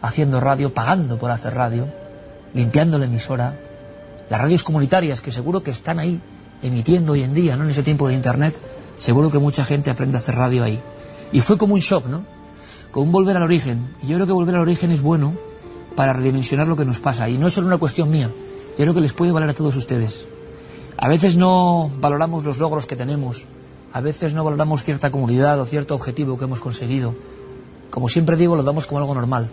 haciendo radio, pagando por hacer radio, limpiando la emisora, las radios comunitarias que seguro que están ahí emitiendo hoy en día, ¿no? En ese tiempo de internet, seguro que mucha gente aprende a hacer radio ahí. Y fue como un shock, ¿no? Como un volver al origen. Y yo creo que volver al origen es bueno para redimensionar lo que nos pasa. Y no es solo una cuestión mía. Yo creo que les puede valer a todos ustedes. A veces no valoramos los logros que tenemos. A veces no valoramos cierta comunidad o cierto objetivo que hemos conseguido. Como siempre digo, lo damos como algo normal.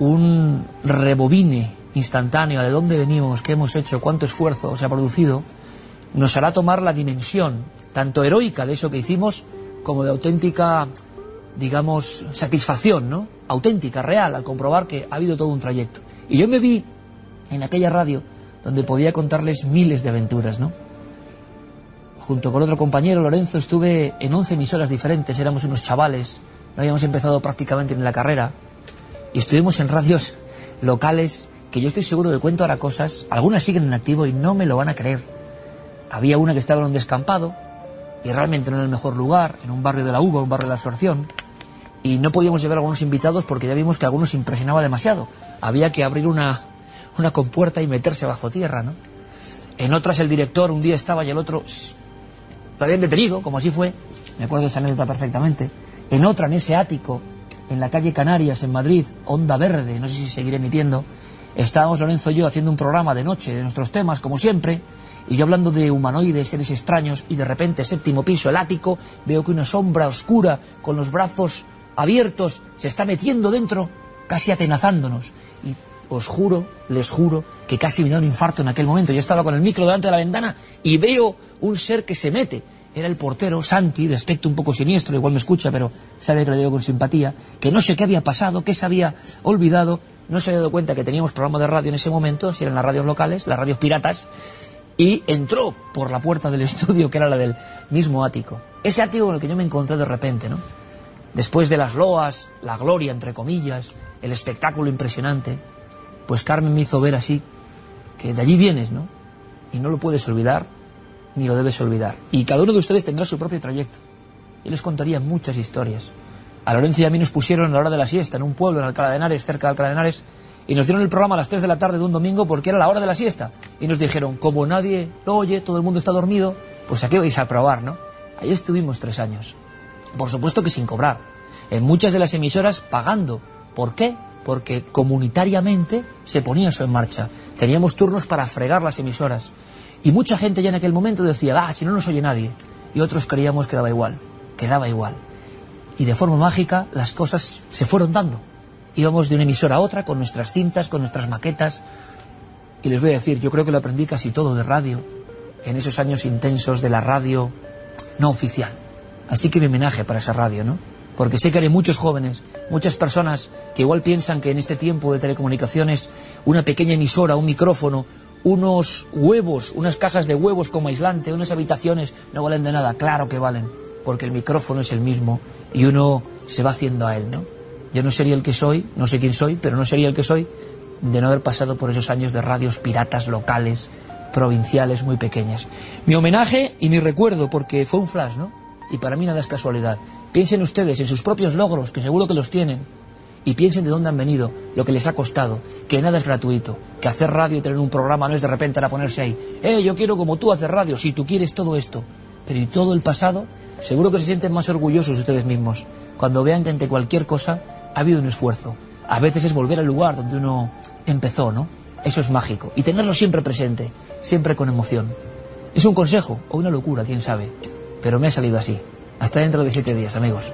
Un rebobine instantáneo de dónde venimos, qué hemos hecho, cuánto esfuerzo se ha producido, nos hará tomar la dimensión, tanto heroica de eso que hicimos, como de auténtica, digamos, satisfacción, ¿no? Auténtica, real, al comprobar que ha habido todo un trayecto. Y yo me vi en aquella radio donde podía contarles miles de aventuras, ¿no? Junto con otro compañero, Lorenzo, estuve en 11 emisoras diferentes, éramos unos chavales, no habíamos empezado prácticamente en la carrera, y estuvimos en radios locales que yo estoy seguro que cuento ahora cosas, algunas siguen en activo y no me lo van a creer. Había una que estaba en un descampado, y realmente no en el mejor lugar, en un barrio de la uva, un barrio de la absorción, y no podíamos llevar a algunos invitados porque ya vimos que algunos impresionaba demasiado. Había que abrir una, una compuerta y meterse bajo tierra, ¿no? En otras el director un día estaba y el otro lo habían detenido, como así fue, me acuerdo de esa anécdota perfectamente. En otra, en ese ático, en la calle Canarias, en Madrid, Onda Verde, no sé si seguiré emitiendo, estábamos Lorenzo y yo haciendo un programa de noche de nuestros temas, como siempre, y yo hablando de humanoides, seres extraños, y de repente, séptimo piso, el ático, veo que una sombra oscura, con los brazos abiertos, se está metiendo dentro, casi atenazándonos. Y os juro, les juro, que casi me da un infarto en aquel momento. Yo estaba con el micro delante de la ventana y veo un ser que se mete. Era el portero, Santi, de aspecto un poco siniestro, igual me escucha, pero sabe que le digo con simpatía, que no sé qué había pasado, qué se había olvidado, no se había dado cuenta que teníamos programa de radio en ese momento, si eran las radios locales, las radios piratas, y entró por la puerta del estudio, que era la del mismo ático. Ese ático con el que yo me encontré de repente, ¿no? Después de las loas, la gloria, entre comillas, el espectáculo impresionante, pues Carmen me hizo ver así, que de allí vienes, ¿no? Y no lo puedes olvidar, ni lo debes olvidar. Y cada uno de ustedes tendrá su propio trayecto. Y les contaría muchas historias. A Lorenzo y a mí nos pusieron a la hora de la siesta en un pueblo en Alcalá de Henares, cerca de Alcalá de Henares, y nos dieron el programa a las 3 de la tarde de un domingo porque era la hora de la siesta. Y nos dijeron, como nadie lo oye, todo el mundo está dormido, pues aquí vais a probar, ¿no? Ahí estuvimos tres años. Por supuesto que sin cobrar. En muchas de las emisoras pagando. ¿Por qué? Porque comunitariamente se ponía eso en marcha. Teníamos turnos para fregar las emisoras. Y mucha gente ya en aquel momento decía, ah, si no nos oye nadie. Y otros creíamos que daba igual, que daba igual. Y de forma mágica las cosas se fueron dando íbamos de una emisora a otra con nuestras cintas, con nuestras maquetas. Y les voy a decir, yo creo que lo aprendí casi todo de radio, en esos años intensos de la radio no oficial. Así que mi homenaje para esa radio, ¿no? Porque sé que hay muchos jóvenes, muchas personas que igual piensan que en este tiempo de telecomunicaciones una pequeña emisora, un micrófono, unos huevos, unas cajas de huevos como aislante, unas habitaciones no valen de nada. Claro que valen, porque el micrófono es el mismo y uno se va haciendo a él, ¿no? Yo no sería el que soy, no sé quién soy, pero no sería el que soy de no haber pasado por esos años de radios piratas locales, provinciales, muy pequeñas. Mi homenaje y mi recuerdo, porque fue un flash, ¿no? Y para mí nada es casualidad. Piensen ustedes en sus propios logros, que seguro que los tienen, y piensen de dónde han venido, lo que les ha costado, que nada es gratuito, que hacer radio y tener un programa no es de repente para ponerse ahí, eh, yo quiero como tú hacer radio, si tú quieres todo esto, pero y todo el pasado, seguro que se sienten más orgullosos ustedes mismos, cuando vean que ante cualquier cosa ha habido un esfuerzo. A veces es volver al lugar donde uno empezó, ¿no? Eso es mágico. Y tenerlo siempre presente, siempre con emoción. Es un consejo o una locura, quién sabe. Pero me ha salido así. Hasta dentro de siete días, amigos.